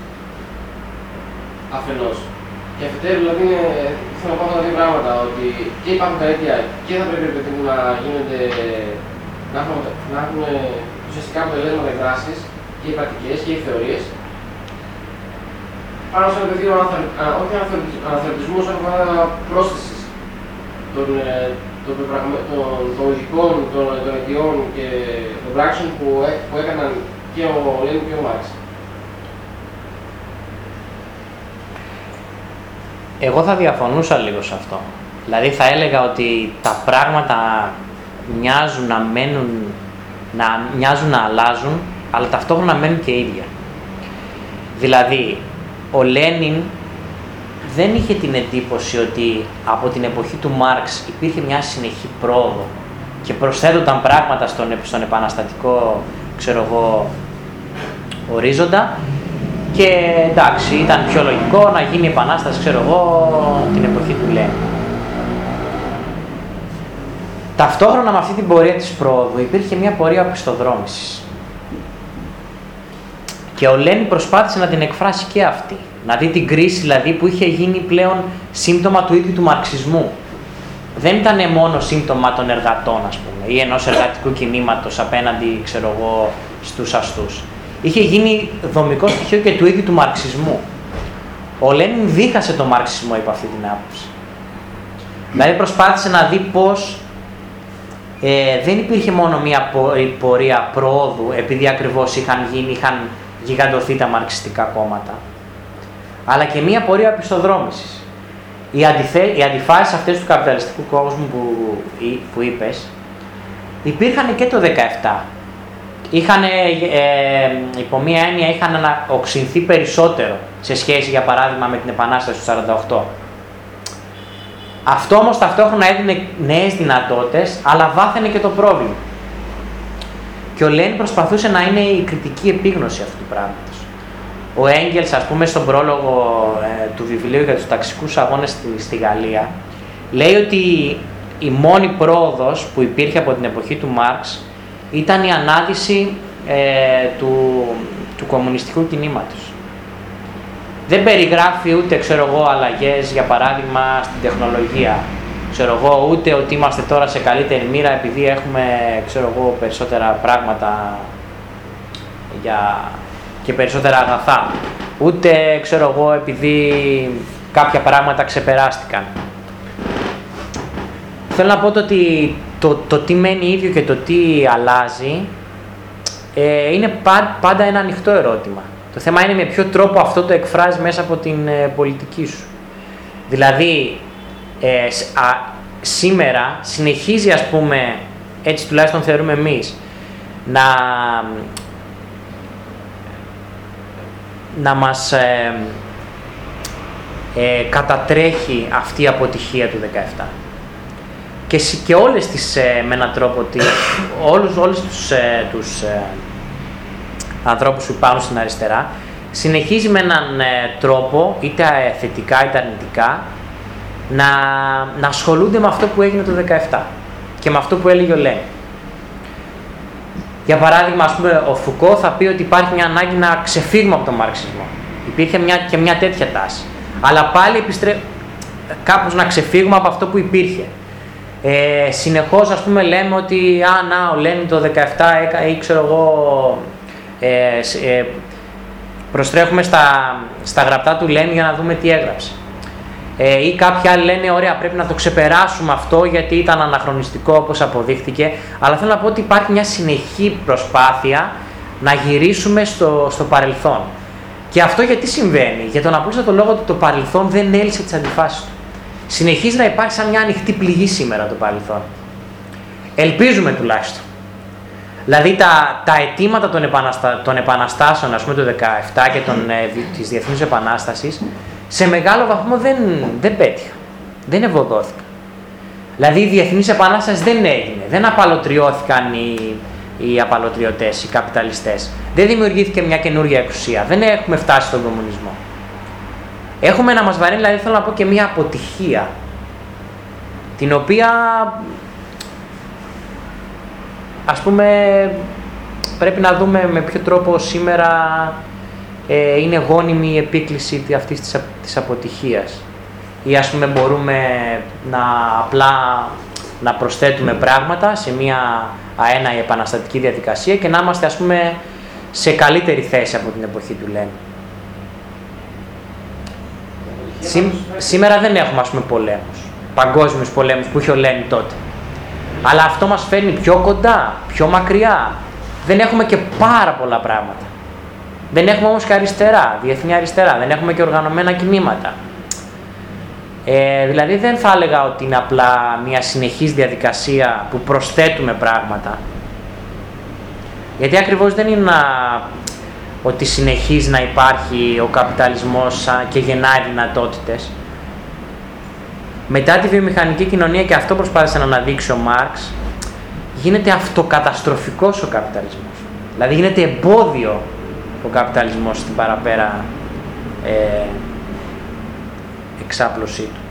Αφενός. Και αφετέρου, δηλαδή, θέλω να πω αυτά τα δύο πράγματα, ότι και υπάρχουν τα αίτια και θα πρέπει παιδί, να γίνονται, να έχουν, να έχουν ουσιαστικά αποτελέσματα οι δράσεις και οι πρακτικές και οι θεωρίες. Πάνω σε ένα πεδίο, όχι αναθεωρητισμού, αλλά πρόσθεσης των, ε, των, των ειδικών, των, των αιτιών και των πράξεων που, που έκαναν και ο Λένιν και ο Μάρξ. Εγώ θα διαφωνούσα λίγο σε αυτό. Δηλαδή θα έλεγα ότι τα πράγματα μοιάζουν να μένουν, να μοιάζουν να αλλάζουν, αλλά ταυτόχρονα μένουν και ίδια. Δηλαδή, ο Λένιν δεν είχε την εντύπωση ότι από την εποχή του Μάρξ υπήρχε μια συνεχή πρόοδο και προσθέτονταν πράγματα στον, στον επαναστατικό, ξέρω εγώ, ορίζοντα και εντάξει, ήταν πιο λογικό να γίνει επανάσταση, ξέρω εγώ, την εποχή του Λένιν. Ταυτόχρονα με αυτή την πορεία της πρόοδου υπήρχε μια πορεία οπισθοδρόμησης. Και ο Λένιν προσπάθησε να την εκφράσει και αυτή. Να δει την κρίση δηλαδή που είχε γίνει πλέον σύμπτωμα του ίδιου του μαρξισμού. Δεν ήταν μόνο σύμπτωμα των εργατών, ας πούμε, ή ενός εργατικού κινήματος απέναντι, ξέρω εγώ, στους αστούς είχε γίνει δομικό στοιχείο και του ίδιου του μαρξισμού. Ο Λένιν δίχασε τον μαρξισμό υπό αυτή την άποψη. Δηλαδή προσπάθησε να δει πώς ε, δεν υπήρχε μόνο μία πορεία πρόοδου επειδή ακριβώς είχαν γίνει, είχαν γιγαντωθεί τα μαρξιστικά κόμματα, αλλά και μία πορεία πιστοδρόμησης. Οι, αντιθε... οι αντιφάσεις αυτές του καπιταλιστικού κόσμου που, που είπες υπήρχαν και το 17. Είχαν, ε, υπό μία έννοια, είχαν οξυνθεί περισσότερο σε σχέση, για παράδειγμα, με την Επανάσταση του 48. Αυτό όμως ταυτόχρονα έδινε νέες δυνατότητες, αλλά βάθαινε και το πρόβλημα. Και ο Λέν προσπαθούσε να είναι η κριτική επίγνωση αυτού του πράγματος. Ο Έγγελς, ας πούμε, στον πρόλογο ε, του βιβλίου για τους ταξικούς αγώνες στη, στη Γαλλία, λέει ότι η μόνη πρόοδος που υπήρχε από την εποχή του Μάρξ ήταν η ανάδυση ε, του, του κομμουνιστικού κινήματος. Δεν περιγράφει ούτε, ξέρω εγώ, αλλαγές, για παράδειγμα, στην τεχνολογία. Ξέρω εγώ, ούτε ότι είμαστε τώρα σε καλύτερη μοίρα επειδή έχουμε, ξέρω εγώ, περισσότερα πράγματα για... και περισσότερα αγαθά. Ούτε, ξέρω εγώ, επειδή κάποια πράγματα ξεπεράστηκαν. Θέλω να πω το ότι το, το τι μένει ίδιο και το τι αλλάζει ε, είναι πάντα ένα ανοιχτό ερώτημα. Το θέμα είναι με ποιο τρόπο αυτό το εκφράζεις μέσα από την ε, πολιτική σου. Δηλαδή, ε, σήμερα συνεχίζει ας πούμε, έτσι τουλάχιστον θεωρούμε εμείς, να, να μας ε, ε, κατατρέχει αυτή η αποτυχία του 17 και, και όλες τις, ε, με έναν τρόπο, ότι όλους, όλους τους, ε, τους ε, ανθρώπους που υπάρχουν στην αριστερά, συνεχίζει με έναν ε, τρόπο, είτε θετικά είτε αρνητικά, να, να ασχολούνται με αυτό που έγινε το 17 και με αυτό που έλεγε ο Λέν. Για παράδειγμα, ας πούμε, ο Φουκώ θα πει ότι υπάρχει μια ανάγκη να ξεφύγουμε από τον μαρξισμό. Υπήρχε μια, και μια τέτοια τάση. Αλλά πάλι επιστρέ... κάπως να ξεφύγουμε από αυτό που υπήρχε. Ε, συνεχώς ας πούμε λέμε ότι α, να, ο Λένιν το 17 ή ξέρω εγώ ε, ε, προστρέχουμε στα, στα γραπτά του Λένιν για να δούμε τι έγραψε. Ε, ή κάποιοι άλλοι λένε ωραία πρέπει να το ξεπεράσουμε αυτό γιατί ήταν αναχρονιστικό όπως αποδείχθηκε αλλά θέλω να πω ότι υπάρχει μια συνεχή προσπάθεια να γυρίσουμε στο, στο παρελθόν. Και αυτό γιατί συμβαίνει, για τον απλούστατο λόγο ότι το παρελθόν δεν έλυσε τις αντιφάσεις του συνεχίζει να υπάρχει σαν μια ανοιχτή πληγή σήμερα το παρελθόν. Ελπίζουμε τουλάχιστον. Δηλαδή τα, τα αιτήματα των, επαναστα, των επαναστάσεων, ας πούμε, του 17 και των, ε, της Διεθνούς Επανάστασης, σε μεγάλο βαθμό δεν, δεν πέτυχαν. Δεν ευωδόθηκαν. Δηλαδή η Διεθνής Επανάσταση δεν έγινε. Δεν απαλωτριώθηκαν οι, οι απαλωτριωτές, οι καπιταλιστές. Δεν δημιουργήθηκε μια καινούργια εξουσία. Δεν έχουμε φτάσει στον κομμουνισμό. Έχουμε να μας βαρύνει, δηλαδή θέλω να πω και μια αποτυχία, την οποία, ας πούμε, πρέπει να δούμε με ποιο τρόπο σήμερα ε, είναι γόνιμη η επίκληση αυτής της, της αποτυχίας. Ή ας πούμε μπορούμε να απλά να προσθέτουμε πράγματα σε μια αένα επαναστατική διαδικασία και να είμαστε ας πούμε σε καλύτερη θέση από την εποχή του Λένιν σήμερα δεν έχουμε ας πούμε πολέμους, παγκόσμιους πολέμους που είχε ο Λένι τότε. Αλλά αυτό μας φέρνει πιο κοντά, πιο μακριά. Δεν έχουμε και πάρα πολλά πράγματα. Δεν έχουμε όμως και αριστερά, διεθνή αριστερά, δεν έχουμε και οργανωμένα κινήματα. Ε, δηλαδή δεν θα έλεγα ότι είναι απλά μια συνεχής διαδικασία που προσθέτουμε πράγματα. Γιατί ακριβώς δεν είναι να ότι συνεχίζει να υπάρχει ο καπιταλισμός και γεννάει δυνατότητες. Μετά τη βιομηχανική κοινωνία και αυτό προσπάθησε να αναδείξει ο Μάρξ, γίνεται αυτοκαταστροφικός ο καπιταλισμός. Δηλαδή γίνεται εμπόδιο ο καπιταλισμός στην παραπέρα ε, εξάπλωσή του.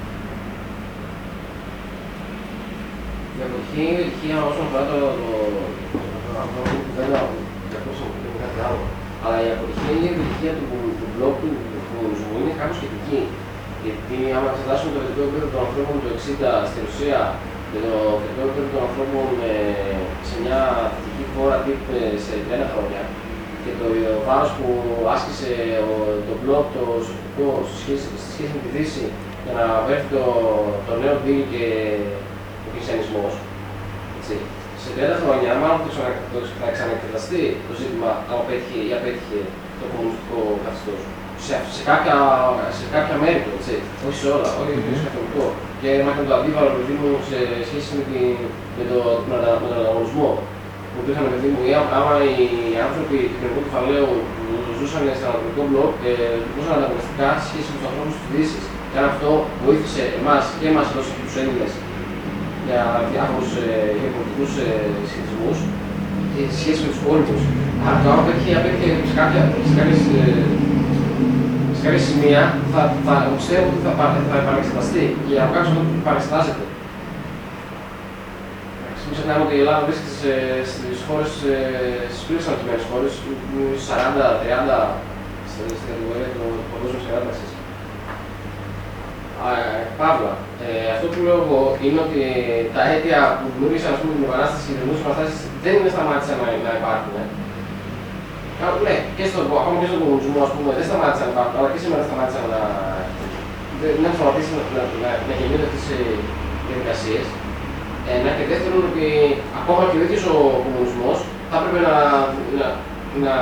Η εποχή όσον αφορά το, αλλά η αποτυχία ή η επιτυχία του, του μπλοκ του κομμουνισμού είναι κάπως σχετική. Γιατί άμα εξετάσουμε το θετικό επίπεδο των ανθρώπων του 60 στην Ρωσία και το θετικό επίπεδο των ανθρώπων ε, σε μια θετική χώρα τύπου ε, σε 30 χρόνια και το βάρος που άσκησε το μπλοκ το σωτικό στη σχέση με τη Δύση για να βρει το, το νέο deal και ο χριστιανισμός σε 30 χρόνια, μάλλον το, θα ξαναεξεταστεί το ζήτημα αν απέτυχε ή απέτυχε το κομμουνιστικό καθεστώς. Σε, σε, κάποια, σε κάποια μέρη του, έτσι. Όχι σε όλα, όχι mm-hmm. σε καθολικό. Και μάθαμε το αντίβαρο παιδί μου σε σχέση με, τη, με, το, με, με τον ανταγωνισμό που υπήρχαν παιδί μου, άμα οι άνθρωποι του κοινωνικού κεφαλαίου που ζούσαν σε ανατολικό μπλοκ ε, ζούσαν ανταγωνιστικά σε σχέση με τους ανθρώπους της Δύσης. Και αν αυτό βοήθησε εμάς και εμάς εδώ και τους Έλληνες για διάφορους ε, γεωπολιτικούς ε, σχετισμούς σε σχέση με τους κόλπους. Αλλά το άμα πέτυχε, απέτυχε σε κάποια, σε κάποιες, ε, σε κάποια σημεία θα, θα πιστεύω ότι θα, θα επανεξεταστεί και από κάποιο που παρεξετάζεται. Μην ξεχνάμε ότι η Ελλάδα βρίσκεται στις χώρες, στις πλήρω αναπτυγμένε χώρες, 40-30 στην κατηγορία του παγκόσμιου κατάταξη. Παύλα. Ε, αυτό που λέω εγώ είναι ότι τα αίτια που δημιούργησαν πούμε, την επανάσταση και δημιούργησαν επαναστάσει δεν είναι σταμάτησαν να, να υπάρχουν. Ε. Ναι, και στο, ακόμα και στον κομμουνισμό ας πούμε, δεν σταμάτησαν να υπάρχουν, αλλά και σήμερα σταμάτησαν να, να σταματήσουν να, να, να, να γεννιούνται αυτές οι διαδικασίες. Ένα και δεύτερον ότι ακόμα και ο ίδιος ο κομμουνισμός θα έπρεπε να, να, να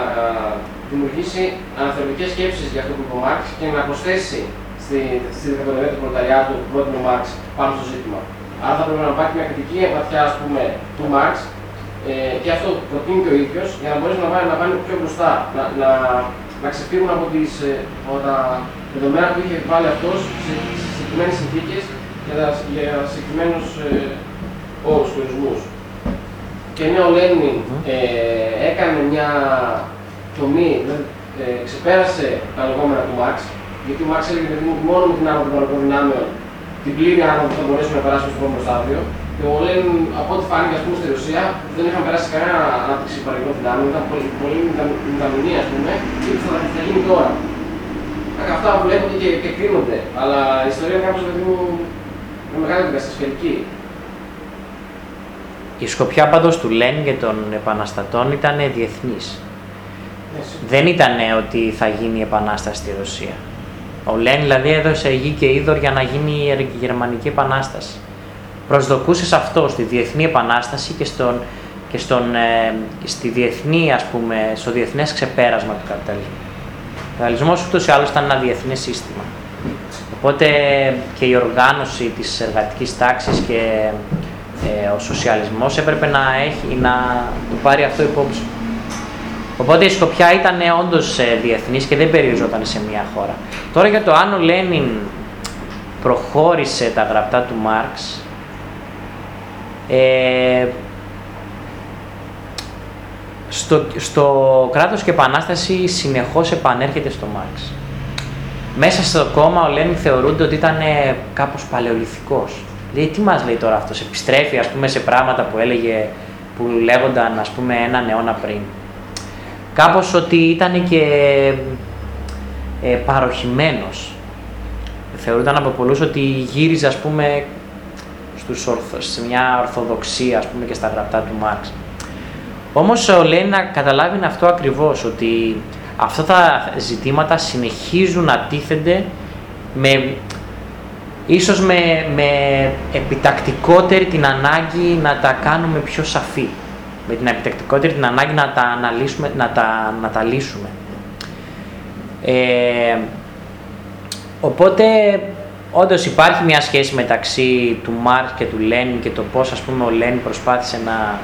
δημιουργήσει αναθεωρητικές σκέψεις για αυτό που είπε ο Μάρξ και να προσθέσει στη, στη δικατορία του προλεταριάτου του πρότεινε Μάρξ πάνω στο ζήτημα. Άρα θα πρέπει να υπάρχει μια κριτική βαθιά ας πούμε, του Μάρξ ε, και αυτό προτείνει και ο ίδιος για να μπορέσει να πάει, να πάει πιο μπροστά, να, να, να ξεφύγουν από, τις, ε, από τα δεδομένα που είχε βάλει αυτός σε συγκεκριμένες συνθήκες για, για συγκεκριμένους ε, όρους, ορισμού. Και ναι, ο Λένιν ε, έκανε μια τομή, δηλαδή, ε, ξεπέρασε τα λεγόμενα του Μάρξ, γιατί ο Μάρξ έλεγε ότι μόνο με την άνω των παραγωγικών δυνάμεων, την πλήρη άνω που θα μπορέσουμε να περάσουμε στο επόμενο στάδιο. Και ο Λέν, από ό,τι φάνηκε ας πούμε, στη Ρωσία, δεν είχαν περάσει κανένα ανάπτυξη παραγωγικών δυνάμεων, ήταν πολύ, πολύ μηδαμινή, ας πούμε, και θα, θα γίνει τώρα. Αυτά βλέπονται και, και κρίνονται, αλλά η ιστορία είναι κάπως παιδί μου με μεγάλη δικαστασφαιρική. Η σκοπιά πάντως του Λέν και των επαναστατών ήταν διεθνής. Ναι, δεν ήταν ότι θα γίνει η επανάσταση στη Ρωσία. Ο Λέν δηλαδή έδωσε γη και είδωρ για να γίνει η Γερμανική Επανάσταση. Προσδοκούσες σε αυτό, στη Διεθνή Επανάσταση και, στον, και στον, ε, στη διεθνή, ας πούμε, στο διεθνές ξεπέρασμα του καπιταλισμού. Ο καπιταλισμός ούτως ή άλλως ήταν ένα διεθνές σύστημα. Οπότε και η οργάνωση της εργατικής τάξης και ε, ο σοσιαλισμός έπρεπε να, έχει, να το πάρει αυτό υπόψη. Οπότε η Σκοπιά ήταν όντως ε, διεθνής και δεν περιοριζόταν σε μία χώρα. Τώρα για το αν ο Λένιν προχώρησε τα γραπτά του Μάρξ, ε, στο, στο κράτος και επανάσταση συνεχώς επανέρχεται στο Μάρξ. Μέσα στο κόμμα ο Λένιν θεωρούνται ότι ήταν κάπως παλαιοληθικός. Λέει, τι μας λέει τώρα αυτός, επιστρέφει ας πούμε σε πράγματα που έλεγε, που λέγονταν ας πούμε έναν αιώνα πριν κάπως ότι ήταν και ε, παροχημένος. Θεωρούνταν από πολλούς ότι γύριζε ας πούμε στους ορθο, σε μια ορθοδοξία ας πούμε και στα γραπτά του Μάρξ. Όμως ο λέει να καταλάβει αυτό ακριβώς, ότι αυτά τα ζητήματα συνεχίζουν να τίθενται με, ίσως με, με επιτακτικότερη την ανάγκη να τα κάνουμε πιο σαφή με την επιτεκτικότητα την ανάγκη να τα αναλύσουμε, να τα, να τα λύσουμε. Ε, οπότε, όντως υπάρχει μια σχέση μεταξύ του Μάρκ και του Λένιν και το πώς ας πούμε ο Λένιν προσπάθησε να,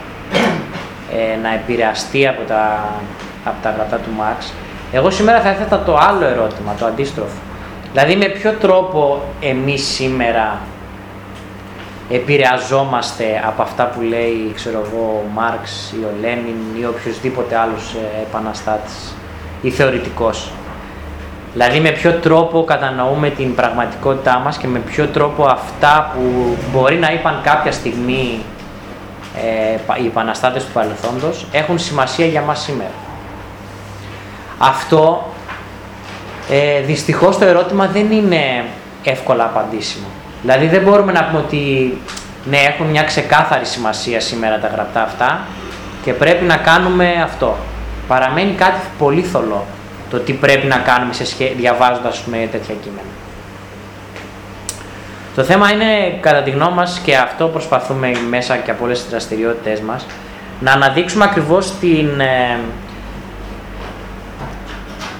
ε, να επηρεαστεί από τα, από τα γραπτά του Μάρξ. Εγώ σήμερα θα έθετα το άλλο ερώτημα, το αντίστροφο. Δηλαδή με ποιο τρόπο εμείς σήμερα επηρεαζόμαστε από αυτά που λέει ξέρω εγώ, ο Μάρξ ή ο Λένιν ή οποιοδήποτε άλλος ε, επαναστάτης ή θεωρητικός; Δηλαδή με ποιο τρόπο κατανοούμε την πραγματικότητά μας και με ποιο τρόπο αυτά που μπορεί να είπαν κάποια στιγμή ε, οι επαναστάτες του παρελθόντος έχουν σημασία για μας σήμερα. Αυτό ε, δυστυχώς το ερώτημα δεν είναι εύκολα απαντήσιμο. Δηλαδή δεν μπορούμε να πούμε ότι ναι, έχουν μια ξεκάθαρη σημασία σήμερα τα γραπτά αυτά και πρέπει να κάνουμε αυτό. Παραμένει κάτι πολύ θολό το τι πρέπει να κάνουμε σε σχέ... διαβάζοντας με τέτοια κείμενα. Το θέμα είναι, κατά τη γνώμη μας, και αυτό προσπαθούμε μέσα και από όλες τις δραστηριότητες μας, να αναδείξουμε ακριβώς την, ε,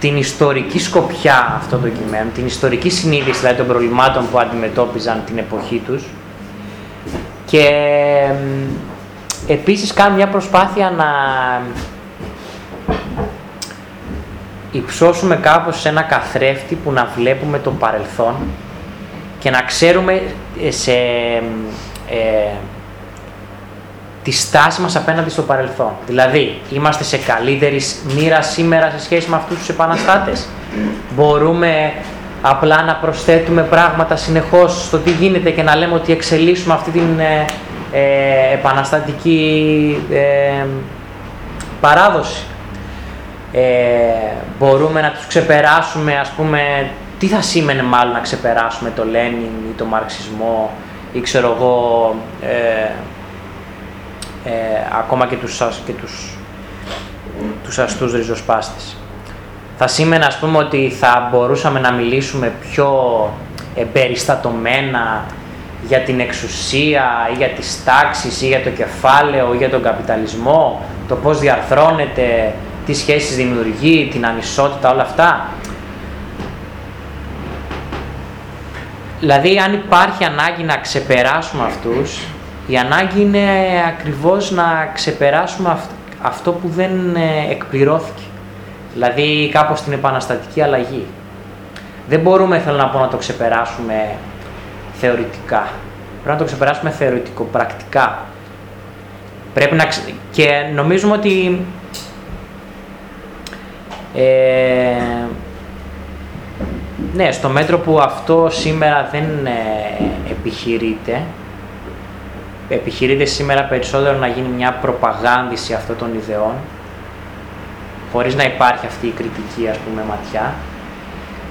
την ιστορική σκοπιά αυτό το κειμένο, την ιστορική συνείδηση δηλαδή των προβλημάτων που αντιμετώπιζαν την εποχή τους και επίσης κάνουν μια προσπάθεια να υψώσουμε κάπως σε ένα καθρέφτη που να βλέπουμε το παρελθόν και να ξέρουμε σε ε, τη στάση μας απέναντι στο παρελθόν. Δηλαδή, είμαστε σε καλύτερη μοίρα σήμερα σε σχέση με αυτούς τους επαναστάτες; Μπορούμε απλά να προσθέτουμε πράγματα συνεχώς στο τι γίνεται και να λέμε ότι εξελίσσουμε αυτή την ε, ε επαναστατική ε, παράδοση; Ε, μπορούμε να τους ξεπεράσουμε, ας πούμε, τι θα σήμαινε μάλλον να ξεπεράσουμε το Λένιν ή το Μαρξισμό ή ξέρω εγώ, ε, ακόμα και τους, και τους, τους αστούς ριζοσπάστες. Θα σήμαινε ας πούμε ότι θα μπορούσαμε να μιλήσουμε πιο εμπεριστατωμένα για την εξουσία ή για τις τάξεις ή για το κεφάλαιο ή για τον καπιταλισμό, το πώς διαρθρώνεται, τι σχέσεις δημιουργεί, την ανισότητα, όλα αυτά. Δηλαδή αν υπάρχει ανάγκη να ξεπεράσουμε αυτούς, η ανάγκη είναι ακριβώς να ξεπεράσουμε αυτό που δεν ε, εκπληρώθηκε. Δηλαδή κάπως την επαναστατική αλλαγή. Δεν μπορούμε, θέλω να πω, να το ξεπεράσουμε θεωρητικά. Πρέπει να το ξεπεράσουμε θεωρητικο-πρακτικά. Πρέπει να... Και νομίζουμε ότι ε, ναι, στο μέτρο που αυτό σήμερα δεν ε, επιχειρείται, επιχειρείται σήμερα περισσότερο να γίνει μια προπαγάνδηση αυτών των ιδεών, χωρίς να υπάρχει αυτή η κριτική, ας πούμε, ματιά.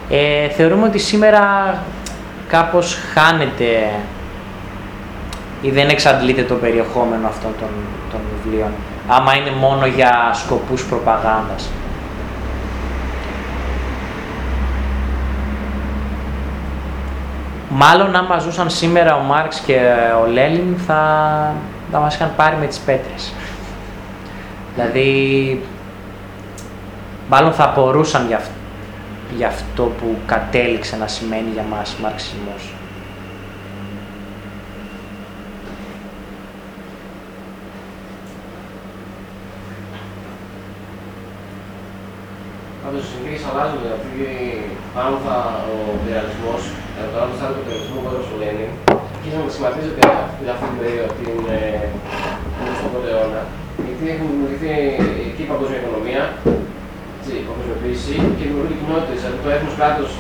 Ε, θεωρούμε ότι σήμερα κάπως χάνεται ή δεν εξαντλείται το περιεχόμενο αυτών των, των βιβλίων, άμα είναι μόνο για σκοπούς προπαγάνδας. Μάλλον άμα ζούσαν σήμερα ο Μάρξ και ο Λέλιν θα, θα μας είχαν πάρει με τις πέτρες. Δηλαδή, μάλλον θα απορούσαν για, για αυτό που κατέληξε να σημαίνει για μας μαρξισμός. Πάντως οι συνθήκες αλλάζουν, γιατί πάνω θα ο πειραλισμός το άλλο σαν το περιορισμό που ο Λένιν, αρχίζει να σχηματίζεται αυτή την περίοδο, την 20ο αιώνα, γιατί έχουν δημιουργηθεί εκεί η παγκόσμια οικονομία, η παγκοσμιοποίηση και δημιουργούνται κοινότητες. Δηλαδή το έθνος κράτος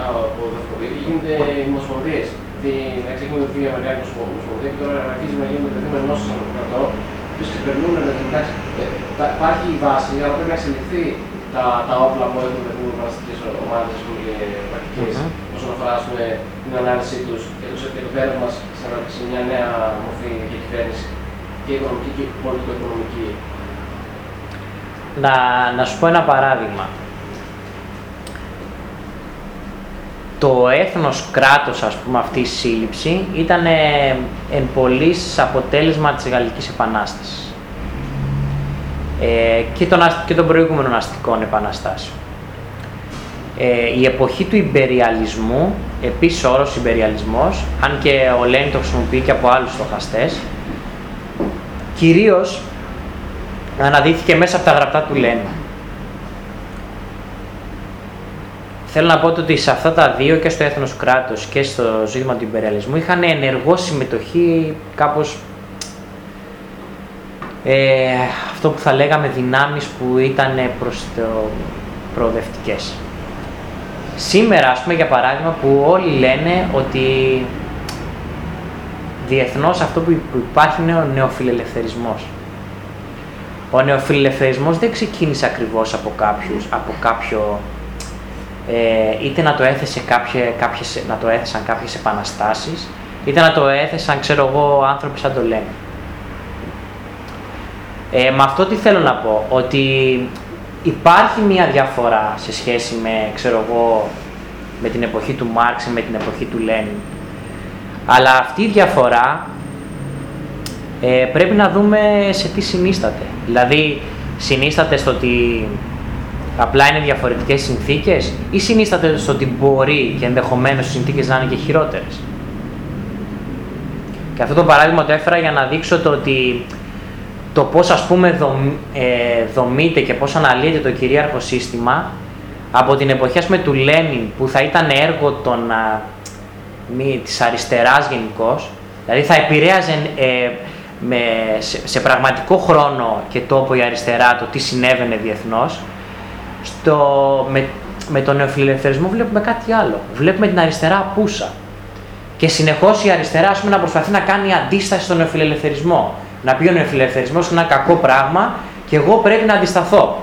αποδοθοποιείται και γίνονται ομοσπονδίε. Εντάξει, έχουμε δει η Αμερικάνικη Ομοσπονδία και τώρα αρχίζει να γίνονται παιδί με ενώσει από το κρατό, που ξεπερνούν Υπάρχει η βάση, αλλά πρέπει να εξελιχθεί τα, τα όπλα που έχουν οι παραστατικές ομάδες και πρακτικές όσον αφορά πούμε, την ανάλυση τους και το, και το πέρα μα σε μια νέα μορφή διακυβέρνηση και οικονομική και πολιτικο-οικονομική. Να, να σου πω ένα παράδειγμα. Το έθνος κράτος, ας πούμε, αυτή η σύλληψη ήταν εν πολλής αποτέλεσμα της Γαλλικής Επανάστασης ε, και, των, και των προηγούμενων αστικών επαναστάσεων. Ε, η εποχή του υπεριαλισμού, επίσης ο όρος υπεριαλισμός, αν και ο Λένι το χρησιμοποιεί και από άλλους στοχαστές, κυρίως αναδύθηκε μέσα από τα γραπτά του Λένι. Θέλω να πω ότι σε αυτά τα δύο και στο έθνος κράτος και στο ζήτημα του υπεριαλισμού είχαν ενεργό συμμετοχή κάπως ε, αυτό που θα λέγαμε δυνάμεις που ήταν προς το προοδευτικές. Σήμερα, ας πούμε, για παράδειγμα, που όλοι λένε ότι διεθνώς αυτό που υπάρχει είναι ο νεοφιλελευθερισμός. Ο νεοφιλελευθερισμός δεν ξεκίνησε ακριβώς από κάποιους, από κάποιο, ε, είτε να το, έθεσε κάποια, κάποιες, να το έθεσαν κάποιες επαναστάσεις, είτε να το έθεσαν, ξέρω εγώ, άνθρωποι σαν το λένε. Ε, με αυτό τι θέλω να πω, ότι υπάρχει μια διαφορά σε σχέση με, ξέρω εγώ, με την εποχή του Μάρξ με την εποχή του Λένιν. Αλλά αυτή η διαφορά ε, πρέπει να δούμε σε τι συνίσταται. Δηλαδή, συνίσταται στο ότι Απλά είναι διαφορετικές συνθήκες ή συνίσταται στο ότι μπορεί και ενδεχομένως οι συνθήκες να είναι και χειρότερες. Και αυτό το παράδειγμα το έφερα για να δείξω το ότι το πώς ας πούμε ε, δομείται και πώς αναλύεται το κυρίαρχο σύστημα από την εποχή ας πούμε, του Λένιν που θα ήταν έργο των, α, μη, της αριστεράς γενικώς, δηλαδή θα επηρέαζε ε, με, σε, πραγματικό χρόνο και τόπο η αριστερά το τι συνέβαινε διεθνώς στο, με, με τον νεοφιλελευθερισμό βλέπουμε κάτι άλλο. Βλέπουμε την αριστερά απούσα. Και συνεχώς η αριστερά ας πούμε, να προσπαθεί να κάνει αντίσταση στον νεοφιλελευθερισμό. Να πει ο νεοφιλελευθερισμός είναι ένα κακό πράγμα και εγώ πρέπει να αντισταθώ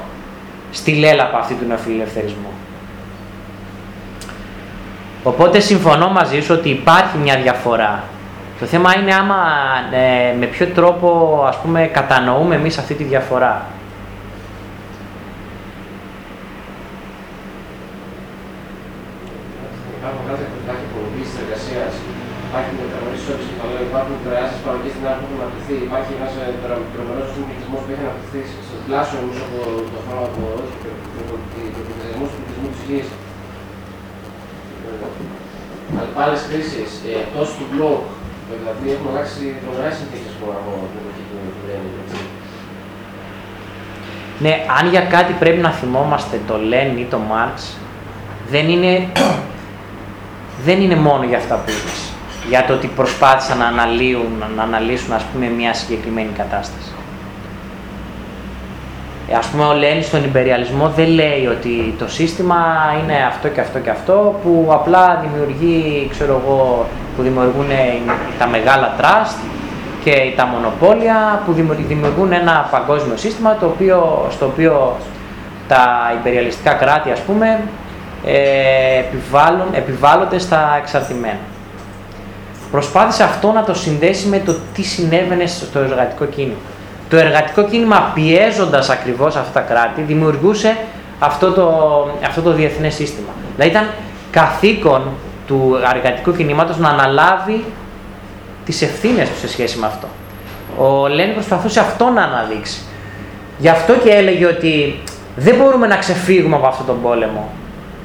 στη λέλαπα αυτή του νεοφιλελευθερισμού. Οπότε συμφωνώ μαζί σου ότι υπάρχει μια διαφορά. Το θέμα είναι άμα ε, με ποιο τρόπο ας πούμε κατανοούμε εμείς αυτή τη διαφορά. υπάρχει μεταγραφή σε όλες κεφαλαίου, υπάρχουν τεράστιες παραγωγές στην Ελλάδα που έχουν αναπτυχθεί, υπάρχει ένας ε, τρομερός πληθυσμός που έχει αναπτυχθεί στο διπλάσιο όμως από το χρόνο από το πληθυσμό του πληθυσμού της γης. Αλλά άλλες κρίσεις, ε, εκτός του μπλοκ, δηλαδή έχουν αλλάξει τρομερές συνθήκες που από την εποχή του Λένιν. Ναι, αν για κάτι πρέπει να θυμόμαστε το Λένιν ή το Μάρξ, δεν είναι, δεν είναι μόνο για αυτά που είπες για το ότι προσπάθησαν να αναλύουν, να αναλύσουν ας πούμε μια συγκεκριμένη κατάσταση. Ε, ας πούμε ο Λένι στον υπεριαλισμό δεν λέει ότι το σύστημα είναι αυτό και αυτό και αυτό που απλά δημιουργεί, ξέρω εγώ, που δημιουργούν τα μεγάλα τραστ και τα μονοπόλια που δημιουργούν ένα παγκόσμιο σύστημα το οποίο, στο οποίο τα υπεριαλιστικά κράτη ας πούμε ε, επιβάλλουν, επιβάλλονται στα εξαρτημένα προσπάθησε αυτό να το συνδέσει με το τι συνέβαινε στο εργατικό κίνημα. Το εργατικό κίνημα πιέζοντας ακριβώς αυτά τα κράτη δημιουργούσε αυτό το, αυτό το διεθνές σύστημα. Δηλαδή ήταν καθήκον του εργατικού κινήματος να αναλάβει τις ευθύνες του σε σχέση με αυτό. Ο Λένι προσπαθούσε αυτό να αναδείξει. Γι' αυτό και έλεγε ότι δεν μπορούμε να ξεφύγουμε από αυτόν τον πόλεμο.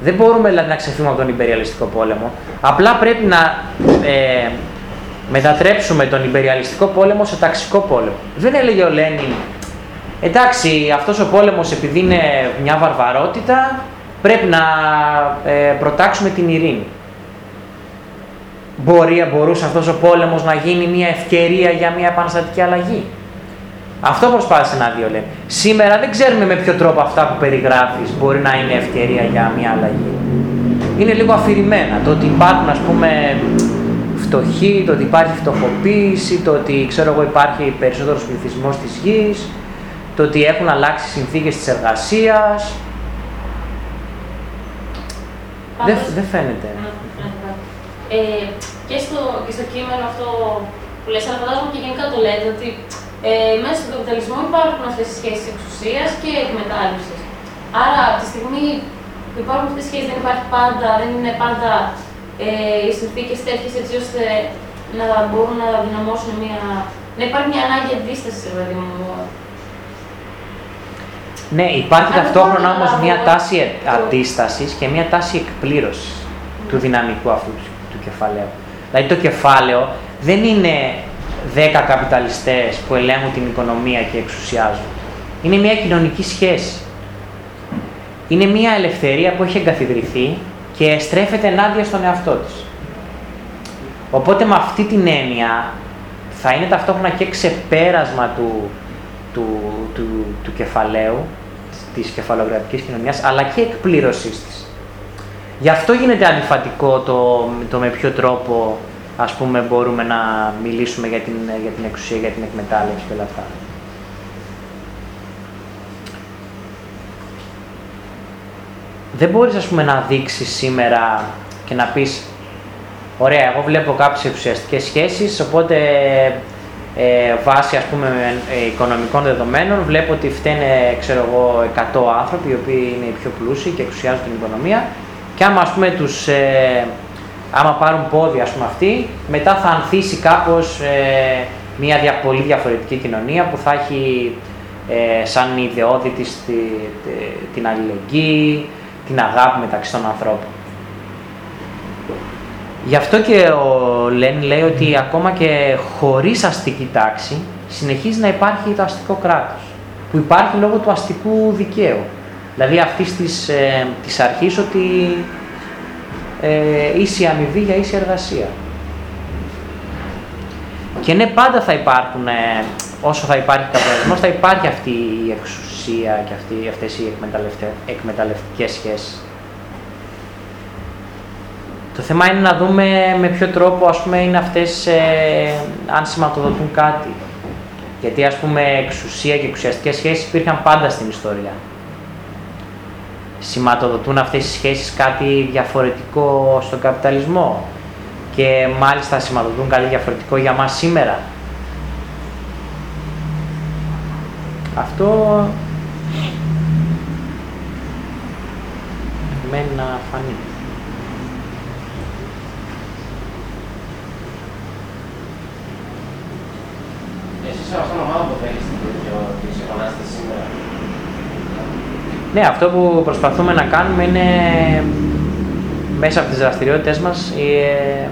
Δεν μπορούμε δηλαδή να ξεφύγουμε από τον υπεριαλιστικό πόλεμο. Απλά πρέπει να ε, μετατρέψουμε τον υπεριαλιστικό πόλεμο σε ταξικό πόλεμο. Δεν έλεγε ο Λένιν, εντάξει, αυτός ο πόλεμος επειδή είναι μια βαρβαρότητα, πρέπει να ε, προτάξουμε την ειρήνη. Μπορεί, μπορούσε αυτός ο πόλεμος να γίνει μια ευκαιρία για μια επαναστατική αλλαγή. Αυτό προσπάθησε να δει ο Λένιν. Σήμερα δεν ξέρουμε με ποιο τρόπο αυτά που περιγράφεις μπορεί να είναι ευκαιρία για μια αλλαγή. Είναι λίγο αφηρημένα. Το ότι υπάρχουν ας πούμε φτωχοί, το ότι υπάρχει φτωχοποίηση, το ότι ξέρω εγώ υπάρχει περισσότερος πληθυσμός της γης, το ότι έχουν αλλάξει οι συνθήκες της εργασίας. Δεν, δεν φαίνεται. Ε, και, στο, και στο κείμενο αυτό που λες, αλλά φαντάζομαι και γενικά το λέτε, ότι ε, μέσα στον καπιταλισμό υπάρχουν αυτές οι σχέσεις εξουσίας και εκμετάλλευσης. Άρα, από τη στιγμή που υπάρχουν αυτές οι σχέσεις, δεν υπάρχει πάντα, δεν είναι πάντα ε, οι συνθήκες τέτοιες έτσι ώστε να μπορούν να δυναμώσουν μια. να υπάρχει μια ανάγκη αντίστασης, δηλαδή μου. Ναι, υπάρχει ταυτόχρονα όμως μια τάση αντίστασης και μια τάση εκπλήρωσης του δυναμικού αυτού του κεφαλαίου. Δηλαδή το κεφάλαιο δεν είναι 10 καπιταλιστές που ελέγχουν την οικονομία και εξουσιάζουν. Είναι μια κοινωνική σχέση. Είναι μια ελευθερία που έχει εγκαθιδρυθεί και στρέφεται ενάντια στον εαυτό της. Οπότε με αυτή την έννοια θα είναι ταυτόχρονα και ξεπέρασμα του, του, του, του κεφαλαίου, της κεφαλογραφικής κοινωνίας, αλλά και εκπλήρωσής της. Γι' αυτό γίνεται αντιφατικό το, το με ποιο τρόπο ας πούμε, μπορούμε να μιλήσουμε για την, για την εξουσία, για την εκμετάλλευση και όλα αυτά. Δεν μπορείς, ας πούμε, να δείξεις σήμερα και να πεις «Ωραία, εγώ βλέπω κάποιες εξουσιαστικές σχέσεις, οπότε ε, βάσει ας πούμε ε, οικονομικών δεδομένων βλέπω ότι φταίνε ξέρω εγώ 100 άνθρωποι οι οποίοι είναι οι πιο πλούσιοι και εξουσιάζουν την οικονομία και άμα ας πούμε τους ε, άμα πάρουν πόδι ας πούμε αυτοί, μετά θα ανθίσει κάπως ε, μια δια, πολύ διαφορετική κοινωνία που θα έχει ε, σαν ιδεώδη της την αλληλεγγύη, την αγάπη μεταξύ των ανθρώπων. Γι' αυτό και ο Λέν λέει ότι ακόμα και χωρίς αστική τάξη συνεχίζει να υπάρχει το αστικό κράτος, που υπάρχει λόγω του αστικού δικαίου. Δηλαδή αυτής της, ε, της αρχής ότι ε, ίση αμοιβή για ίση εργασία. Και ναι, πάντα θα υπάρχουν, ε, όσο θα υπάρχει καπιταλισμός, θα υπάρχει αυτή η εξουσία και αυτή, αυτές οι εκμεταλλευτικές σχέσεις. Το θέμα είναι να δούμε με ποιο τρόπο ας πούμε, είναι αυτές, ε, αν σηματοδοτούν κάτι. Γιατί ας πούμε εξουσία και εξουσιαστικές σχέσεις υπήρχαν πάντα στην ιστορία. Σηματοδοτούν αυτές οι σχέσεις κάτι διαφορετικό στον καπιταλισμό και μάλιστα σηματοδοτούν κάτι διαφορετικό για μας σήμερα. Αυτό μένει να φανεί. Εσείς αυτόν ομάδα που θέλεις την επανάσταση σήμερα. Ναι, αυτό που προσπαθούμε να κάνουμε είναι μέσα από τις δραστηριότητες μας ε,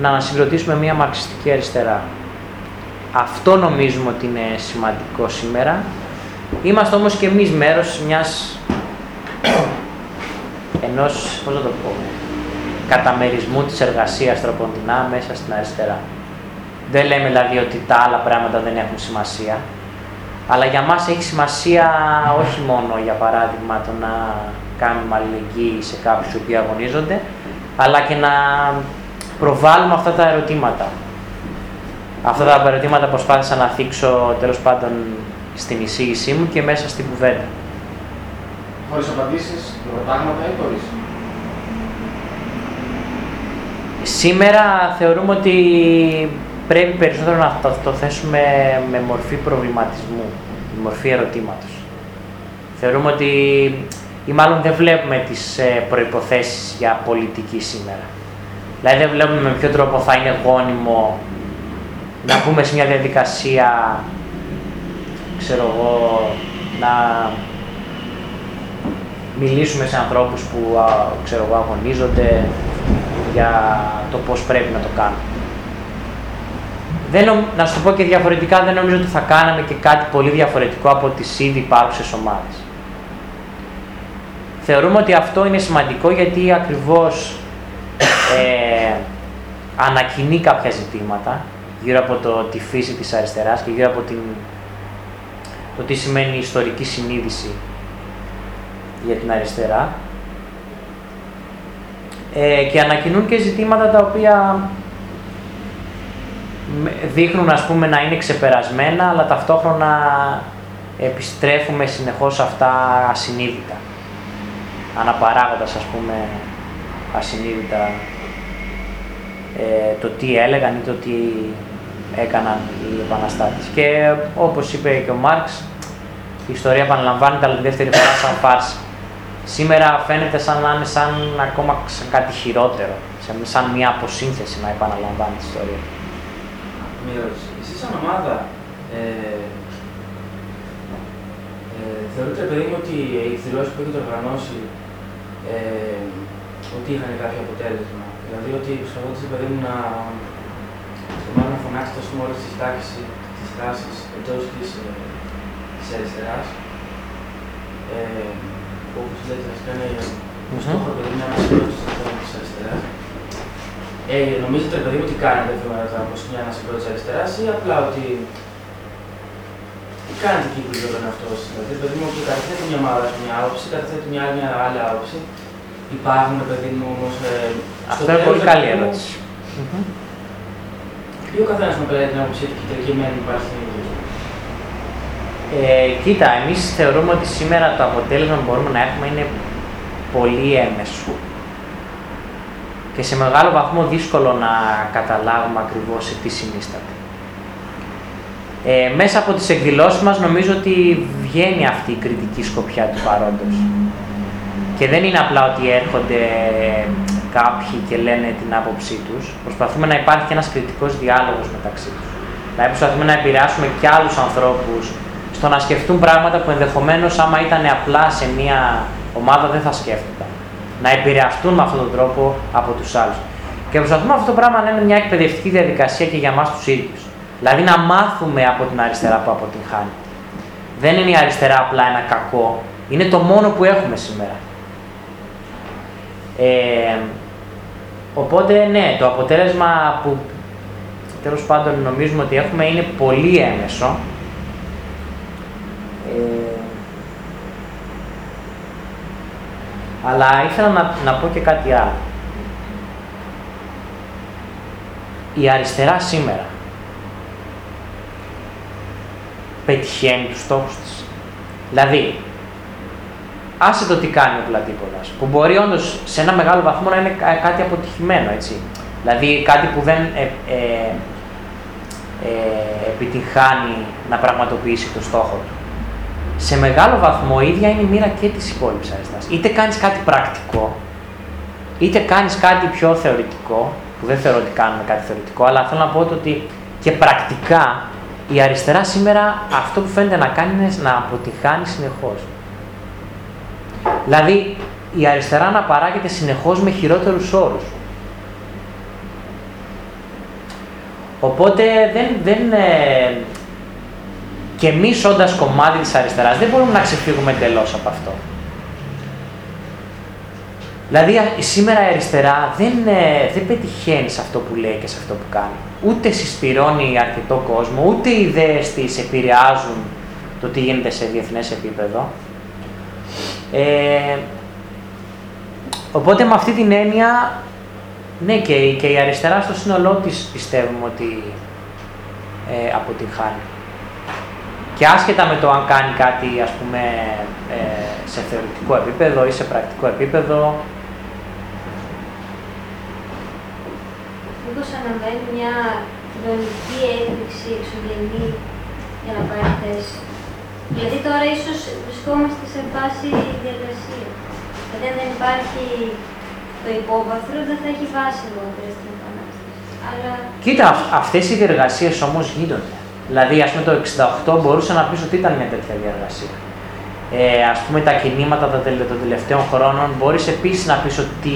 να ανασυγκροτήσουμε μια μαρξιστική αριστερά. Αυτό νομίζουμε ότι είναι σημαντικό σήμερα. Είμαστε όμως και εμείς μέρος μιας ενός, πώς να το πω, καταμερισμού της εργασίας τροποντινά μέσα στην αριστερά. Δεν λέμε δηλαδή ότι τα άλλα πράγματα δεν έχουν σημασία, αλλά για μας έχει σημασία όχι μόνο για παράδειγμα το να κάνουμε αλληλεγγύη σε κάποιους που αγωνίζονται, αλλά και να προβάλλουμε αυτά τα ερωτήματα. Αυτά τα ερωτήματα προσπάθησα να θίξω τέλος πάντων στην εισήγησή μου και μέσα στην κουβέντα. Χωρίς απαντήσεις, πράγματα ή χωρίς; Σήμερα θεωρούμε ότι πρέπει περισσότερο να το θέσουμε με μορφή προβληματισμού, με μορφή ερωτήματος. Θεωρούμε ότι ή μάλλον δεν βλέπουμε τις ε, προϋποθέσεις για πολιτική σήμερα. Δηλαδή δεν βλέπουμε με ποιο τρόπο θα είναι γόνιμο να μπούμε σε μια διαδικασία, ξέρω εγώ, να μιλήσουμε σε ανθρώπους που ξέρω εγώ, αγωνίζονται για το πώς πρέπει να το κάνουν. Δεν, να σου το πω και διαφορετικά, δεν νομίζω ότι θα κάναμε και κάτι πολύ διαφορετικό από τις ήδη υπάρχουσες ομάδες. Θεωρούμε ότι αυτό είναι σημαντικό γιατί ακριβώς ε, ανακοινεί κάποια ζητήματα γύρω από το, τη φύση της αριστεράς και γύρω από την, το τι σημαίνει ιστορική συνείδηση για την αριστερά ε, και ανακοινούν και ζητήματα τα οποία δείχνουν ας πούμε να είναι ξεπερασμένα αλλά ταυτόχρονα επιστρέφουμε συνεχώς αυτά ασυνείδητα αναπαράγοντας ας πούμε ασυνείδητα ε, το τι έλεγαν ή το τι έκαναν οι επαναστάτες. Και όπως είπε και ο Μάρξ, η ιστορία επαναλαμβάνεται αλλά τη δεύτερη φορά σαν φάρση. Σήμερα φαίνεται σαν να είναι σαν ακόμα σαν κάτι χειρότερο, σαν μια αποσύνθεση να επαναλαμβάνει την ιστορία. Μία ερώτηση. Εσείς σαν ομάδα ε, ε, θεωρείτε παιδί μου ότι οι εκδηλώσεις που έχετε οργανώσει ε, ότι είχαν κάποιο αποτέλεσμα; Δηλαδή ότι προσπαθώντας παιδί μου να, να φωνάξετε ας πούμε όλες τις τάξεις, τις τάσεις εντός της, ε, της αριστεράς ε, που όπως λέτε να κάνει με στόχο παιδί μια ανασυγκρότηση της αριστεράς. Ε, νομίζετε παιδί μου ότι κάνετε βήματα όπως μια ανασυγκρότηση αριστεράς ή απλά ότι τι κάνετε εκεί που λέει αυτός, δηλαδή παιδί μου ότι καταθέτει μια ομάδα μια άποψη, καταθέτει μια άλλη μια άλλη άποψη Υπάρχουν, παιδί μου, όμως... Ε, Αυτό είναι πολύ καλή ερώτηση. Ή ο καθένας με πέρα την άποψή του και τελειωμένη υπάρχει στην ίδια. Ε, κοίτα, εμείς θεωρούμε ότι σήμερα το αποτέλεσμα που μπορούμε να έχουμε είναι πολύ έμεσο. Και σε μεγάλο βαθμό δύσκολο να καταλάβουμε ακριβώς σε τι συνίσταται. Ε, μέσα από τις εκδηλώσεις μας νομίζω ότι βγαίνει αυτή η κριτική σκοπιά του παρόντος. Και δεν είναι απλά ότι έρχονται κάποιοι και λένε την άποψή τους. Προσπαθούμε να υπάρχει και ένας κριτικός διάλογος μεταξύ τους. Δηλαδή, προσπαθούμε να επηρεάσουμε και άλλους ανθρώπους στο να σκεφτούν πράγματα που ενδεχομένως άμα ήταν απλά σε μια ομάδα δεν θα σκέφτονταν. Να επηρεαστούν με αυτόν τον τρόπο από τους άλλους. Και προσπαθούμε αυτό το πράγμα να είναι μια εκπαιδευτική διαδικασία και για εμά τους ίδιους. Δηλαδή να μάθουμε από την αριστερά που αποτυγχάνει. Δεν είναι η αριστερά απλά ένα κακό, είναι το μόνο που έχουμε σήμερα. Ε, οπότε ναι, το αποτέλεσμα που τέλος πάντων νομίζουμε ότι έχουμε είναι πολύ έμεσο. Ε, αλλά ήθελα να, να πω και κάτι άλλο. Η αριστερά σήμερα πετυχαίνει τους στόχους της. Δηλαδή, άσε το τι κάνει ο Πλατύπωνας, που μπορεί όντως σε ένα μεγάλο βαθμό να είναι κάτι αποτυχημένο, έτσι. Δηλαδή κάτι που δεν ε, ε, ε, επιτυχάνει να πραγματοποιήσει το στόχο του. Σε μεγάλο βαθμό η ίδια είναι η μοίρα και της υπόλοιπης αριστεράς. Είτε κάνεις κάτι πρακτικό, είτε κάνεις κάτι πιο θεωρητικό, που δεν θεωρώ ότι κάνουμε κάτι θεωρητικό, αλλά θέλω να πω ότι και πρακτικά η αριστερά σήμερα αυτό που φαίνεται να κάνει είναι να αποτυχάνει συνεχώς. Δηλαδή, η αριστερά να παράγεται συνεχώς με χειρότερους όρους. Οπότε δεν, δεν, ε, και εμεί όντα κομμάτι της αριστεράς δεν μπορούμε να ξεφύγουμε εντελώς από αυτό. Δηλαδή σήμερα η αριστερά δεν, ε, δεν πετυχαίνει σε αυτό που λέει και σε αυτό που κάνει. Ούτε συσπηρώνει αρκετό κόσμο, ούτε οι ιδέες της επηρεάζουν το τι γίνεται σε διεθνές επίπεδο. Ε, οπότε με αυτή την έννοια, ναι και, και η αριστερά στο σύνολό της πιστεύουμε ότι ε, αποτυγχάνει. Και άσχετα με το αν κάνει κάτι ας πούμε ε, σε θεωρητικό επίπεδο ή σε πρακτικό επίπεδο, Μήπως αναμένει μια κοινωνική έκρηξη εξωγενή για να πάρει θέση; Δηλαδή τώρα ίσως βρισκόμαστε σε βάση διαδρασία. Δηλαδή αν δεν υπάρχει το υπόβαθρο δεν θα έχει βάση λιγότερα στην επανάσταση. Αλλά... Κοίτα, αυτές οι διεργασίες όμως γίνονται. Δηλαδή, ας πούμε, το 68 μπορούσε να πεις ότι ήταν μια τέτοια διαργασία. Ε, ας πούμε, τα κινήματα των τελευταίων χρόνων μπορείς επίσης να πεις ότι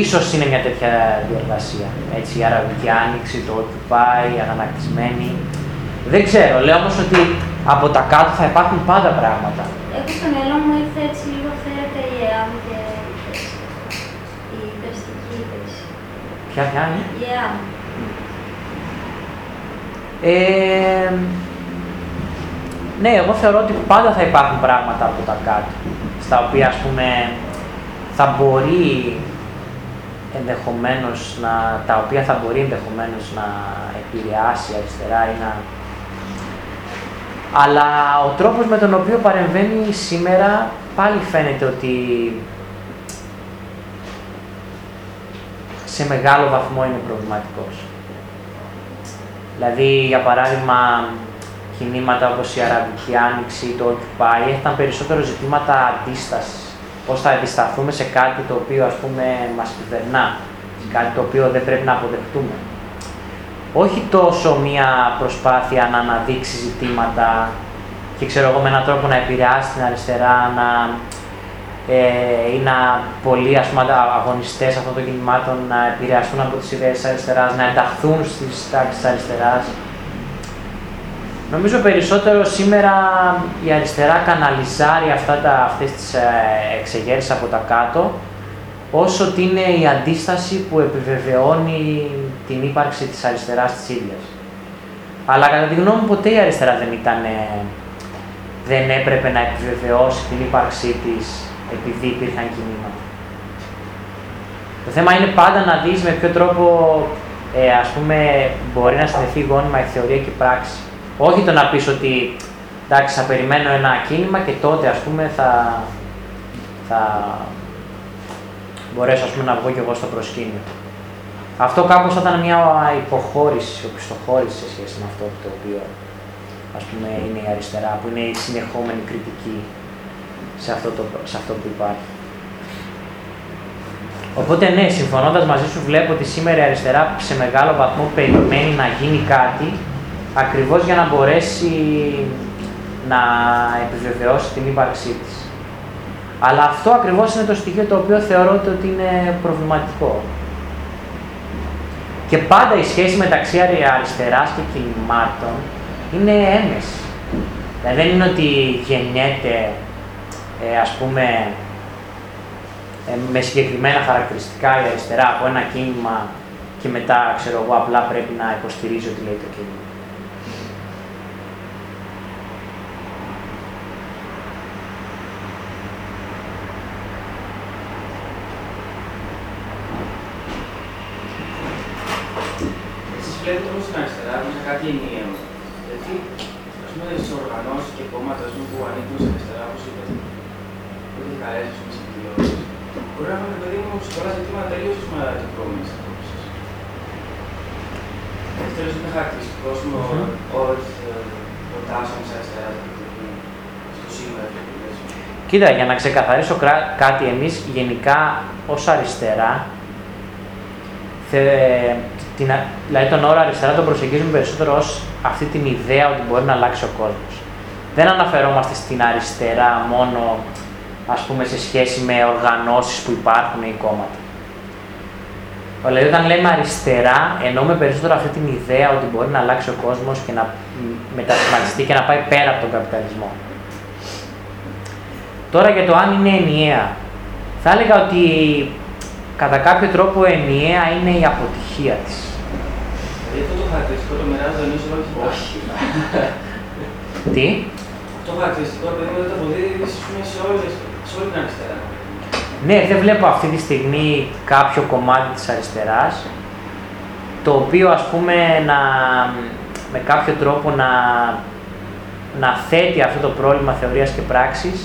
ίσως είναι μια τέτοια διαργασία. Έτσι, η Αραβική Άνοιξη, το Occupy, η Ανανακτισμένη. Δεν ξέρω, λέω όμως ότι από τα κάτω θα υπάρχουν πάντα πράγματα. Έχω στο μυαλό μου ήρθε έτσι λίγο φέρεται η ΕΑΜ και η υπερστική υπηρεσία. Ποια, ποια είναι; Η ΕΑΜ. Ε, ναι, εγώ θεωρώ ότι πάντα θα υπάρχουν πράγματα από τα κάτω, στα οποία ας πούμε θα μπορεί ενδεχομένως να, τα οποία θα μπορεί ενδεχομένως να επηρεάσει αριστερά ή να... Αλλά ο τρόπος με τον οποίο παρεμβαίνει σήμερα πάλι φαίνεται ότι σε μεγάλο βαθμό είναι προβληματικός. Δηλαδή, για παράδειγμα, κινήματα όπως η Αραβική Άνοιξη, το Occupy, ήταν περισσότερο ζητήματα αντίστασης. Πώς θα αντισταθούμε σε κάτι το οποίο, ας πούμε, μας κυβερνά, κάτι το οποίο δεν πρέπει να αποδεχτούμε. Όχι τόσο μία προσπάθεια να αναδείξει ζητήματα και ξέρω εγώ με έναν τρόπο να επηρεάσει την αριστερά, να ε, ή να πολλοί ας πούμε, αγωνιστές αυτών των κινημάτων να επηρεαστούν από τις ιδέες της αριστεράς, να ενταχθούν στις τάξεις της αριστεράς. Νομίζω περισσότερο σήμερα η αριστερά καναλιζάρει αυτά τα, αυτές τις ε, εξεγέρσεις από τα κάτω, όσο ότι είναι η αντίσταση που επιβεβαιώνει την ύπαρξη της αριστεράς της ίδιας. Αλλά κατά τη γνώμη μου ποτέ η αριστερά δεν ήταν, δεν έπρεπε να επιβεβαιώσει την ύπαρξή της επειδή υπήρχαν κινήματα. Το θέμα είναι πάντα να δεις με ποιο τρόπο ε, ας πούμε, μπορεί να συνδεθεί γόνιμα η θεωρία και η πράξη. Όχι το να πεις ότι εντάξει, θα περιμένω ένα κίνημα και τότε ας πούμε θα, θα μπορέσω ας πούμε, να βγω κι εγώ στο προσκήνιο. Αυτό κάπως θα ήταν μια υποχώρηση, οπισθοχώρηση σε σχέση με αυτό το οποίο ας πούμε, είναι η αριστερά, που είναι η συνεχόμενη κριτική σε αυτό, το, σε αυτό που υπάρχει. Οπότε ναι, συμφωνώντας μαζί σου, βλέπω ότι σήμερα η αριστερά σε μεγάλο βαθμό περιμένει να γίνει κάτι ακριβώς για να μπορέσει να επιβεβαιώσει την ύπαρξή της. Αλλά αυτό ακριβώς είναι το στοιχείο το οποίο θεωρώ ότι είναι προβληματικό. Και πάντα η σχέση μεταξύ αριστεράς και κινημάτων είναι έμεση. Δηλαδή δεν είναι ότι γεννιέται, ε, ας πούμε, ε, με συγκεκριμένα χαρακτηριστικά η αριστερά από ένα κίνημα και μετά, ξέρω εγώ, απλά πρέπει να υποστηρίζει ό,τι λέει το κίνημα. Εσείς βλέπετε όμως την αριστερά με κάτι ενιαίο. Γιατί, ας πούμε, στις οργανώσεις και κόμματα ας πούμε, που ανήκουν στην αριστερά, όπως είπατε, που έχει καλέσει ας πούμε, στις εκδηλώσεις, μπορεί να έχουμε παιδί μου σε πολλά ζητήματα τελείως αντικρώμενες απόψεις. Δεύτερος είναι χαρακτηριστικός μου ότι το τάσο της αριστεράς στο σήμερα και Κοίτα, για να ξεκαθαρίσω κρά- κάτι, εμείς γενικά ως αριστερά, θε, την, α- δηλαδή τον όρο αριστερά τον προσεγγίζουμε περισσότερο ως αυτή την ιδέα ότι μπορεί να αλλάξει ο κόσμος. Δεν αναφερόμαστε στην αριστερά μόνο, ας πούμε, σε σχέση με οργανώσεις που υπάρχουν ή κόμματα. Δηλαδή, όταν λέμε αριστερά, εννοούμε περισσότερο αυτή την ιδέα ότι μπορεί να αλλάξει ο κόσμος και να μ, μετασχηματιστεί και να πάει πέρα από τον καπιταλισμό. Τώρα για το αν είναι ενιαία. Θα έλεγα ότι κατά κάποιο τρόπο ενιαία είναι η αποτυχία της. Δηλαδή αυτό το χαρακτηριστικό το μοιράζονται εμείς όχι. Όχι. Τι; Αυτό το χαρακτηριστικό παιδί μου δεν το αποδίδει ας πούμε, σε, όλες, σε όλη την αριστερά. Ναι, δεν βλέπω αυτή τη στιγμή κάποιο κομμάτι της αριστεράς το οποίο ας πούμε να, με κάποιο τρόπο να, να θέτει αυτό το πρόβλημα θεωρίας και πράξης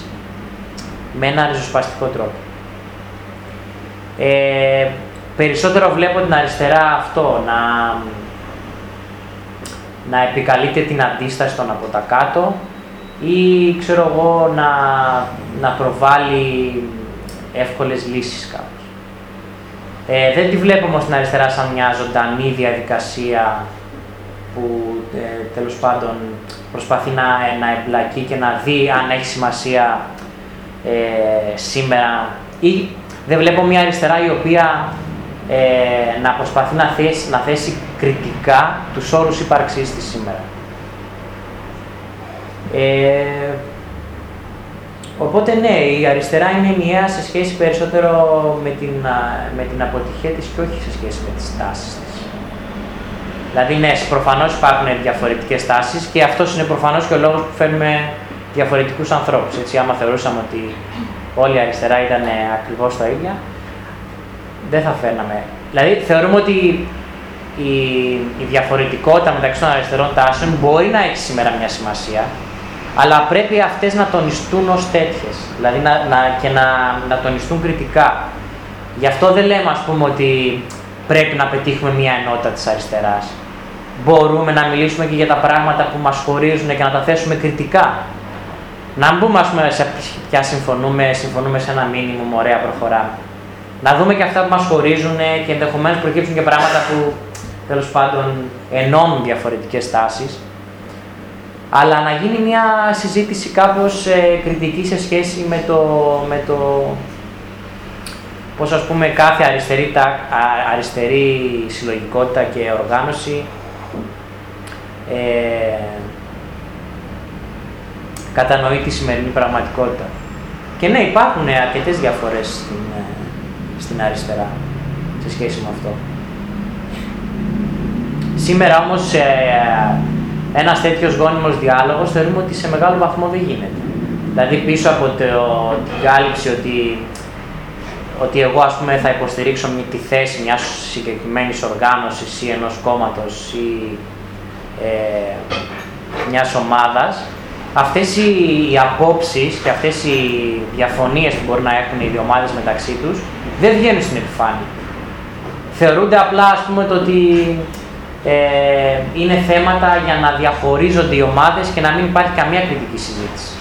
με ένα ριζοσπαστικό τρόπο. Ε, περισσότερο βλέπω την αριστερά αυτό, να, να επικαλείται την αντίσταση των από τα κάτω ή ξέρω εγώ να, να προβάλλει εύκολες λύσεις κάπως. Ε, δεν τη βλέπω όμως την αριστερά σαν μια ζωντανή διαδικασία που ε, τέλος πάντων προσπαθεί να, να εμπλακεί και να δει αν έχει σημασία ε, σήμερα ή δεν βλέπω μια αριστερά η οποία ε, να προσπαθεί να θέσει, να θέσει κριτικά τους όρους ύπαρξής της σήμερα. Ε, οπότε ναι, η αριστερά είναι ενιαία σε σχέση περισσότερο με την, α, με την αποτυχία της και όχι σε σχέση με τις τάσεις της. Δηλαδή, ναι, προφανώς υπάρχουν διαφορετικές τάσεις και αυτός είναι προφανώς και ο λόγος που φέρνουμε διαφορετικούς ανθρώπους. Έτσι, άμα θεωρούσαμε ότι όλη η αριστερά ήταν ακριβώς τα ίδια, δεν θα φέρναμε. Δηλαδή, θεωρούμε ότι η, η διαφορετικότητα μεταξύ των αριστερών τάσεων μπορεί να έχει σήμερα μια σημασία, αλλά πρέπει αυτές να τονιστούν ως τέτοιες, δηλαδή να, να, και να, να τονιστούν κριτικά. Γι' αυτό δεν λέμε, ας πούμε, ότι πρέπει να πετύχουμε μια ενότητα της αριστεράς. Μπορούμε να μιλήσουμε και για τα πράγματα που μας χωρίζουν και να τα θέσουμε κριτικά. Να μπούμε, ας πούμε, σε ποια συμφωνούμε, συμφωνούμε σε ένα μήνυμο, ωραία, προχωράμε. Να δούμε και αυτά που μας χωρίζουν και ενδεχομένως προκύψουν και πράγματα που, τέλος πάντων, ενώνουν διαφορετικές τάσεις αλλά να γίνει μια συζήτηση κάπως ε, κριτική σε σχέση με το, με το πώς ας πούμε κάθε αριστερή, τα, α, αριστερή συλλογικότητα και οργάνωση ε, κατανοεί τη σημερινή πραγματικότητα. Και ναι, υπάρχουν αρκετές διαφορές στην, ε, στην αριστερά σε σχέση με αυτό. Σήμερα όμως ε, ένας τέτοιος γόνιμος διάλογος θεωρούμε ότι σε μεγάλο βαθμό δεν γίνεται. Δηλαδή πίσω από το, την κάλυψη ότι, ότι εγώ ας πούμε θα υποστηρίξω μια, τη θέση μιας συγκεκριμένης οργάνωσης ή ενός κόμματος ή ε, μιας ομάδας, αυτές οι, οι απόψεις και αυτές οι διαφωνίες που μπορεί να έχουν οι δύο ομάδες μεταξύ τους δεν βγαίνουν στην επιφάνεια. Θεωρούνται απλά ας πούμε το ότι ε, είναι θέματα για να διαχωρίζονται οι ομάδες και να μην υπάρχει καμία κριτική συζήτηση.